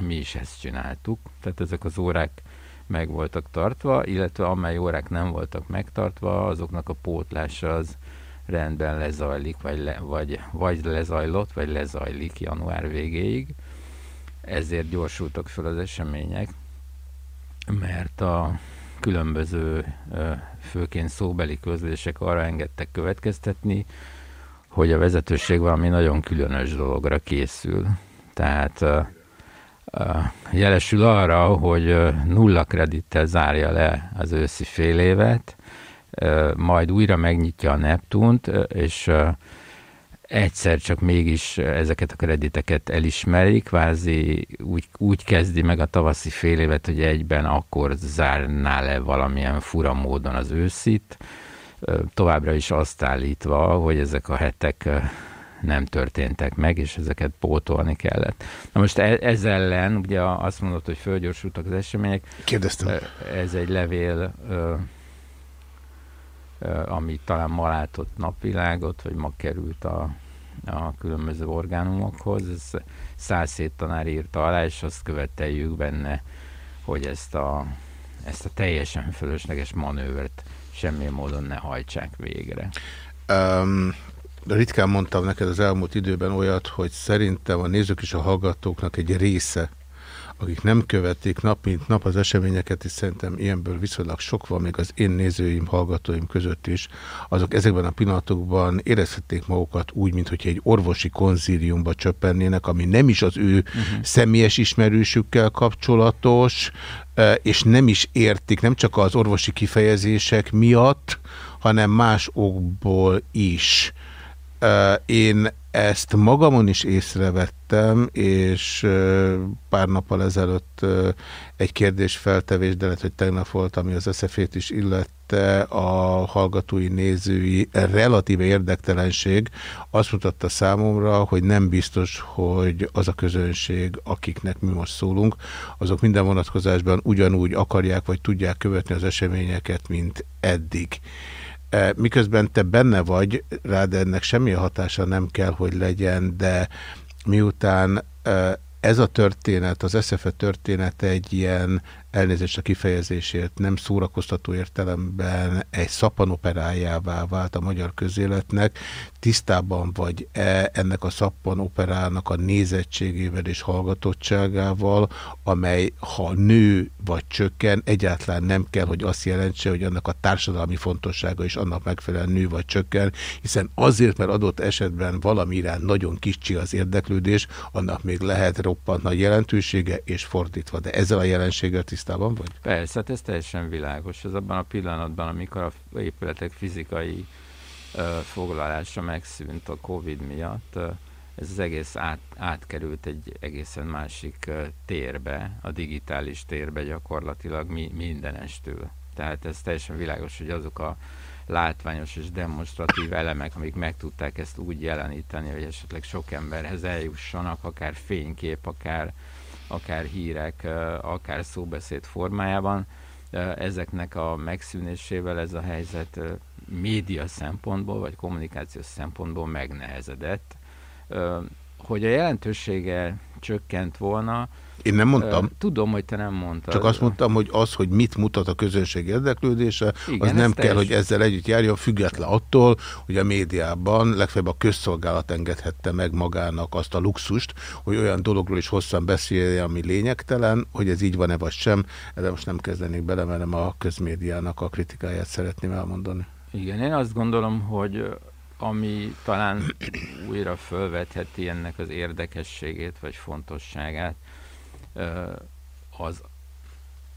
[SPEAKER 11] mi is ezt csináltuk, tehát ezek az órák meg voltak tartva, illetve amely órák nem voltak megtartva, azoknak a pótlása az rendben lezajlik, vagy, le, vagy, vagy lezajlott, vagy lezajlik január végéig. Ezért gyorsultak fel az események, mert a különböző főként szóbeli közlések arra engedtek következtetni, hogy a vezetőség valami nagyon különös dologra készül. Tehát jelesül arra, hogy nulla kredittel zárja le az őszi fél évet, majd újra megnyitja a Neptunt, és egyszer csak mégis ezeket a krediteket elismeri, kvázi úgy, úgy kezdi meg a tavaszi fél évet, hogy egyben akkor zárná le valamilyen fura módon az őszit, továbbra is azt állítva, hogy ezek a hetek nem történtek meg, és ezeket pótolni kellett. Na most e- ez ellen, ugye azt mondod, hogy fölgyorsultak az események.
[SPEAKER 1] Kérdeztem.
[SPEAKER 11] Ez egy levél ami talán ma látott napvilágot, vagy ma került a, a különböző orgánumokhoz. Ez 107 tanár írta alá, és azt követeljük benne, hogy ezt a, ezt a teljesen fölösleges manővert semmilyen módon ne hajtsák végre.
[SPEAKER 1] Um, ritkán mondtam neked az elmúlt időben olyat, hogy szerintem a nézők és a hallgatóknak egy része akik nem követik nap mint nap az eseményeket, és szerintem ilyenből viszonylag sok van, még az én nézőim, hallgatóim között is, azok ezekben a pillanatokban érezhették magukat úgy, mintha egy orvosi konzíliumba csöppennének, ami nem is az ő uh mhm. -huh. személyes ismerősükkel kapcsolatos, e, és nem is értik, nem csak az orvosi kifejezések miatt, hanem más okból is. Én ezt magamon is észrevettem, és pár nappal ezelőtt egy kérdés feltevés, de lehet, hogy tegnap volt, ami az eszefét is illette, a hallgatói, nézői relatíve érdektelenség azt mutatta számomra, hogy nem biztos, hogy az a közönség, akiknek mi most szólunk, azok minden vonatkozásban ugyanúgy akarják, vagy tudják követni az eseményeket, mint eddig. E, miközben te benne vagy, rád ennek semmi hatása nem kell, hogy legyen, de miután e, ez a történet, az SZFE történet egy ilyen elnézést a kifejezésért nem szórakoztató értelemben egy szappanoperájává vált a magyar közéletnek. Tisztában vagy -e ennek a szappanoperának a nézettségével és hallgatottságával, amely ha nő vagy csökken, egyáltalán nem kell, hogy azt jelentse, hogy annak a társadalmi fontossága is annak megfelelően nő vagy csökken, hiszen azért, mert adott esetben valami iránt nagyon kicsi az érdeklődés, annak még lehet roppant nagy jelentősége, és fordítva. De ezzel a jelenséggel tisztában vagy?
[SPEAKER 11] Persze, hát ez teljesen világos. Ez abban a pillanatban, amikor a épületek fizikai uh, foglalása megszűnt a Covid miatt, uh, ez az egész át, átkerült egy egészen másik uh, térbe, a digitális térbe gyakorlatilag mi, mindenestől. Tehát ez teljesen világos, hogy azok a látványos és demonstratív elemek, amik meg tudták ezt úgy jeleníteni, hogy esetleg sok emberhez eljussanak, akár fénykép, akár akár hírek, akár szóbeszéd formájában. Ezeknek a megszűnésével ez a helyzet média szempontból, vagy kommunikációs szempontból megnehezedett. Hogy a jelentősége csökkent volna,
[SPEAKER 1] én nem mondtam.
[SPEAKER 11] Tudom, hogy te nem mondtad.
[SPEAKER 1] Csak azt mondtam, hogy az, hogy mit mutat a közönség érdeklődése, Igen, az nem kell, hogy ezzel együtt járjon, független attól, hogy a médiában legfeljebb a közszolgálat engedhette meg magának azt a luxust, hogy olyan dologról is hosszan beszélje, ami lényegtelen, hogy ez így van-e vagy sem, de most nem kezdenék bele, mert nem a közmédiának a kritikáját szeretném elmondani.
[SPEAKER 11] Igen, én azt gondolom, hogy ami talán újra fölvetheti ennek az érdekességét vagy fontosságát, az,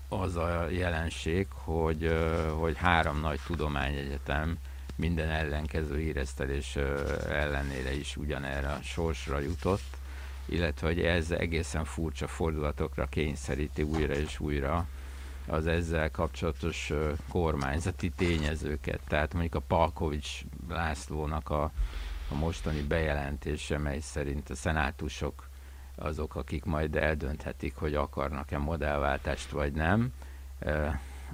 [SPEAKER 11] az a jelenség, hogy, hogy három nagy tudományegyetem minden ellenkező éreztelés ellenére is ugyanerre a sorsra jutott, illetve hogy ez egészen furcsa fordulatokra kényszeríti újra és újra az ezzel kapcsolatos kormányzati tényezőket. Tehát mondjuk a Palkovics Lászlónak a, a mostani bejelentése, mely szerint a szenátusok azok, akik majd eldönthetik, hogy akarnak-e modellváltást vagy nem,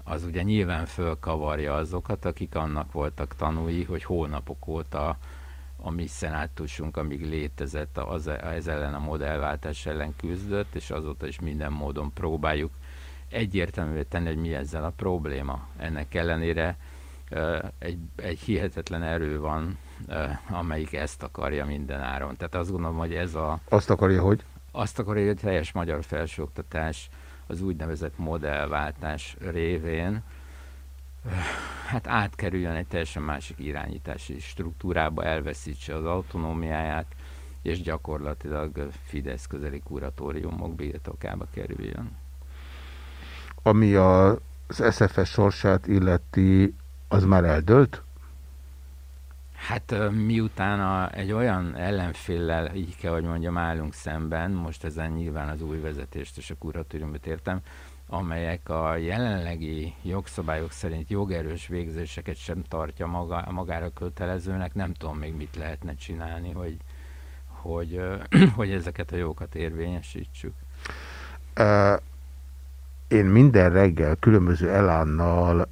[SPEAKER 11] az ugye nyilván fölkavarja azokat, akik annak voltak tanúi, hogy hónapok óta a mi szenátusunk, amíg létezett, az, ez ellen a modellváltás ellen küzdött, és azóta is minden módon próbáljuk egyértelművé tenni, hogy mi ezzel a probléma. Ennek ellenére egy, egy hihetetlen erő van, amelyik ezt akarja minden áron. Tehát azt gondolom, hogy ez a...
[SPEAKER 1] Azt akarja, hogy?
[SPEAKER 11] Azt akarja, hogy a teljes magyar felsőoktatás az úgynevezett modellváltás révén hát átkerüljön egy teljesen másik irányítási struktúrába, elveszítse az autonómiáját, és gyakorlatilag Fidesz közeli kuratóriumok birtokába kerüljön.
[SPEAKER 1] Ami a, az SFS sorsát illeti, az már eldőlt?
[SPEAKER 11] Hát miután a, egy olyan ellenféllel, így kell, hogy mondjam, állunk szemben, most ezen nyilván az új vezetést és a kuratóriumot értem, amelyek a jelenlegi jogszabályok szerint jogerős végzéseket sem tartja maga, magára kötelezőnek, nem tudom még mit lehetne csinálni, hogy, hogy, hogy ezeket a jogokat érvényesítsük.
[SPEAKER 1] Én minden reggel különböző elánnal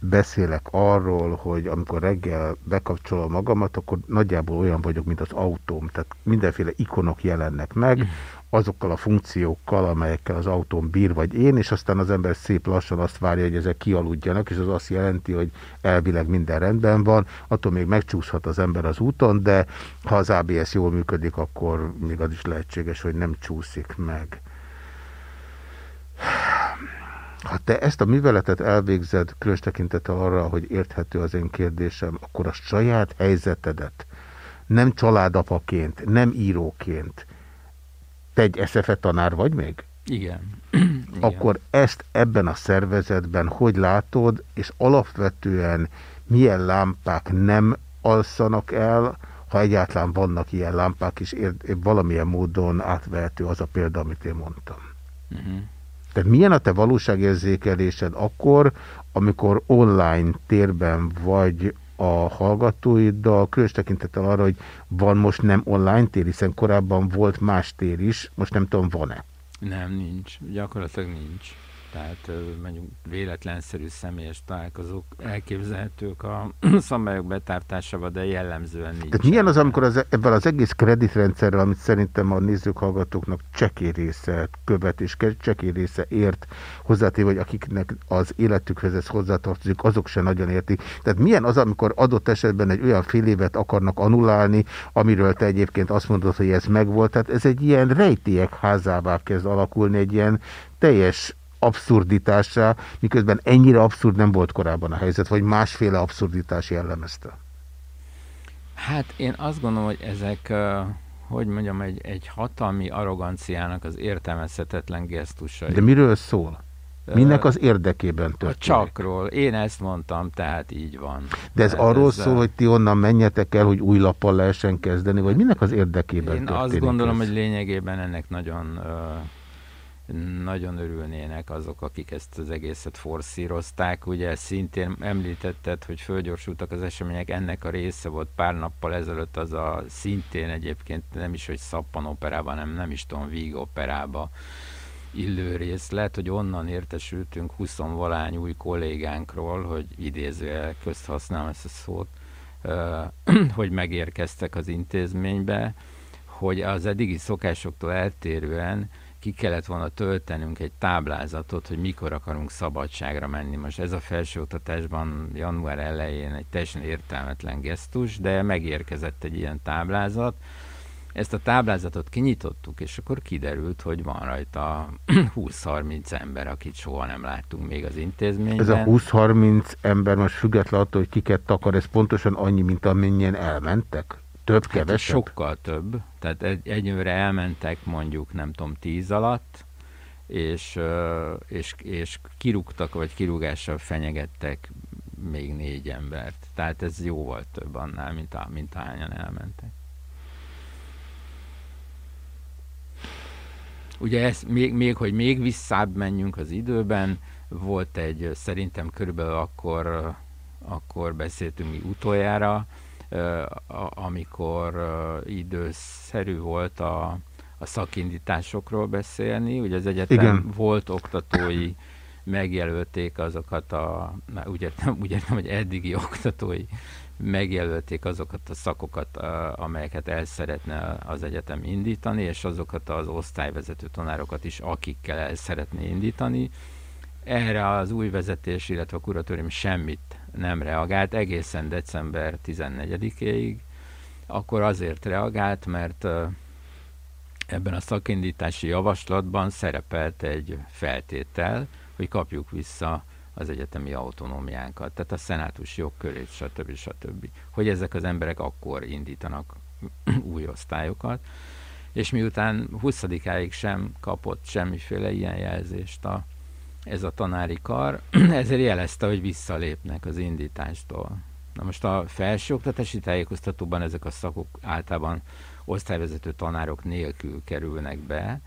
[SPEAKER 1] beszélek arról, hogy amikor reggel bekapcsolom magamat, akkor nagyjából olyan vagyok, mint az autóm. Tehát mindenféle ikonok jelennek meg, azokkal a funkciókkal, amelyekkel az autón bír, vagy én, és aztán az ember szép lassan azt várja, hogy ezek kialudjanak, és az azt jelenti, hogy elvileg minden rendben van, attól még megcsúszhat az ember az úton, de ha az ABS jól működik, akkor még az is lehetséges, hogy nem csúszik meg. Ha te ezt a műveletet elvégzed, különös tekintettel arra, hogy érthető az én kérdésem, akkor a saját helyzetedet nem családapaként, nem íróként, te egy SZFE tanár vagy még?
[SPEAKER 11] Igen.
[SPEAKER 1] Akkor ezt ebben a szervezetben hogy látod, és alapvetően milyen lámpák nem alszanak el, ha egyáltalán vannak ilyen lámpák, és valamilyen módon átvehető az a példa, amit én mondtam. Uh mhm. -huh. Tehát milyen a te valóságérzékelésed akkor, amikor online térben vagy a hallgatóiddal, különös tekintettel arra, hogy van most nem online tér, hiszen korábban volt más tér is, most nem tudom, van-e?
[SPEAKER 11] Nem, nincs. Gyakorlatilag nincs tehát mondjuk véletlenszerű személyes találkozók elképzelhetők a szabályok betartásával, de jellemzően nincs.
[SPEAKER 1] Tehát milyen az, amikor az, ebben az egész kreditrendszerrel, amit szerintem a nézők, hallgatóknak csekély része követ, és csekély része ért hozzátéve, hogy akiknek az életükhöz ez hozzátartozik, azok se nagyon értik. Tehát milyen az, amikor adott esetben egy olyan fél évet akarnak anulálni, amiről te egyébként azt mondod, hogy ez megvolt. Tehát ez egy ilyen rejtélyek házává kezd alakulni, egy ilyen teljes abszurditásra, miközben ennyire abszurd nem volt korábban a helyzet, vagy másféle abszurditás jellemezte?
[SPEAKER 11] Hát én azt gondolom, hogy ezek, hogy mondjam, egy, egy hatalmi arroganciának az értelmezhetetlen gesztusai.
[SPEAKER 1] De miről szól? Minek az érdekében történik?
[SPEAKER 11] A csakról. Én ezt mondtam, tehát így van.
[SPEAKER 1] De ez tehát arról ez szól, a... hogy ti onnan menjetek el, hogy új lappal lehessen kezdeni, vagy minek az érdekében
[SPEAKER 11] Én
[SPEAKER 1] történik
[SPEAKER 11] azt gondolom,
[SPEAKER 1] ez?
[SPEAKER 11] hogy lényegében ennek nagyon nagyon örülnének azok, akik ezt az egészet forszírozták. Ugye szintén említetted, hogy fölgyorsultak az események, ennek a része volt pár nappal ezelőtt az a szintén egyébként nem is, hogy szappan operában, hanem nem is tudom, víg operába illő rész. Lehet, hogy onnan értesültünk 20 valány új kollégánkról, hogy idézőjel közt használom ezt a szót, hogy megérkeztek az intézménybe, hogy az eddigi szokásoktól eltérően ki kellett volna töltenünk egy táblázatot, hogy mikor akarunk szabadságra menni. Most ez a felsőoktatásban január elején egy teljesen értelmetlen gesztus, de megérkezett egy ilyen táblázat. Ezt a táblázatot kinyitottuk, és akkor kiderült, hogy van rajta 20-30 ember, akit soha nem láttunk még az intézményben.
[SPEAKER 1] Ez a 20-30 ember most független attól, hogy kiket takar, ez pontosan annyi, mint amennyien elmentek? Több, hát kevesebb?
[SPEAKER 11] Hát sokkal több. Tehát egy, egyőre elmentek mondjuk, nem tudom, tíz alatt, és, és, és kirúgtak, vagy kirúgással fenyegettek még négy embert. Tehát ez jóval több annál, mint, a, mint hányan elmentek. Ugye ez, még, még, hogy még visszább menjünk az időben, volt egy, szerintem körülbelül akkor, akkor beszéltünk mi utoljára, amikor időszerű volt a, a szakindításokról beszélni. Ugye az egyetem Igen. volt oktatói, megjelölték azokat a, úgy értem, úgy értem, hogy eddigi oktatói megjelölték azokat a szakokat, amelyeket el szeretne az egyetem indítani, és azokat az osztályvezető tanárokat is, akikkel el szeretné indítani. Erre az új vezetés, illetve a kuratórium semmit nem reagált egészen december 14-ig, akkor azért reagált, mert ebben a szakindítási javaslatban szerepelt egy feltétel, hogy kapjuk vissza az egyetemi autonómiánkat, tehát a szenátus jogkörét, stb. stb. Hogy ezek az emberek akkor indítanak új osztályokat, és miután 20-áig sem kapott semmiféle ilyen jelzést a ez a tanári kar, ezért jelezte, hogy visszalépnek az indítástól. Na most a felsőoktatási tájékoztatóban ezek a szakok általában osztályvezető tanárok nélkül kerülnek be.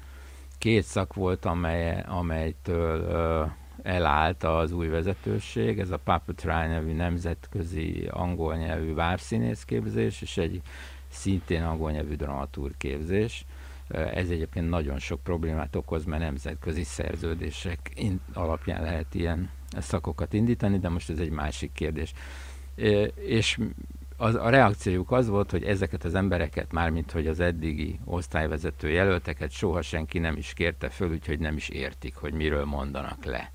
[SPEAKER 11] Két szak volt, amely, amelytől ö, elállt az új vezetőség, ez a Puppetry nevű nemzetközi angol nyelvű képzés, és egy szintén angol nyelvű dramatúr képzés. Ez egyébként nagyon sok problémát okoz, mert nemzetközi szerződések alapján lehet ilyen szakokat indítani, de most ez egy másik kérdés. És az, a reakciójuk az volt, hogy ezeket az embereket, mármint hogy az eddigi osztályvezető jelölteket soha senki nem is kérte föl, úgyhogy nem is értik, hogy miről mondanak le.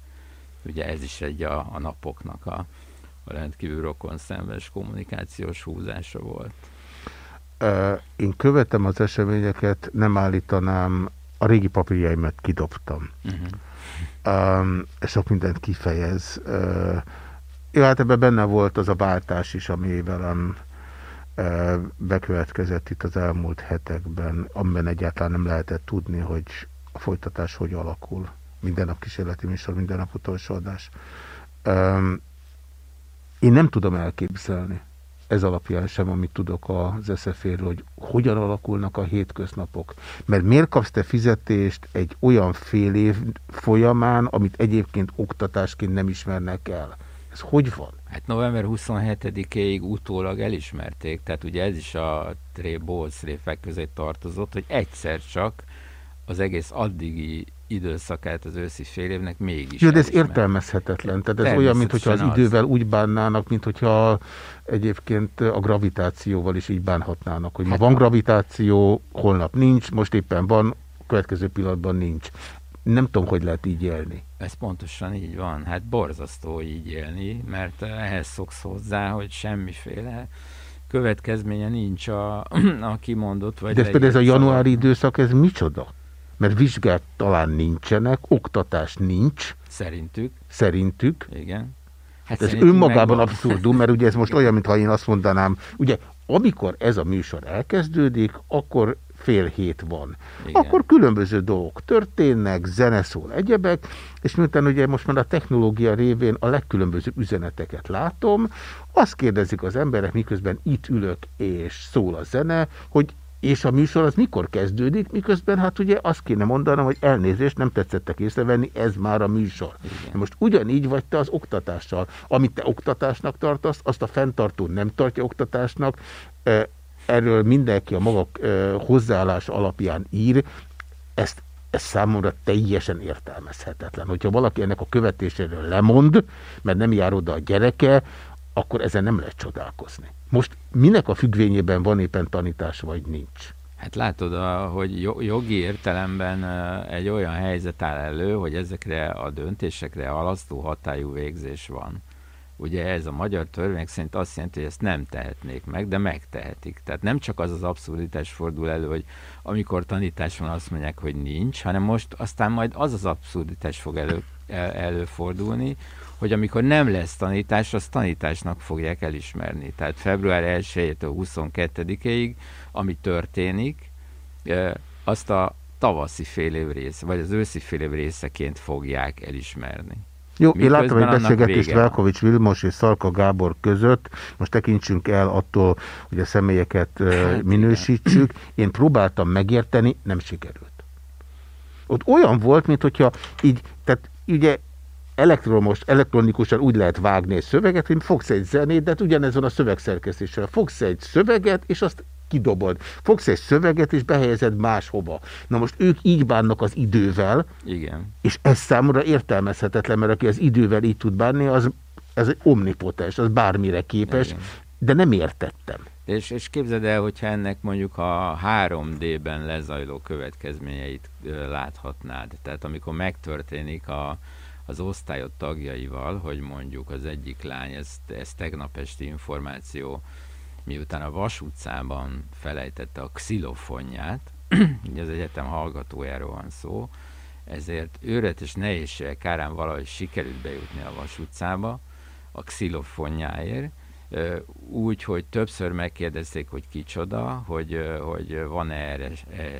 [SPEAKER 11] Ugye ez is egy a, a napoknak a, a rendkívül rokon szemves kommunikációs húzása volt.
[SPEAKER 1] Én követem az eseményeket, nem állítanám, a régi papírjaimat kidobtam. Uh -huh. um, sok mindent kifejez. Uh, jó, hát ebben benne volt az a váltás is, ami velem uh, bekövetkezett itt az elmúlt hetekben, amiben egyáltalán nem lehetett tudni, hogy a folytatás hogy alakul. Minden nap kísérleti műsor, minden nap utolsó adás. Um, én nem tudom elképzelni, ez alapján sem, amit tudok az SZF-ről, hogy hogyan alakulnak a hétköznapok. Mert miért kapsz te fizetést egy olyan fél év folyamán, amit egyébként oktatásként nem ismernek el? Ez hogy van?
[SPEAKER 11] Hát november 27-ig utólag elismerték, tehát ugye ez is a tré tréfek közé tartozott, hogy egyszer csak az egész addigi időszakát az őszi fél évnek mégis.
[SPEAKER 1] Jó, de ez értelmezhetetlen. Tehát ez olyan, mintha az idővel úgy bánnának, mint hogyha egyébként a gravitációval is így bánhatnának, hogy ma hát van gravitáció, holnap nincs, most éppen van, következő pillanatban nincs. Nem tudom, hogy lehet így élni.
[SPEAKER 11] Ez pontosan így van. Hát borzasztó így élni, mert ehhez szoksz hozzá, hogy semmiféle következménye nincs a, a kimondott. Vagy
[SPEAKER 1] De ez például ez a januári időszak, ez micsoda? Mert vizsgák talán nincsenek, oktatás nincs.
[SPEAKER 11] Szerintük.
[SPEAKER 1] Szerintük.
[SPEAKER 11] Igen.
[SPEAKER 1] Hát ez önmagában abszurdum, mert ugye ez most olyan, mintha én azt mondanám, ugye amikor ez a műsor elkezdődik, akkor fél hét van. Igen. Akkor különböző dolgok történnek, zene szól, egyebek, és miután ugye most már a technológia révén a legkülönbözőbb üzeneteket látom, azt kérdezik az emberek, miközben itt ülök és szól a zene, hogy és a műsor az mikor kezdődik, miközben hát ugye azt kéne mondanom, hogy elnézést nem tetszettek észrevenni, ez már a műsor. Igen. Most ugyanígy vagy te az oktatással. Amit te oktatásnak tartasz, azt a fenntartó nem tartja oktatásnak, erről mindenki a maga hozzáállás alapján ír, ezt ez számomra teljesen értelmezhetetlen. Hogyha valaki ennek a követéséről lemond, mert nem jár oda a gyereke, akkor ezen nem lehet csodálkozni. Most minek a függvényében van éppen tanítás, vagy nincs?
[SPEAKER 11] Hát látod, hogy jogi értelemben egy olyan helyzet áll elő, hogy ezekre a döntésekre alasztó hatályú végzés van. Ugye ez a magyar törvény szerint azt jelenti, hogy ezt nem tehetnék meg, de megtehetik. Tehát nem csak az az abszurditás fordul elő, hogy amikor tanítás van, azt mondják, hogy nincs, hanem most aztán majd az az abszurditás fog elő, el, előfordulni, hogy amikor nem lesz tanítás, azt tanításnak fogják elismerni. Tehát február 1-től 22-ig, ami történik, azt a tavaszi fél év része, vagy az őszi fél év részeként fogják elismerni.
[SPEAKER 1] Jó, én látom egy beszélgetést Velkovics Vilmos és Szalka Gábor között. Most tekintsünk el attól, hogy a személyeket hát, minősítsük. Én próbáltam megérteni, nem sikerült. Ott olyan volt, mint hogyha így, tehát ugye elektromos, elektronikusan úgy lehet vágni egy szöveget, hogy fogsz egy zenét, de hát ugyanez van a szövegszerkesztéssel. Fogsz egy szöveget, és azt kidobod. Fogsz egy szöveget, és behelyezed máshova. Na most ők így bánnak az idővel,
[SPEAKER 11] Igen.
[SPEAKER 1] és ez számomra értelmezhetetlen, mert aki az idővel így tud bánni, az, ez egy omnipotens, az bármire képes, Igen. de nem értettem.
[SPEAKER 11] És, és képzeld el, hogyha ennek mondjuk a 3D-ben lezajló következményeit láthatnád, tehát amikor megtörténik a, az osztályot tagjaival, hogy mondjuk az egyik lány, ez, ez tegnap esti információ, miután a Vas utcában felejtette a xilofonját, ugye az egyetem hallgatójáról van szó, ezért őret és nehézségek kárán valahogy sikerült bejutni a Vas utcába a xilofonjáért, úgy, hogy többször megkérdezték, hogy kicsoda, hogy, hogy van-e erre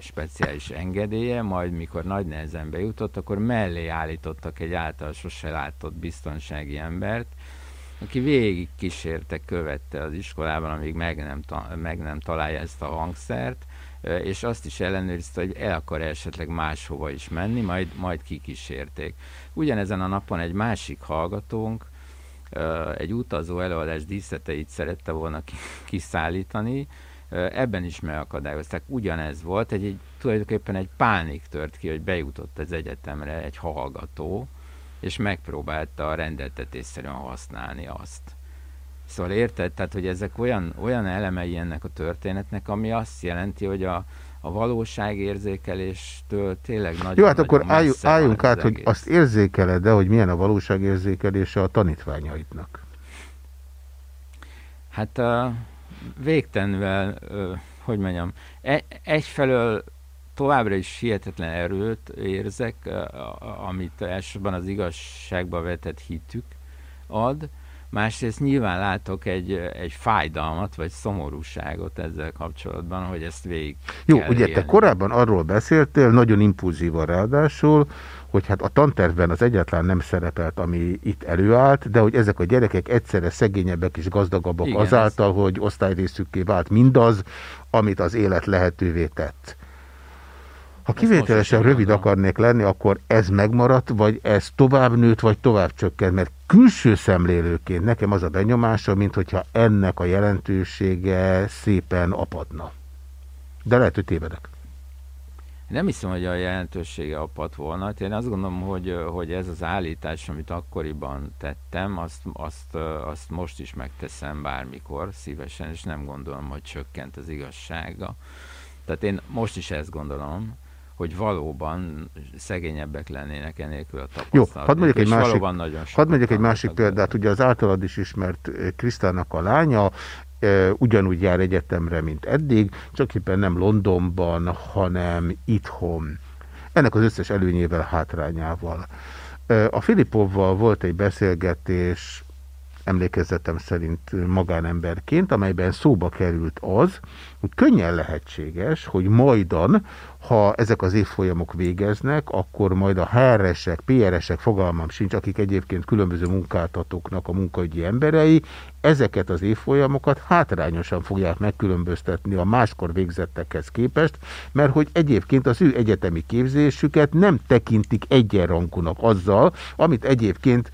[SPEAKER 11] speciális engedélye, majd mikor nagy nehezen bejutott, akkor mellé állítottak egy által sose látott biztonsági embert, aki végig kísérte, követte az iskolában, amíg meg nem, meg nem találja ezt a hangszert, és azt is ellenőrizte, hogy el akar esetleg máshova is menni, majd, majd kikísérték. Ugyanezen a napon egy másik hallgatónk, egy utazó előadás díszleteit szerette volna kiszállítani, ebben is megakadályozták. Ugyanez volt, egy, egy, tulajdonképpen egy pánik tört ki, hogy bejutott az egyetemre egy hallgató, és megpróbálta rendeltetésszerűen használni azt. Szóval érted? Tehát, hogy ezek olyan, olyan elemei ennek a történetnek, ami azt jelenti, hogy a, a valóságérzékeléstől tényleg nagyon
[SPEAKER 1] Jó, hát akkor álljunk, álljunk át,
[SPEAKER 11] az
[SPEAKER 1] hogy
[SPEAKER 11] egész.
[SPEAKER 1] azt érzékeled de hogy milyen a valóságérzékelése a tanítványaidnak.
[SPEAKER 11] Hát végtelenül, uh, hogy mondjam, e, egyfelől továbbra is hihetetlen erőt érzek, amit elsősorban az igazságba vetett hitük ad, másrészt nyilván látok egy, egy fájdalmat, vagy szomorúságot ezzel kapcsolatban, hogy ezt végig
[SPEAKER 1] Jó, ugye te
[SPEAKER 11] élni.
[SPEAKER 1] korábban arról beszéltél, nagyon impulzívan ráadásul, hogy hát a tantervben az egyáltalán nem szerepelt, ami itt előállt, de hogy ezek a gyerekek egyszerre szegényebbek és gazdagabbak
[SPEAKER 11] Igen,
[SPEAKER 1] azáltal, hogy osztályrészükké vált mindaz, amit az élet lehetővé tett. Ha kivételesen rövid akarnék lenni, akkor ez megmaradt, vagy ez tovább nőtt, vagy tovább csökkent, mert külső szemlélőként nekem az a benyomása, mint hogyha ennek a jelentősége szépen apadna. De lehet, hogy tévedek.
[SPEAKER 11] Nem hiszem, hogy a jelentősége apat volna. Hát Én azt gondolom, hogy, hogy ez az állítás, amit akkoriban tettem, azt, azt, azt most is megteszem bármikor szívesen, és nem gondolom, hogy csökkent az igazsága. Tehát én most is ezt gondolom, hogy valóban szegényebbek lennének enélkül a
[SPEAKER 1] Jó,
[SPEAKER 11] tapasztalat.
[SPEAKER 1] hadd mondjak egy másik, hadd
[SPEAKER 11] sokat
[SPEAKER 1] mondjak egy másik példát. Ugye az általad is ismert eh, Krisztának a lánya eh, ugyanúgy jár egyetemre, mint eddig, csak éppen nem Londonban, hanem itthon. Ennek az összes előnyével, hátrányával. Eh, A Filipovval volt egy beszélgetés, emlékezetem szerint magánemberként, amelyben szóba került az, hogy könnyen lehetséges, hogy majdan, ha ezek az évfolyamok végeznek, akkor majd a HR-esek, PR-esek, fogalmam sincs, akik egyébként különböző munkáltatóknak a munkaügyi emberei, ezeket az évfolyamokat hátrányosan fogják megkülönböztetni a máskor végzettekhez képest, mert hogy egyébként az ő egyetemi képzésüket nem tekintik egyenrangúnak azzal, amit egyébként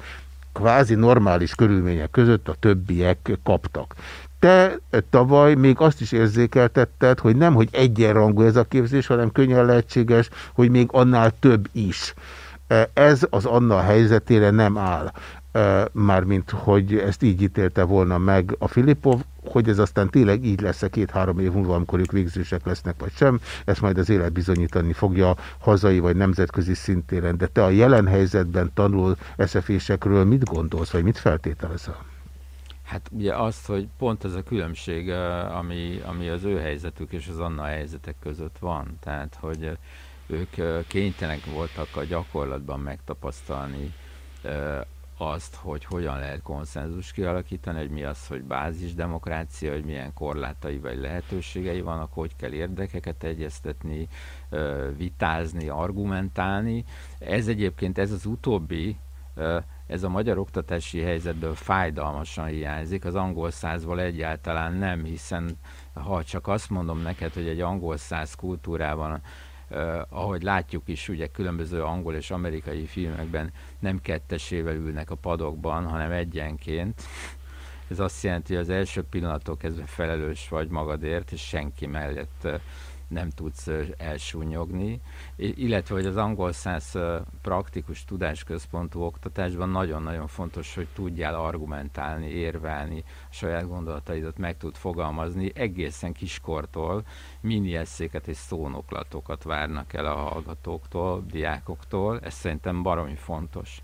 [SPEAKER 1] kvázi normális körülmények között a többiek kaptak. Te tavaly még azt is érzékeltetted, hogy nem, hogy egyenrangú ez a képzés, hanem könnyen lehetséges, hogy még annál több is. Ez az Anna helyzetére nem áll. Mármint, hogy ezt így ítélte volna meg a Filipov, hogy ez aztán tényleg így lesz-e két-három év múlva, amikor ők végzősek lesznek, vagy sem, ezt majd az élet bizonyítani fogja hazai vagy nemzetközi szintéren. De te a jelen helyzetben tanul eszefésekről mit gondolsz, vagy mit feltételezel?
[SPEAKER 11] Hát ugye azt, hogy pont ez a különbség, ami, ami az ő helyzetük és az Anna helyzetek között van. Tehát, hogy ők kénytelenek voltak a gyakorlatban megtapasztalni azt, hogy hogyan lehet konszenzus kialakítani, hogy mi az, hogy bázisdemokrácia, hogy milyen korlátai vagy lehetőségei vannak, hogy kell érdekeket egyeztetni, vitázni, argumentálni. Ez egyébként, ez az utóbbi, ez a magyar oktatási helyzetből fájdalmasan hiányzik, az angol százból egyáltalán nem, hiszen ha csak azt mondom neked, hogy egy angol száz kultúrában ahogy látjuk is, ugye különböző angol és amerikai filmekben nem kettesével ülnek a padokban, hanem egyenként. Ez azt jelenti, hogy az első pillanattól kezdve felelős vagy magadért, és senki mellett uh, nem tudsz elsúnyogni. Illetve, hogy az angol száz praktikus tudásközpontú oktatásban nagyon-nagyon fontos, hogy tudjál argumentálni, érvelni, saját gondolataidat meg tud fogalmazni, egészen kiskortól mini eszéket és szónoklatokat várnak el a hallgatóktól, diákoktól, ez szerintem baromi fontos.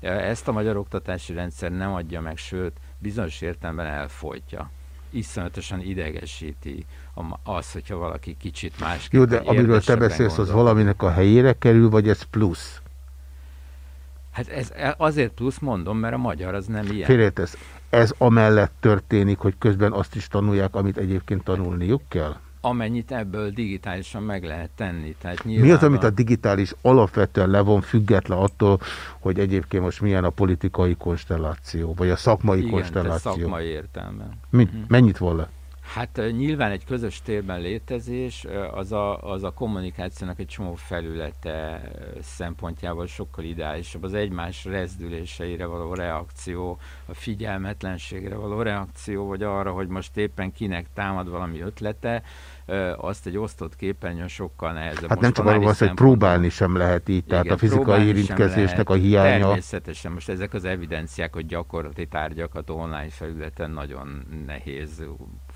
[SPEAKER 11] Ezt a magyar oktatási rendszer nem adja meg, sőt, bizonyos értelemben elfolytja. Iszonyatosan idegesíti az, hogyha valaki kicsit másképp
[SPEAKER 1] Jó, de amiről te beszélsz, az valaminek a helyére kerül, vagy ez plusz?
[SPEAKER 11] Hát ez azért plusz mondom, mert a magyar az nem ilyen.
[SPEAKER 1] Félretesz, ez amellett történik, hogy közben azt is tanulják, amit egyébként tanulniuk kell?
[SPEAKER 11] amennyit ebből digitálisan meg lehet tenni. Tehát
[SPEAKER 1] Mi az, amit a digitális alapvetően levon független attól, hogy egyébként most milyen a politikai konstelláció, vagy a szakmai
[SPEAKER 11] Igen,
[SPEAKER 1] konstelláció?
[SPEAKER 11] szakmai értelmen.
[SPEAKER 1] Mit, uh -huh.
[SPEAKER 11] Hát nyilván egy közös térben létezés, az a, az a kommunikációnak egy csomó felülete szempontjából sokkal ideálisabb. Az egymás rezdüléseire való reakció, a figyelmetlenségre való reakció, vagy arra, hogy most éppen kinek támad valami ötlete, azt egy osztott képernyőn sokkal nehezebb.
[SPEAKER 1] Hát nem csak arról van hogy próbálni sem lehet így, tehát Igen, a fizikai érintkezésnek a hiánya.
[SPEAKER 11] Természetesen most ezek az evidenciák, hogy gyakorlati tárgyakat online felületen nagyon nehéz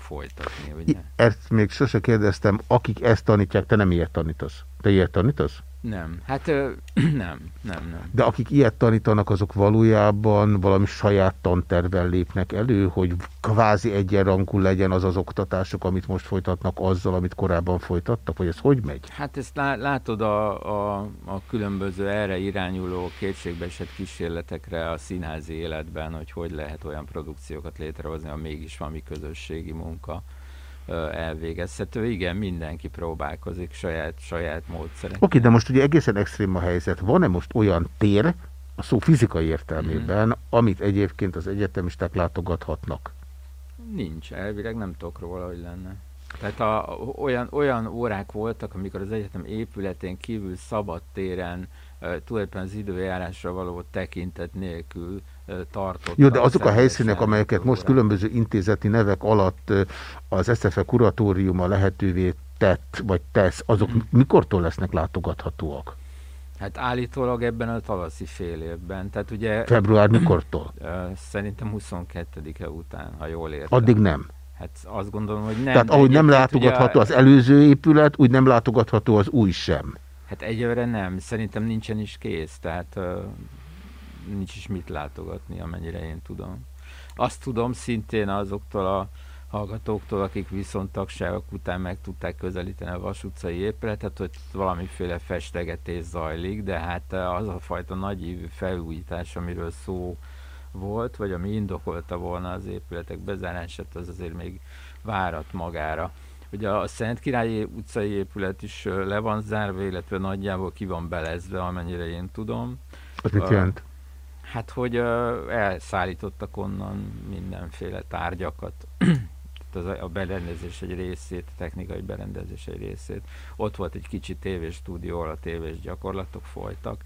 [SPEAKER 11] folytatni. Ugye?
[SPEAKER 1] Ezt még sose kérdeztem, akik ezt tanítják, te nem ilyet tanítasz? Te ilyet tanítasz?
[SPEAKER 11] Nem, hát nem, nem, nem.
[SPEAKER 1] De akik ilyet tanítanak, azok valójában valami saját tantervel lépnek elő, hogy kvázi egyenrangú legyen az az oktatások, amit most folytatnak azzal, amit korábban folytattak, vagy ez hogy megy?
[SPEAKER 11] Hát ezt látod a, a, a különböző erre irányuló kétségbeesett kísérletekre a színházi életben, hogy hogy lehet olyan produkciókat létrehozni, ha mégis valami közösségi munka elvégezhető. Igen, mindenki próbálkozik saját, saját módszerek.
[SPEAKER 1] Oké, de most ugye egészen extrém a helyzet. Van-e most olyan tér, a szó fizikai értelmében, mm. amit egyébként az egyetemisták látogathatnak?
[SPEAKER 11] Nincs, elvileg nem tudok róla, hogy lenne. Tehát a, olyan, olyan órák voltak, amikor az egyetem épületén kívül szabad téren, tulajdonképpen az időjárásra való tekintet nélkül tartott.
[SPEAKER 1] Jó, de azok a helyszínek, amelyeket most különböző intézeti nevek alatt az SZFE kuratóriuma lehetővé tett, vagy tesz, azok hmm. mikortól lesznek látogathatóak?
[SPEAKER 11] Hát állítólag ebben a tavaszi fél évben. Tehát ugye,
[SPEAKER 1] Február mikortól?
[SPEAKER 11] Szerintem 22-e után, ha jól értem.
[SPEAKER 1] Addig nem?
[SPEAKER 11] Hát azt gondolom, hogy nem.
[SPEAKER 1] Tehát ahogy nem látogatható ugye, az előző épület, úgy nem látogatható az új sem.
[SPEAKER 11] Hát egyelőre nem. Szerintem nincsen is kész. Tehát nincs is mit látogatni, amennyire én tudom. Azt tudom szintén azoktól a hallgatóktól, akik viszont tagságok után meg tudták közelíteni a Vas utcai épületet, hogy valamiféle festegetés zajlik, de hát az a fajta nagyívű felújítás, amiről szó volt, vagy ami indokolta volna az épületek bezárását, az azért még várat magára. Ugye a Szent Királyi utcai épület is le van zárva, illetve nagyjából ki van belezve, amennyire én tudom.
[SPEAKER 1] Az mit jelent?
[SPEAKER 11] Hát, hogy elszállítottak onnan mindenféle tárgyakat, az a berendezés egy részét, a technikai berendezés egy részét. Ott volt egy kicsi tévéstúdió, ahol a tévés gyakorlatok folytak.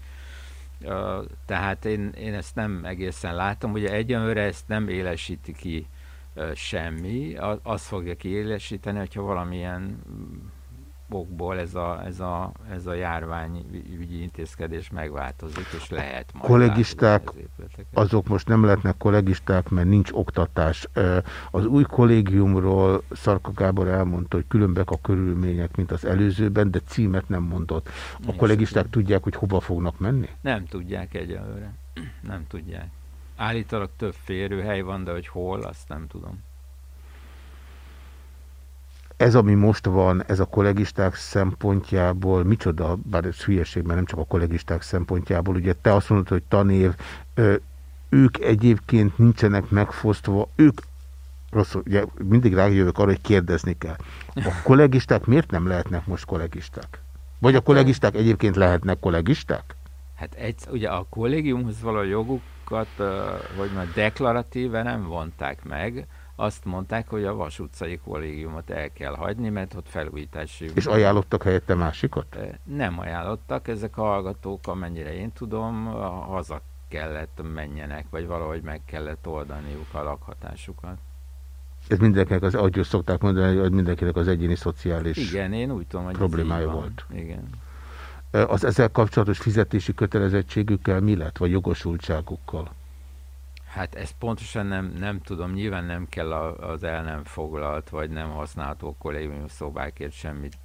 [SPEAKER 11] Tehát én, én ezt nem egészen látom. Ugye egyenlőre ezt nem élesíti ki semmi, az fogja kiélesíteni, hogyha valamilyen okból ez a, ez a, ez a járványügyi intézkedés megváltozik, és lehet
[SPEAKER 1] majd Kollégisták, azok most nem lehetnek kollégisták, mert nincs oktatás. Az új kollégiumról Szarka Gábor elmondta, hogy különbek a körülmények, mint az előzőben, de címet nem mondott. A kollégisták tudják, hogy hova fognak menni?
[SPEAKER 11] Nem tudják egyelőre. Nem tudják. Állítólag több férőhely van, de hogy hol, azt nem tudom
[SPEAKER 1] ez, ami most van, ez a kollégisták szempontjából, micsoda, bár ez hülyeség, mert nem csak a kollégisták szempontjából, ugye te azt mondod, hogy tanév, ők egyébként nincsenek megfosztva, ők rosszul, ugye mindig rájövök arra, hogy kérdezni kell. A kollégisták miért nem lehetnek most kollégisták? Vagy a hát, kollégisták egyébként lehetnek kollégisták?
[SPEAKER 11] Hát egy, ugye a kollégiumhoz való jogukat, hogy már deklaratíve nem vonták meg, azt mondták, hogy a Vas utcai kollégiumot el kell hagyni, mert ott felújítási...
[SPEAKER 1] És ajánlottak helyette másikat?
[SPEAKER 11] Nem ajánlottak, ezek a hallgatók, amennyire én tudom, haza kellett menjenek, vagy valahogy meg kellett oldaniuk a lakhatásukat.
[SPEAKER 1] Ez mindenkinek az, ahogy szokták mondani, hogy mindenkinek az egyéni szociális
[SPEAKER 11] Igen, én úgy tudom, hogy
[SPEAKER 1] problémája volt.
[SPEAKER 11] Igen.
[SPEAKER 1] Az ezzel kapcsolatos fizetési kötelezettségükkel mi lett, vagy jogosultságukkal?
[SPEAKER 11] Hát ezt pontosan nem, nem tudom, nyilván nem kell az el nem foglalt, vagy nem használható kollégium szobákért semmit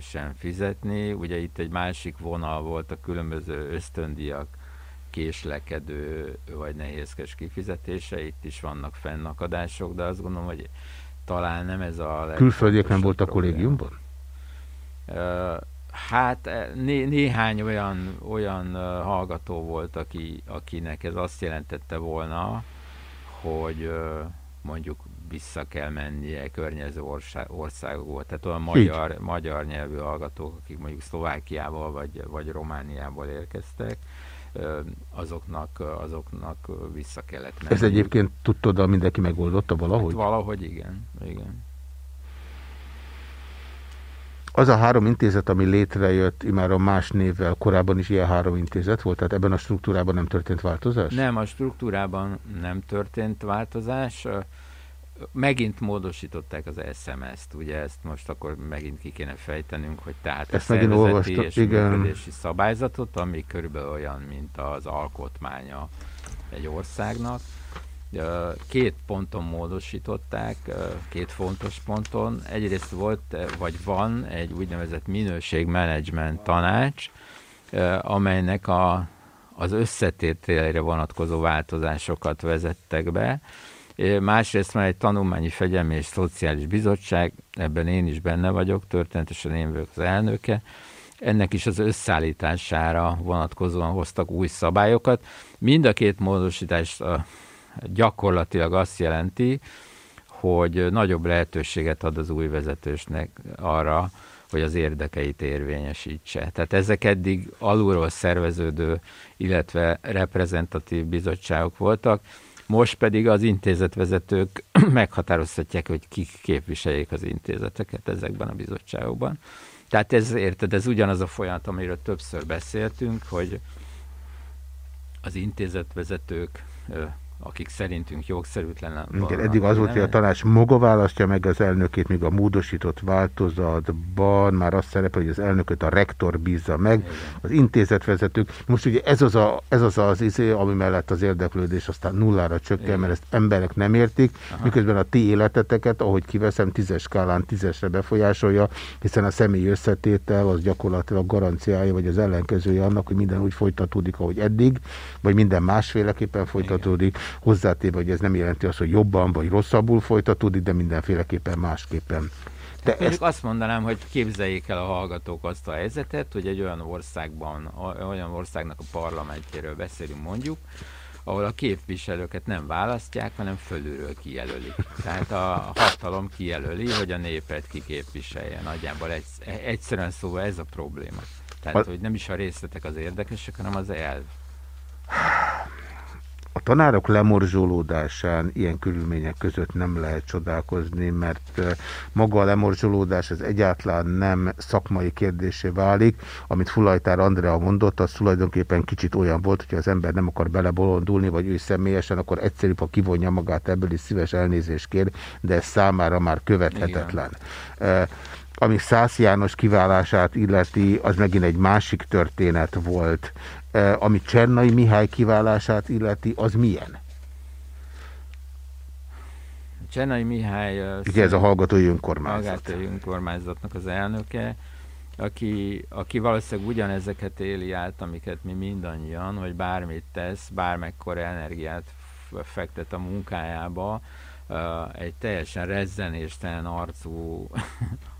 [SPEAKER 11] sem fizetni. Ugye itt egy másik vonal volt a különböző ösztöndiak késlekedő vagy nehézkes kifizetése, itt is vannak fennakadások, de azt gondolom, hogy talán nem ez a...
[SPEAKER 1] Külföldiek nem volt a kollégiumban?
[SPEAKER 11] Hát eh, né néhány olyan, olyan uh, hallgató volt, aki, akinek ez azt jelentette volna, hogy uh, mondjuk vissza kell mennie környező országokba. Tehát olyan magyar, magyar nyelvű hallgatók, akik mondjuk Szlovákiából vagy, vagy Romániából érkeztek, azoknak, azoknak vissza kellett menni.
[SPEAKER 1] Ez egyébként tudtad, mindenki megoldotta valahogy? Hát
[SPEAKER 11] valahogy igen, igen.
[SPEAKER 1] Az a három intézet, ami létrejött a más névvel, korábban is ilyen három intézet volt, tehát ebben a struktúrában nem történt változás?
[SPEAKER 11] Nem, a struktúrában nem történt változás. megint módosították az SMS-t, ugye ezt most akkor megint ki kéne fejtenünk, hogy tehát
[SPEAKER 1] ezt
[SPEAKER 11] a szervezeti és
[SPEAKER 1] igen.
[SPEAKER 11] szabályzatot, ami körülbelül olyan, mint az alkotmánya egy országnak, Két ponton módosították, két fontos ponton. Egyrészt volt, vagy van egy úgynevezett minőségmenedzsment tanács, amelynek a, az összetételére vonatkozó változásokat vezettek be. Másrészt van egy tanulmányi fegyelmi és szociális bizottság, ebben én is benne vagyok, történetesen én vagyok az elnöke, ennek is az összeállítására vonatkozóan hoztak új szabályokat. Mind a két módosítást gyakorlatilag azt jelenti, hogy nagyobb lehetőséget ad az új vezetősnek arra, hogy az érdekeit érvényesítse. Tehát ezek eddig alulról szerveződő, illetve reprezentatív bizottságok voltak, most pedig az intézetvezetők meghatározhatják, hogy kik képviseljék az intézeteket ezekben a bizottságokban. Tehát ez, érted, ez ugyanaz a folyamat, amiről többször beszéltünk, hogy az intézetvezetők akik szerintünk jogszerűtlen.
[SPEAKER 1] Igen, eddig az volt, hogy a tanács maga választja meg az elnökét, míg a módosított változatban már azt szerepel, hogy az elnököt a rektor bízza meg, Igen. az intézetvezetők. Most ugye ez az a, ez az, az izé, ami mellett az érdeklődés aztán nullára csökken, Igen. mert ezt emberek nem értik, Aha. miközben a ti életeteket, ahogy kiveszem, tízes skálán tízesre befolyásolja, hiszen a személy összetétel az gyakorlatilag garanciája, vagy az ellenkezője annak, hogy minden úgy folytatódik, ahogy eddig, vagy minden másféleképpen folytatódik. Igen hozzátéve, hogy ez nem jelenti azt, hogy jobban vagy rosszabbul folytatódik, de mindenféleképpen másképpen.
[SPEAKER 11] De hát ezt... azt mondanám, hogy képzeljék el a hallgatók azt a helyzetet, hogy egy olyan országban, olyan országnak a parlamentjéről beszélünk mondjuk, ahol a képviselőket nem választják, hanem fölülről kijelölik. Tehát a hatalom kijelöli, hogy a népet kiképviselje. Nagyjából egy, egyszerűen szóval ez a probléma. Tehát, hogy nem is a részletek az érdekesek, hanem az elv.
[SPEAKER 1] A tanárok lemorzsolódásán ilyen körülmények között nem lehet csodálkozni, mert maga a lemorzsolódás az egyáltalán nem szakmai kérdésé válik. Amit Fulajtár Andrea mondott, az tulajdonképpen kicsit olyan volt, hogyha az ember nem akar belebolondulni, vagy ő személyesen, akkor egyszerűbb, ha kivonja magát ebből is szíves elnézést kér, de ez számára már követhetetlen. Igen. Ami Szász János kiválását illeti, az megint egy másik történet volt. Ami Csernai Mihály kiválását illeti, az milyen?
[SPEAKER 11] Csernai Mihály...
[SPEAKER 1] Ugye ez a hallgatói önkormányzat.
[SPEAKER 11] Hallgatói önkormányzatnak az elnöke, aki, aki valószínűleg ugyanezeket éli át, amiket mi mindannyian, hogy bármit tesz, bármekkora energiát fektet a munkájába, egy teljesen rezzenéstelen arcú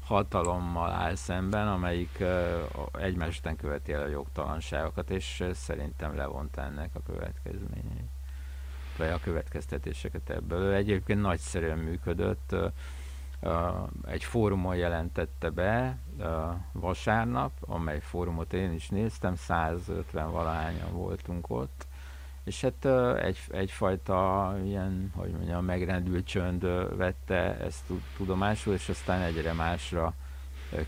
[SPEAKER 11] hatalommal áll szemben, amelyik egymás után követi el a jogtalanságokat, és szerintem levont ennek a következményeit, vagy a következtetéseket ebből. Egyébként nagyszerűen működött, egy fórumon jelentette be vasárnap, amely fórumot én is néztem, 150 valahányan voltunk ott, és hát egy, egyfajta ilyen, hogy mondjam, megrendült csönd vette ezt tudomásul, és aztán egyre másra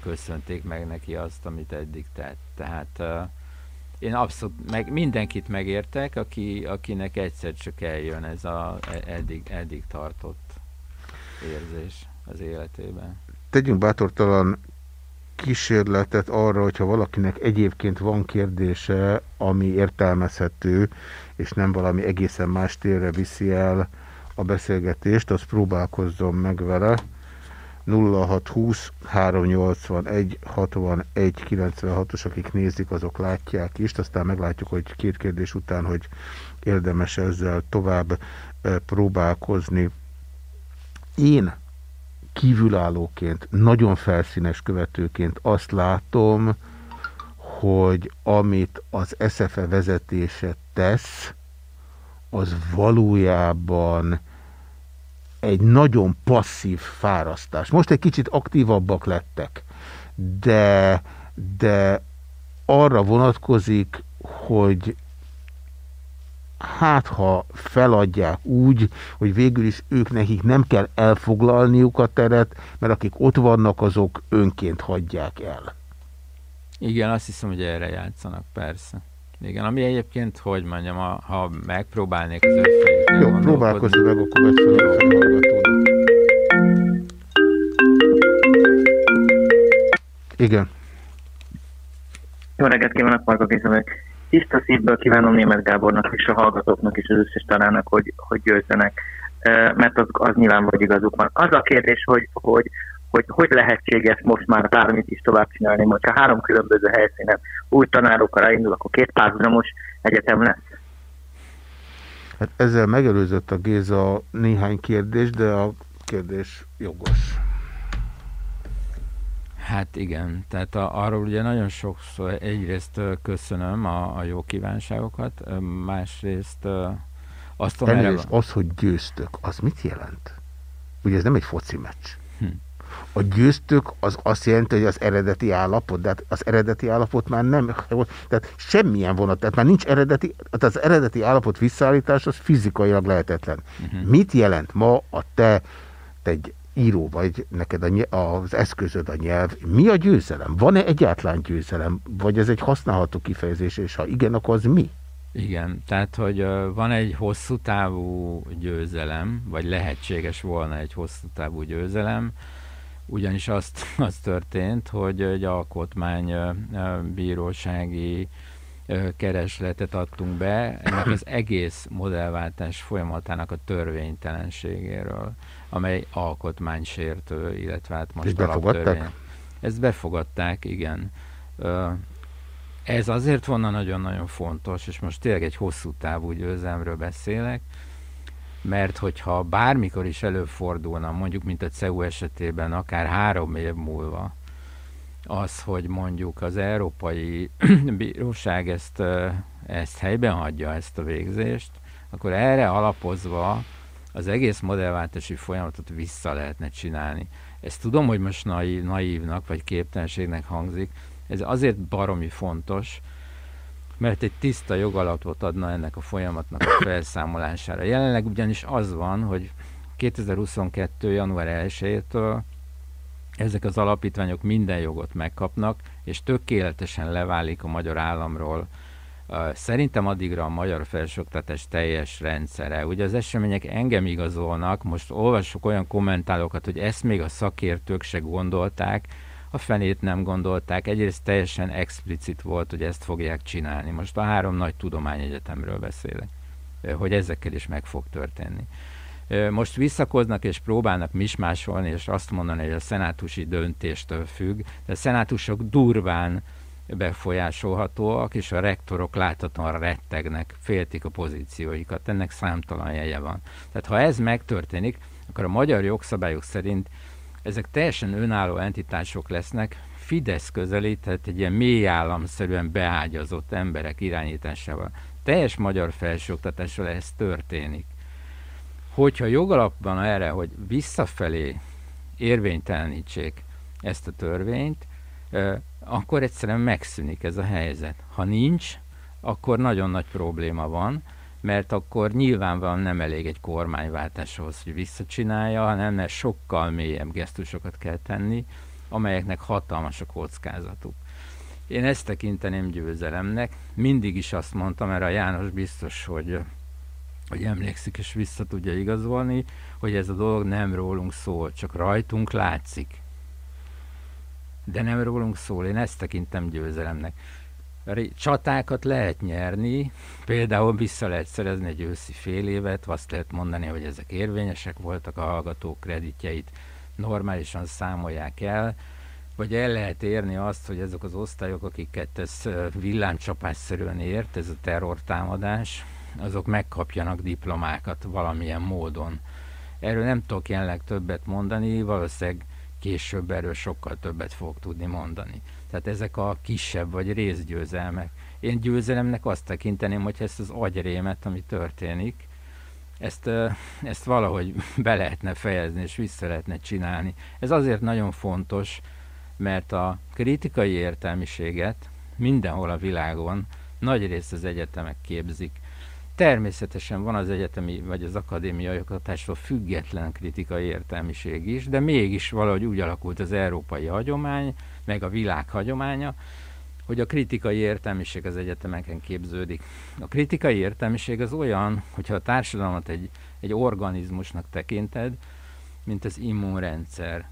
[SPEAKER 11] köszönték meg neki azt, amit eddig tett. Tehát én abszolút meg, mindenkit megértek, aki, akinek egyszer csak eljön ez a e, eddig, eddig tartott érzés az életében.
[SPEAKER 1] Tegyünk bátortalan kísérletet arra, hogyha valakinek egyébként van kérdése, ami értelmezhető, és nem valami egészen más térre viszi el a beszélgetést, azt próbálkozzon meg vele. 0620 381 61 96-os, akik nézik, azok látják is, aztán meglátjuk, hogy két kérdés után, hogy érdemes ezzel tovább eh, próbálkozni. Én kívülállóként, nagyon felszínes követőként azt látom, hogy amit az SFE vezetése tesz, az valójában egy nagyon passzív fárasztás. Most egy kicsit aktívabbak lettek, de, de arra vonatkozik, hogy hát ha feladják úgy, hogy végül is ők nekik nem kell elfoglalniuk a teret, mert akik ott vannak, azok önként hagyják el.
[SPEAKER 11] Igen, azt hiszem, hogy erre játszanak, persze. Igen, ami egyébként, hogy mondjam, a, ha megpróbálnék az összejükkel
[SPEAKER 1] Jó, próbálkozz meg, akkor egyszerűen felhallgatódik. Igen.
[SPEAKER 12] Jó reggelt kívánok, Parka Kézövek. Tiszta szívből kívánom Német Gábornak és a hallgatóknak és az összes tanának, hogy, hogy győzzenek, mert az, az nyilván vagy igazuk van. Az a kérdés, hogy hogy, hogy, hogy lehetséges most már bármit is tovább csinálni, hogyha három különböző helyszínen új tanárokkal elindul, akkor két párhuzamos egyetem lesz.
[SPEAKER 1] Hát ezzel megelőzött a Géza néhány kérdés, de a kérdés jogos.
[SPEAKER 11] Hát igen, tehát a, arról ugye nagyon sokszor egyrészt köszönöm a, a jó kívánságokat, másrészt azt
[SPEAKER 1] Elnézést, az, hogy győztök, az mit jelent? Ugye ez nem egy foci meccs. Hm. A győztök az azt jelenti, hogy az eredeti állapot, de hát az eredeti állapot már nem, tehát semmilyen vonat, tehát már nincs eredeti, tehát az eredeti állapot visszaállítás az fizikailag lehetetlen. Uh hm. -huh. Mit jelent ma a te, te egy író vagy, neked a, az eszközöd a nyelv. Mi a győzelem? Van-e egyáltalán győzelem? Vagy ez egy használható kifejezés, és ha igen, akkor az mi?
[SPEAKER 11] Igen, tehát, hogy van egy hosszú távú győzelem, vagy lehetséges volna egy hosszú távú győzelem, ugyanis azt, az történt, hogy egy alkotmánybírósági keresletet adtunk be ennek az egész modellváltás folyamatának a törvénytelenségéről, amely alkotmánysértő, illetve hát most
[SPEAKER 1] befogadták?
[SPEAKER 11] Ezt befogadták, igen. Ez azért volna nagyon-nagyon fontos, és most tényleg egy hosszú távú győzelmről beszélek, mert hogyha bármikor is előfordulna, mondjuk mint a CEU esetében, akár három év múlva, az, hogy mondjuk az Európai Bíróság ezt, ezt helyben hagyja, ezt a végzést, akkor erre alapozva az egész modellváltási folyamatot vissza lehetne csinálni. Ezt tudom, hogy most naív, naívnak vagy képtelenségnek hangzik, ez azért baromi fontos, mert egy tiszta jogalapot adna ennek a folyamatnak a felszámolására. Jelenleg ugyanis az van, hogy 2022. január 1-től ezek az alapítványok minden jogot megkapnak, és tökéletesen leválik a magyar államról. Szerintem addigra a magyar felsőoktatás teljes rendszere. Ugye az események engem igazolnak, most olvasok olyan kommentálókat, hogy ezt még a szakértők se gondolták, a fenét nem gondolták. Egyrészt teljesen explicit volt, hogy ezt fogják csinálni. Most a három nagy tudományegyetemről beszélek, hogy ezekkel is meg fog történni. Most visszakoznak és próbálnak mismásolni, és azt mondani, hogy a szenátusi döntéstől függ, de a szenátusok durván befolyásolhatóak, és a rektorok láthatóan rettegnek, féltik a pozícióikat. Ennek számtalan jelje van. Tehát ha ez megtörténik, akkor a magyar jogszabályok szerint ezek teljesen önálló entitások lesznek, Fidesz közelített egy ilyen mély államszerűen beágyazott emberek irányításával. Teljes magyar felsőoktatással ez történik. Hogyha jogalap van erre, hogy visszafelé érvénytelenítsék ezt a törvényt, akkor egyszerűen megszűnik ez a helyzet. Ha nincs, akkor nagyon nagy probléma van, mert akkor nyilvánvalóan nem elég egy kormányváltáshoz, hogy visszacsinálja, hanem sokkal mélyebb gesztusokat kell tenni, amelyeknek hatalmas a kockázatuk. Én ezt tekinteném győzelemnek. Mindig is azt mondtam, mert a János biztos, hogy, hogy emlékszik és vissza tudja igazolni, hogy ez a dolog nem rólunk szól, csak rajtunk látszik. De nem rólunk szól, én ezt tekintem győzelemnek csatákat lehet nyerni, például vissza lehet szerezni egy őszi fél évet, azt lehet mondani, hogy ezek érvényesek voltak, a hallgatók kreditjeit normálisan számolják el, vagy el lehet érni azt, hogy ezek az osztályok, akiket ez villámcsapásszerűen ért, ez a terrortámadás, azok megkapjanak diplomákat valamilyen módon. Erről nem tudok jelenleg többet mondani, valószínűleg később erről sokkal többet fog tudni mondani. Tehát ezek a kisebb vagy részgyőzelmek. Én győzelemnek azt tekinteném, hogy ezt az agyrémet, ami történik, ezt, ezt valahogy be lehetne fejezni, és vissza lehetne csinálni. Ez azért nagyon fontos, mert a kritikai értelmiséget mindenhol a világon nagy részt az egyetemek képzik. Természetesen van az egyetemi vagy az akadémiai oktatástól független kritikai értelmiség is, de mégis valahogy úgy alakult az európai hagyomány, meg a világ hagyománya, hogy a kritikai értelmiség az egyetemeken képződik. A kritikai értelmiség az olyan, hogyha a társadalmat egy, egy organizmusnak tekinted, mint az immunrendszer.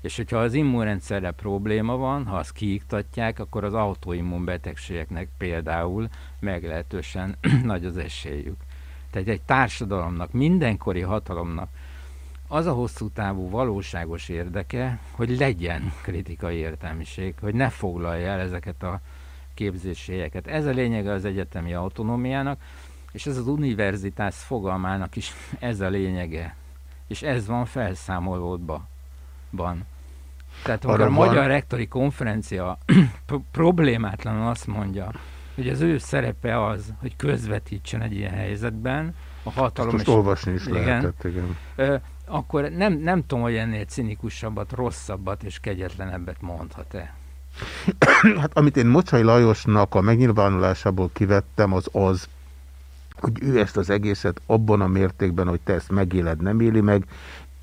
[SPEAKER 11] És hogyha az immunrendszerre probléma van, ha azt kiiktatják, akkor az autoimmun betegségeknek például meglehetősen nagy az esélyük. Tehát egy társadalomnak, mindenkori hatalomnak az a hosszú távú valóságos érdeke, hogy legyen kritikai értelmiség, hogy ne foglalja el ezeket a képzésélyeket. Ez a lényege az egyetemi autonómiának, és ez az univerzitás fogalmának is ez a lényege. És ez van felszámolódban. Tehát a van... Magyar Rektori Konferencia problémátlanul azt mondja, hogy az ő szerepe az, hogy közvetítsen egy ilyen helyzetben, a hatalom...
[SPEAKER 1] Ezt most olvasni is igen, lehetett, igen.
[SPEAKER 11] Ö, akkor nem, nem tudom, hogy ennél cinikusabbat, rosszabbat és kegyetlenebbet mondhat-e.
[SPEAKER 1] hát amit én Mocsai Lajosnak a megnyilvánulásából kivettem, az az, hogy ő ezt az egészet abban a mértékben, hogy te ezt megéled, nem éli meg,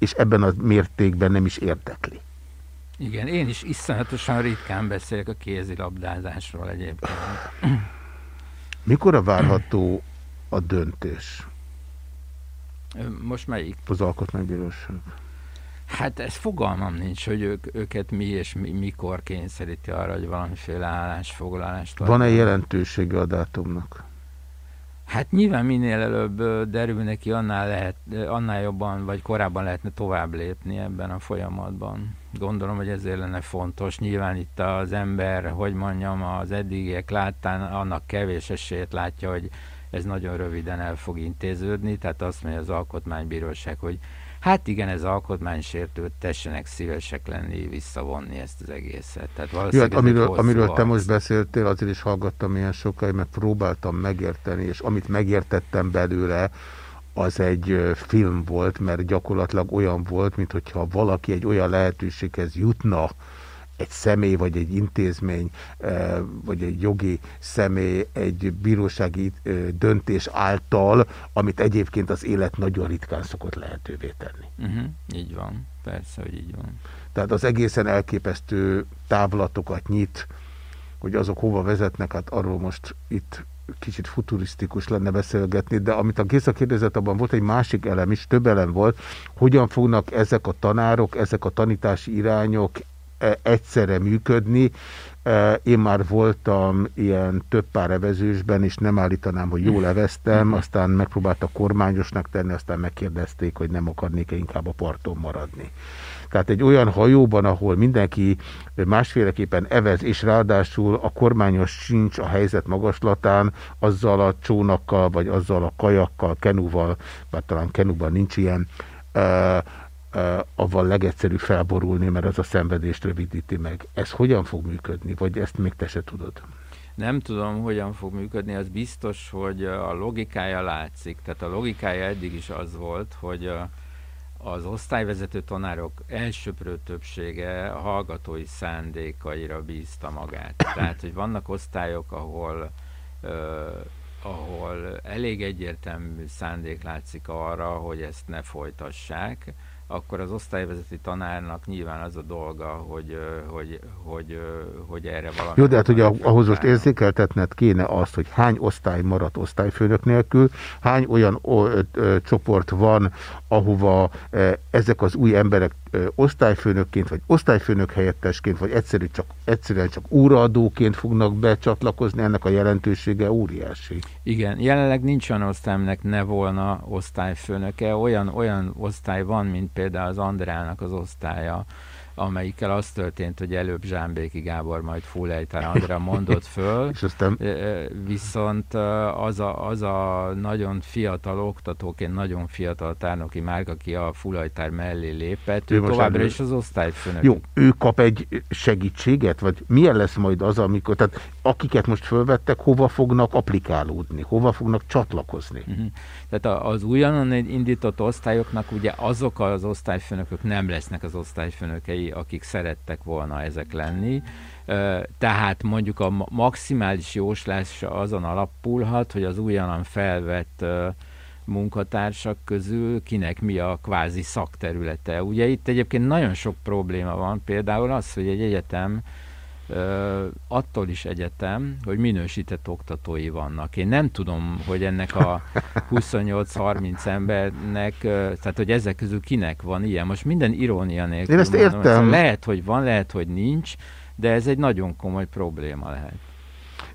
[SPEAKER 1] és ebben a mértékben nem is érdekli.
[SPEAKER 11] Igen, én is iszonyatosan ritkán beszélek a kézilabdázásról egyébként.
[SPEAKER 1] Mikor a várható a döntés?
[SPEAKER 11] Most melyik?
[SPEAKER 1] Az alkotmánybíróság.
[SPEAKER 11] Hát ez fogalmam nincs, hogy ők, őket mi és mi, mikor kényszeríti arra, hogy valamiféle állásfoglalást.
[SPEAKER 1] Van-e jelentősége a dátumnak?
[SPEAKER 11] Hát nyilván minél előbb derül neki, annál, lehet, annál jobban vagy korábban lehetne tovább lépni ebben a folyamatban. Gondolom, hogy ezért lenne fontos. Nyilván itt az ember, hogy mondjam, az eddigiek láttán annak kevés esélyt látja, hogy ez nagyon röviden el fog intéződni, tehát azt mondja az Alkotmánybíróság, hogy hát igen, ez alkotmánysértő, tessenek szívesek lenni, visszavonni ezt az egészet. Tehát
[SPEAKER 1] Jó, hát amiről, amiről te most beszéltél, azért is hallgattam ilyen sokáig, mert próbáltam megérteni, és amit megértettem belőle, az egy film volt, mert gyakorlatilag olyan volt, mintha valaki egy olyan lehetőséghez jutna, egy személy, vagy egy intézmény, vagy egy jogi személy egy bírósági döntés által, amit egyébként az élet nagyon ritkán szokott lehetővé tenni.
[SPEAKER 11] Uh mhm, -huh. Így van, persze, hogy így van.
[SPEAKER 1] Tehát az egészen elképesztő távlatokat nyit, hogy azok hova vezetnek, hát arról most itt kicsit futurisztikus lenne beszélgetni, de amit a Géza kérdezett, abban volt egy másik elem is, több elem volt, hogyan fognak ezek a tanárok, ezek a tanítási irányok egyszerre működni. E, én már voltam ilyen több pár evezősben, és nem állítanám, hogy jól eveztem, mhm. aztán megpróbáltak kormányosnak tenni, aztán megkérdezték, hogy nem akarnék-e inkább a parton maradni. Tehát egy olyan hajóban, ahol mindenki másféleképpen evez, és ráadásul a kormányos sincs a helyzet magaslatán, azzal a csónakkal, vagy azzal a kajakkal, kenúval, bár talán kenúban nincs ilyen, e, avval legegyszerűbb felborulni, mert az a szenvedést rövidíti meg. Ez hogyan fog működni, vagy ezt még te se tudod?
[SPEAKER 11] Nem tudom, hogyan fog működni, az biztos, hogy a logikája látszik. Tehát a logikája eddig is az volt, hogy az osztályvezető tanárok elsőprő többsége a hallgatói szándékaira bízta magát. Tehát, hogy vannak osztályok, ahol ahol elég egyértelmű szándék látszik arra, hogy ezt ne folytassák, akkor az osztályvezető tanárnak nyilván az a dolga, hogy, hogy, hogy, hogy erre valami...
[SPEAKER 1] Jó, de hát ugye ahhoz most érzékeltetned kéne azt, hogy hány osztály maradt osztályfőnök nélkül, hány olyan ö, ö, csoport van, ahova ö, ezek az új emberek ö, osztályfőnökként, vagy osztályfőnök helyettesként, vagy egyszerű csak, egyszerűen csak úraadóként fognak becsatlakozni, ennek a jelentősége óriási.
[SPEAKER 11] Igen, jelenleg nincs olyan osztálynak ne volna osztályfőnöke, olyan, olyan osztály van, mint például az Andrának az osztálya, amelyikkel az történt, hogy előbb Zsámbéki Gábor, majd Fulejtár Andrá mondott föl,
[SPEAKER 1] és aztán...
[SPEAKER 11] viszont az a, az a nagyon fiatal oktatóként, nagyon fiatal tárnoki márk, aki a Fulejtár mellé lépett, ő, ő továbbra is az osztályfőnök.
[SPEAKER 1] Jó, ő kap egy segítséget, vagy milyen lesz majd az, amikor, tehát akiket most fölvettek, hova fognak applikálódni, hova fognak csatlakozni? Uh
[SPEAKER 11] mhm. -huh. Tehát az újonnan indított osztályoknak ugye azok az osztályfőnökök nem lesznek az osztályfőnökei, akik szerettek volna ezek lenni. Tehát mondjuk a maximális jóslás azon alapulhat, hogy az újonnan felvett munkatársak közül kinek mi a kvázi szakterülete. Ugye itt egyébként nagyon sok probléma van, például az, hogy egy egyetem attól is egyetem, hogy minősített oktatói vannak. Én nem tudom, hogy ennek a 28-30 embernek, tehát hogy ezek közül kinek van ilyen. Most minden irónia nélkül.
[SPEAKER 1] Én ezt értem. Mondom,
[SPEAKER 11] lehet, hogy van, lehet, hogy nincs, de ez egy nagyon komoly probléma lehet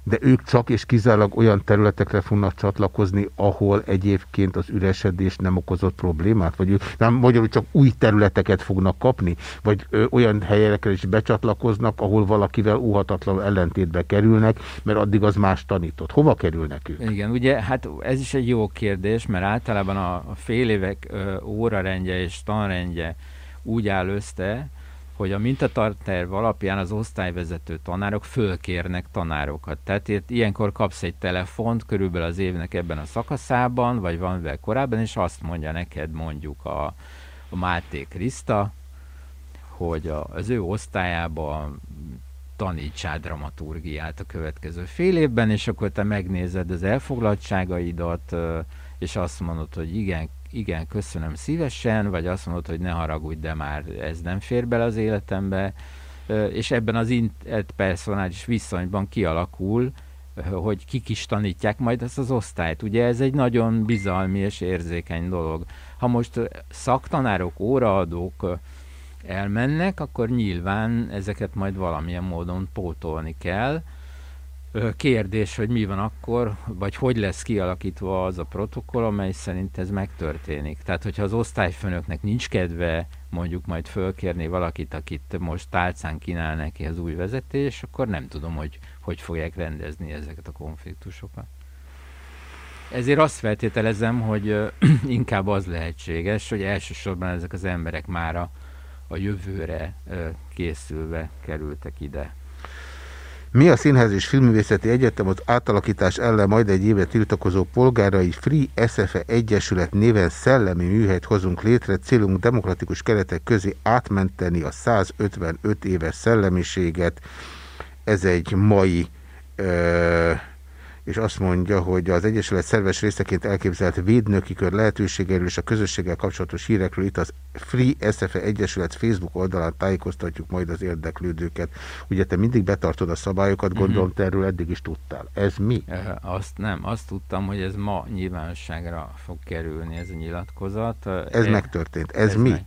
[SPEAKER 1] de ők csak és kizárólag olyan területekre fognak csatlakozni, ahol egyébként az üresedés nem okozott problémát? Vagy nem magyarul csak új területeket fognak kapni? Vagy ö, olyan helyekre is becsatlakoznak, ahol valakivel óhatatlan ellentétbe kerülnek, mert addig az más tanított. Hova kerülnek ők?
[SPEAKER 11] Igen, ugye hát ez is egy jó kérdés, mert általában a, a fél évek órarendje és tanrendje úgy áll össze, hogy a mintatarterv alapján az osztályvezető tanárok fölkérnek tanárokat. Tehát itt ilyenkor kapsz egy telefont körülbelül az évnek ebben a szakaszában, vagy van vele korábban, és azt mondja neked mondjuk a, a Máté Kriszta, hogy a, az ő osztályában tanítsál dramaturgiát a következő fél évben, és akkor te megnézed az elfoglaltságaidat, és azt mondod, hogy igen, igen, köszönöm szívesen, vagy azt mondod, hogy ne haragudj, de már ez nem fér bele az életembe, és ebben az interpersonális viszonyban kialakul, hogy kik is tanítják majd ezt az osztályt. Ugye ez egy nagyon bizalmi és érzékeny dolog. Ha most szaktanárok, óraadók elmennek, akkor nyilván ezeket majd valamilyen módon pótolni kell, Kérdés, hogy mi van akkor, vagy hogy lesz kialakítva az a protokoll, amely szerint ez megtörténik. Tehát, hogyha az osztályfőnöknek nincs kedve mondjuk majd fölkérni valakit, akit most tálcán kínál neki az új vezetés, akkor nem tudom, hogy hogy fogják rendezni ezeket a konfliktusokat. Ezért azt feltételezem, hogy inkább az lehetséges, hogy elsősorban ezek az emberek már a, a jövőre készülve kerültek ide.
[SPEAKER 1] Mi a Színház és Filmművészeti Egyetem az átalakítás ellen majd egy éve tiltakozó polgárai Free SFE Egyesület néven szellemi műhelyt hozunk létre, célunk demokratikus keretek közé átmenteni a 155 éves szellemiséget. Ez egy mai uh, és azt mondja, hogy az Egyesület szerves részeként elképzelt védnöki kör lehetőségeiről és a közösséggel kapcsolatos hírekről itt az Free SFE Egyesület Facebook oldalán tájékoztatjuk majd az érdeklődőket. Ugye te mindig betartod a szabályokat, mhm. gondolom te erről eddig is tudtál. Ez mi?
[SPEAKER 11] Azt nem, azt tudtam, hogy ez ma nyilvánosságra fog kerülni ez a nyilatkozat.
[SPEAKER 1] Ez e, megtörtént. Ez, ez mi? Meg,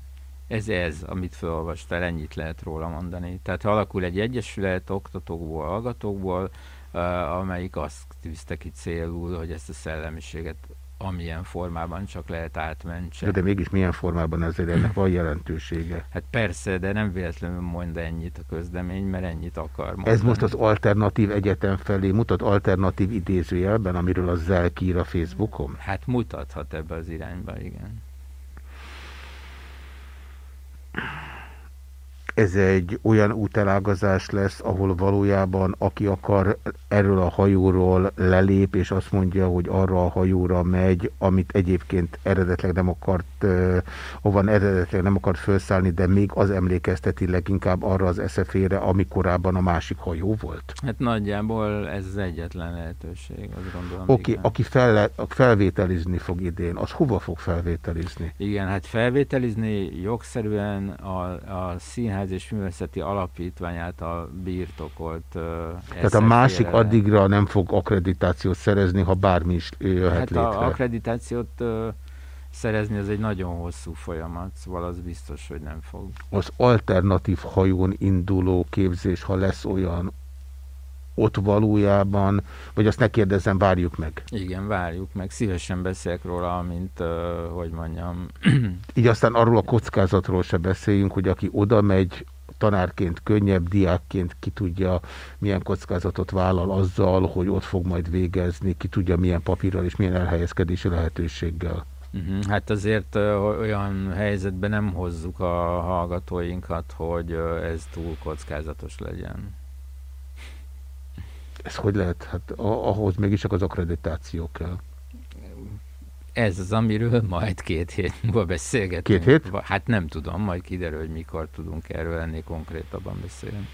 [SPEAKER 11] ez ez, amit felolvastál, ennyit lehet róla mondani. Tehát ha alakul egy egyesület oktatókból, hallgatókból, amelyik azt tűzte ki célul, hogy ezt a szellemiséget amilyen formában csak lehet átmentse.
[SPEAKER 1] De, de mégis milyen formában ezért ennek van jelentősége?
[SPEAKER 11] Hát persze, de nem véletlenül mond ennyit a közlemény, mert ennyit akar mondani.
[SPEAKER 1] Ez most az alternatív egyetem felé mutat alternatív idézőjelben, amiről a Zel kír a Facebookon?
[SPEAKER 11] Hát mutathat ebbe az irányba, igen
[SPEAKER 1] ez egy olyan útelágazás lesz, ahol valójában aki akar erről a hajóról lelép, és azt mondja, hogy arra a hajóra megy, amit egyébként eredetleg nem akart, van eredetleg nem akart felszállni, de még az emlékezteti leginkább arra az eszefére, ami korábban a másik hajó volt?
[SPEAKER 11] Hát nagyjából ez az egyetlen lehetőség, azt gondolom.
[SPEAKER 1] Oké, okay, aki fel, felvételizni fog idén, az hova fog felvételizni?
[SPEAKER 11] Igen, hát felvételizni jogszerűen a, a színház Színház és Művészeti Alapítvány által birtokolt uh,
[SPEAKER 1] Tehát a másik félre. addigra nem fog akkreditációt szerezni, ha bármi is jöhet hát létre.
[SPEAKER 11] a akkreditációt uh, szerezni az egy nagyon hosszú folyamat, szóval az biztos, hogy nem fog.
[SPEAKER 1] Az alternatív hajón induló képzés, ha lesz olyan, ott valójában, vagy azt ne kérdezzem, várjuk meg.
[SPEAKER 11] Igen, várjuk meg. Szívesen beszélek róla, mint, uh, hogy mondjam.
[SPEAKER 1] Így aztán arról a kockázatról se beszéljünk, hogy aki oda megy, tanárként könnyebb, diákként ki tudja, milyen kockázatot vállal azzal, hogy ott fog majd végezni, ki tudja, milyen papírral és milyen elhelyezkedési lehetőséggel.
[SPEAKER 11] -huh. Hát azért olyan helyzetben nem hozzuk a hallgatóinkat, hogy ez túl kockázatos legyen.
[SPEAKER 1] Ez hogy lehet? Hát ahhoz mégis csak az akkreditáció kell.
[SPEAKER 11] Ez az, amiről majd két hét múlva beszélgetünk.
[SPEAKER 1] Két hét?
[SPEAKER 11] Hát nem tudom, majd kiderül, hogy mikor tudunk erről ennél konkrétabban beszélni.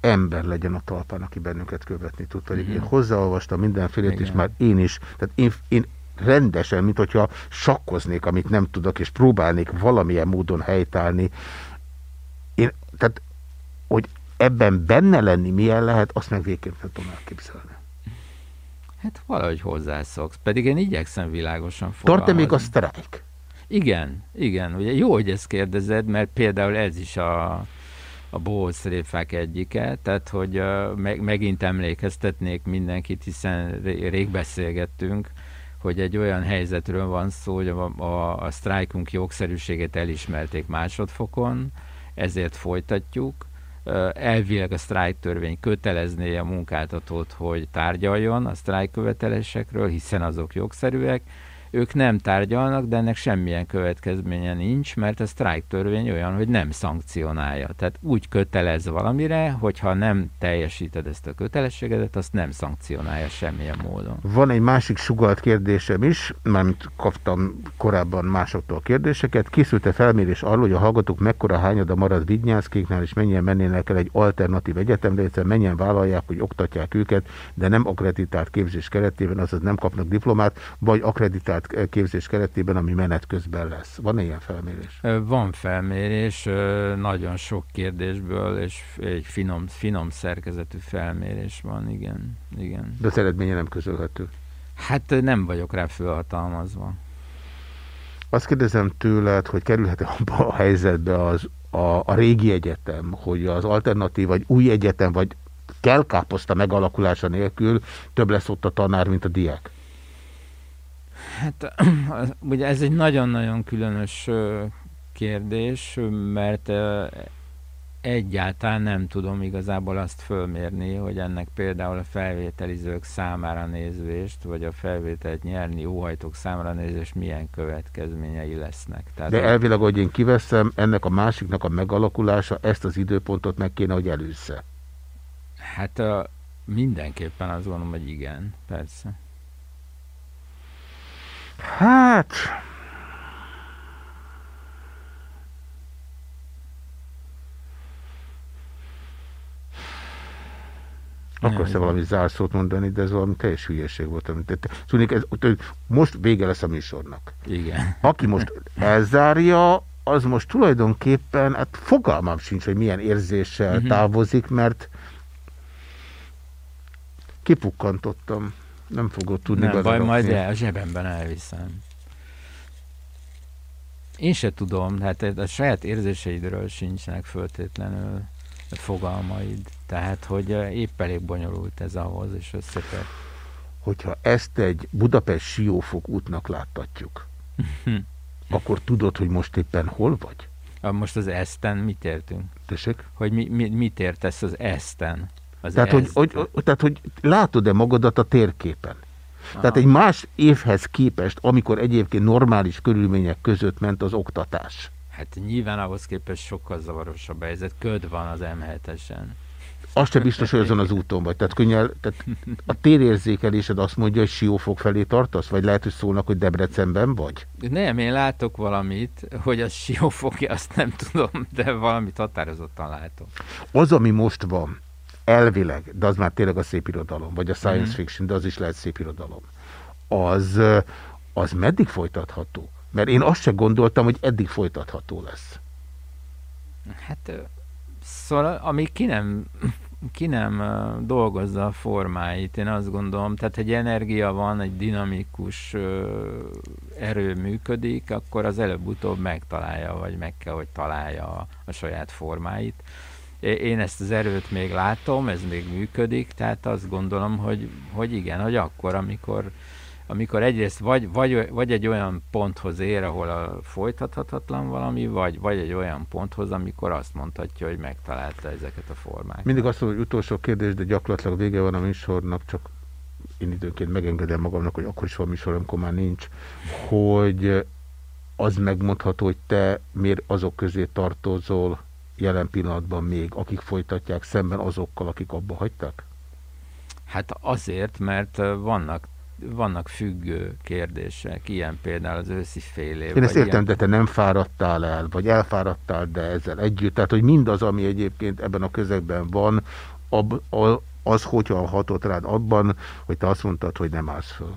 [SPEAKER 1] ember legyen a talpán, aki bennünket követni tud. Pedig mm -hmm. én hozzáolvastam mindenfélét, Igen. és már én is. Tehát én, én rendesen, mint hogyha sakkoznék, amit nem tudok, és próbálnék valamilyen módon helytállni Én, tehát, hogy ebben benne lenni milyen lehet, azt meg végképp nem tudom elképzelni.
[SPEAKER 11] Hát valahogy hozzászoksz, pedig én igyekszem világosan fogalmazni.
[SPEAKER 1] Tart-e még a sztrájk?
[SPEAKER 11] Igen, igen. Ugye jó, hogy ezt kérdezed, mert például ez is a, a bohócréfák egyike, tehát hogy uh, meg, megint emlékeztetnék mindenkit, hiszen rég beszélgettünk, hogy egy olyan helyzetről van szó, hogy a, a, a sztrájkunk jogszerűségét elismerték másodfokon, ezért folytatjuk. Elvileg a sztrájk törvény kötelezné a munkáltatót, hogy tárgyaljon a sztrájk követelésekről, hiszen azok jogszerűek, ők nem tárgyalnak, de ennek semmilyen következménye nincs, mert a sztrájk törvény olyan, hogy nem szankcionálja. Tehát úgy kötelez valamire, hogyha nem teljesíted ezt a kötelességedet, azt nem szankcionálja semmilyen módon.
[SPEAKER 1] Van egy másik sugalt kérdésem is, mert kaptam korábban másoktól kérdéseket. Készült-e felmérés arról, hogy a hallgatók mekkora hányada marad Vidnyánszkéknál, és mennyien mennének el egy alternatív egyetemre, hiszen mennyien vállalják, hogy oktatják őket, de nem akreditált képzés keretében, azaz nem kapnak diplomát, vagy akreditált integrált képzés keretében, ami menet közben lesz. Van -e ilyen felmérés?
[SPEAKER 11] Van felmérés, nagyon sok kérdésből, és egy finom, finom szerkezetű felmérés van, igen. igen.
[SPEAKER 1] De az eredménye nem közölhető?
[SPEAKER 11] Hát nem vagyok rá fölhatalmazva.
[SPEAKER 1] Azt kérdezem tőled, hogy kerülhet-e abba a helyzetbe az, a, a régi egyetem, hogy az alternatív, vagy új egyetem, vagy kell káposzta megalakulása nélkül több lesz ott a tanár, mint a diák?
[SPEAKER 11] Hát ugye ez egy nagyon-nagyon különös kérdés, mert egyáltalán nem tudom igazából azt fölmérni, hogy ennek például a felvételizők számára nézvést, vagy a felvételt nyerni óhajtók számára nézvést milyen következményei lesznek.
[SPEAKER 1] Tehát De elvileg, hogy én kiveszem, ennek a másiknak a megalakulása ezt az időpontot meg kéne, hogy előzze.
[SPEAKER 11] Hát mindenképpen azt gondolom, hogy igen, persze.
[SPEAKER 1] Hát... Akarsz-e valami zárszót mondani, de ez valami teljes hülyeség volt. Amit Tudnék, ez, most vége lesz a műsornak.
[SPEAKER 11] Igen.
[SPEAKER 1] Aki most elzárja, az most tulajdonképpen, hát fogalmam sincs, hogy milyen érzéssel uh mhm. -huh. távozik, mert kipukkantottam nem fogod tudni
[SPEAKER 11] Nem baj, majd el, a zsebemben elviszem. Én se tudom, hát a saját érzéseidről sincsenek föltétlenül fogalmaid. Tehát, hogy épp elég bonyolult ez ahhoz, és összetett.
[SPEAKER 1] Hogyha ezt egy Budapest siófok útnak láttatjuk, akkor tudod, hogy most éppen hol vagy?
[SPEAKER 11] Most az Eszten mit értünk?
[SPEAKER 1] Tessék?
[SPEAKER 11] Hogy mi, mi, mit értesz az Eszten?
[SPEAKER 1] Az tehát, hogy, hogy, tehát, hogy látod-e magadat a térképen? Aha. Tehát egy más évhez képest, amikor egyébként normális körülmények között ment az oktatás.
[SPEAKER 11] Hát nyilván ahhoz képest sokkal zavarosabb a helyzet. Köd van az M7-esen.
[SPEAKER 1] Azt sem biztos, hogy azon az úton vagy. Tehát, könnyel, tehát a térérzékelésed azt mondja, hogy Siófok felé tartasz? Vagy lehet, hogy szólnak, hogy Debrecenben vagy?
[SPEAKER 11] Nem, én látok valamit, hogy az Siófoki, azt nem tudom, de valamit határozottan látok.
[SPEAKER 1] Az, ami most van, elvileg, de az már tényleg a szép irodalom, vagy a science mm. fiction, de az is lehet szép irodalom, az, az meddig folytatható? Mert én azt se gondoltam, hogy eddig folytatható lesz.
[SPEAKER 11] Hát, szóval, amíg ki nem, ki nem dolgozza a formáit, én azt gondolom, tehát egy energia van, egy dinamikus erő működik, akkor az előbb-utóbb megtalálja, vagy meg kell, hogy találja a, a saját formáit én ezt az erőt még látom, ez még működik, tehát azt gondolom, hogy, hogy igen, hogy akkor, amikor, amikor egyrészt vagy, vagy, vagy egy olyan ponthoz ér, ahol a folytathatatlan valami, vagy, vagy egy olyan ponthoz, amikor azt mondhatja, hogy megtalálta ezeket a formákat.
[SPEAKER 1] Mindig azt mondom, hogy utolsó kérdés, de gyakorlatilag vége van a műsornak, csak én időnként megengedem magamnak, hogy akkor is van műsor, amikor már nincs, hogy az megmondható, hogy te miért azok közé tartozol, jelen pillanatban még, akik folytatják szemben azokkal, akik abba hagytak?
[SPEAKER 11] Hát azért, mert vannak vannak függő kérdések, ilyen például az őszi fél év.
[SPEAKER 1] Én ezt értem, ilyen... de te nem fáradtál el, vagy elfáradtál, de ezzel együtt. Tehát, hogy mindaz, ami egyébként ebben a közegben van, ab, az hogyan hatott rád abban, hogy te azt mondtad, hogy nem állsz föl.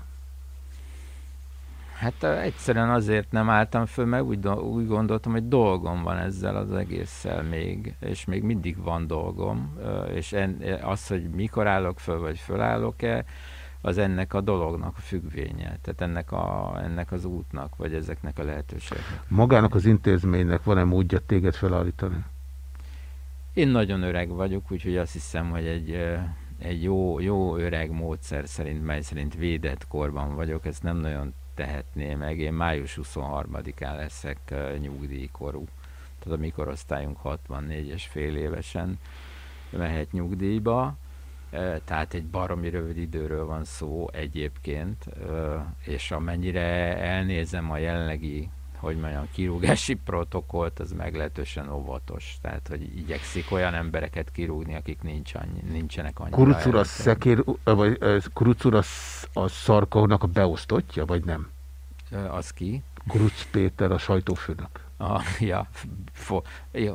[SPEAKER 11] Hát egyszerűen azért nem álltam föl, mert úgy, úgy gondoltam, hogy dolgom van ezzel az egésszel még, és még mindig van dolgom, és en, az, hogy mikor állok föl, vagy fölállok-e, az ennek a dolognak a függvénye, tehát ennek, a, ennek az útnak, vagy ezeknek a lehetőségnek.
[SPEAKER 1] Magának az intézménynek van-e módja téged felállítani?
[SPEAKER 11] Én nagyon öreg vagyok, úgyhogy azt hiszem, hogy egy, egy jó, jó öreg módszer szerint, mely szerint védett korban vagyok, ezt nem nagyon tehetné meg. Én május 23-án leszek nyugdíjkorú. Tehát a mi korosztályunk 64 és fél évesen mehet nyugdíjba, tehát egy baromi rövid időről van szó egyébként, és amennyire elnézem a jelenlegi hogy mondjam, kirúgási protokollt, az meglehetősen óvatos. Tehát, hogy igyekszik olyan embereket kirúgni, akik nincs annyi, nincsenek annyira.
[SPEAKER 1] Kurucura a szekér, vagy Kurucura a szarkónak a beosztottja, vagy nem?
[SPEAKER 11] Az ki?
[SPEAKER 1] Kuruc Péter, a sajtófőnök.
[SPEAKER 11] A, ja, fo,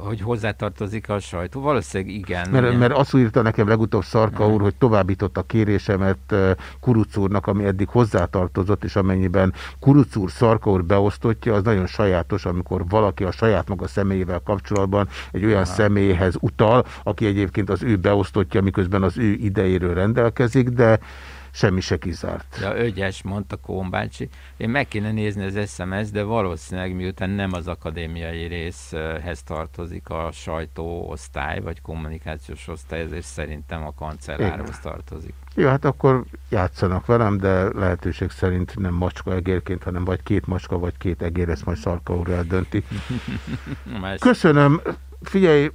[SPEAKER 11] hogy hozzátartozik a sajtó. Valószínűleg igen.
[SPEAKER 1] Mert, mert azt írta nekem legutóbb Szarka úr, hogy továbbított a kérésemet Kuruc úrnak, ami eddig hozzátartozott, és amennyiben Kuruc úr Szarka úr beosztotja, az nagyon sajátos, amikor valaki a saját maga személyével kapcsolatban egy olyan Aha. személyhez utal, aki egyébként az ő beosztotja, miközben az ő idejéről rendelkezik, de semmi se kizárt.
[SPEAKER 11] Ja, ögyes, mondta Kómbácsi. Én meg kéne nézni az SMS, de valószínűleg miután nem az akadémiai részhez tartozik a sajtóosztály, vagy kommunikációs osztály, ezért szerintem a kancellárhoz tartozik.
[SPEAKER 1] Jó, hát akkor játszanak velem, de lehetőség szerint nem macska egérként, hanem vagy két macska, vagy két egér, ezt majd Szarka úr eldönti. Köszönöm. Figyelj,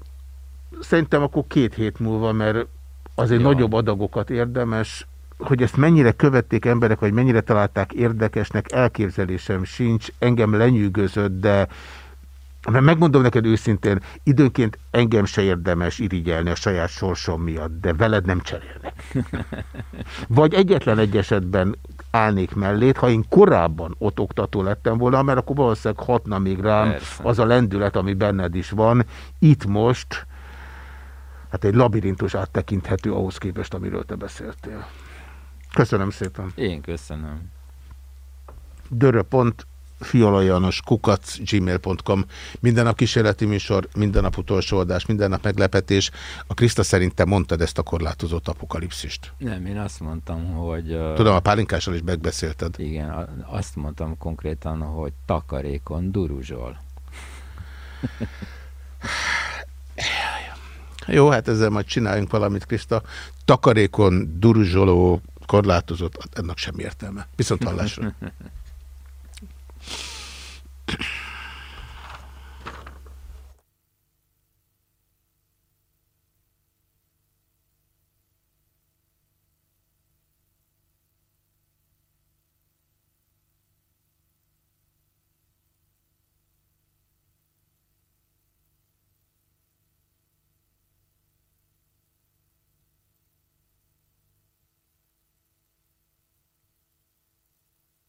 [SPEAKER 1] szerintem akkor két hét múlva, mert azért Jó. nagyobb adagokat érdemes hogy ezt mennyire követték emberek, vagy mennyire találták érdekesnek, elképzelésem sincs, engem lenyűgözött, de mert megmondom neked őszintén, időnként engem se érdemes irigyelni a saját sorsom miatt, de veled nem cserélnek. Vagy egyetlen egy esetben állnék mellét, ha én korábban ott oktató lettem volna, mert akkor valószínűleg hatna még rám Persze. az a lendület, ami benned is van. Itt most, hát egy labirintus áttekinthető ahhoz képest, amiről te beszéltél. Köszönöm szépen.
[SPEAKER 11] Én köszönöm.
[SPEAKER 1] Dörö.pont fialajanos kukac gmail.com Minden nap kísérleti műsor, minden nap utolsó adás, minden nap meglepetés. A Kriszta szerint te mondtad ezt a korlátozott apokalipszist.
[SPEAKER 11] Nem, én azt mondtam, hogy...
[SPEAKER 1] Tudom, a pálinkással is megbeszélted.
[SPEAKER 11] Igen, azt mondtam konkrétan, hogy takarékon duruzsol.
[SPEAKER 1] Jó, hát ezzel majd csináljunk valamit, Kriszta. Takarékon duruzsoló korlátozott, ennek sem értelme. Viszont hallásra.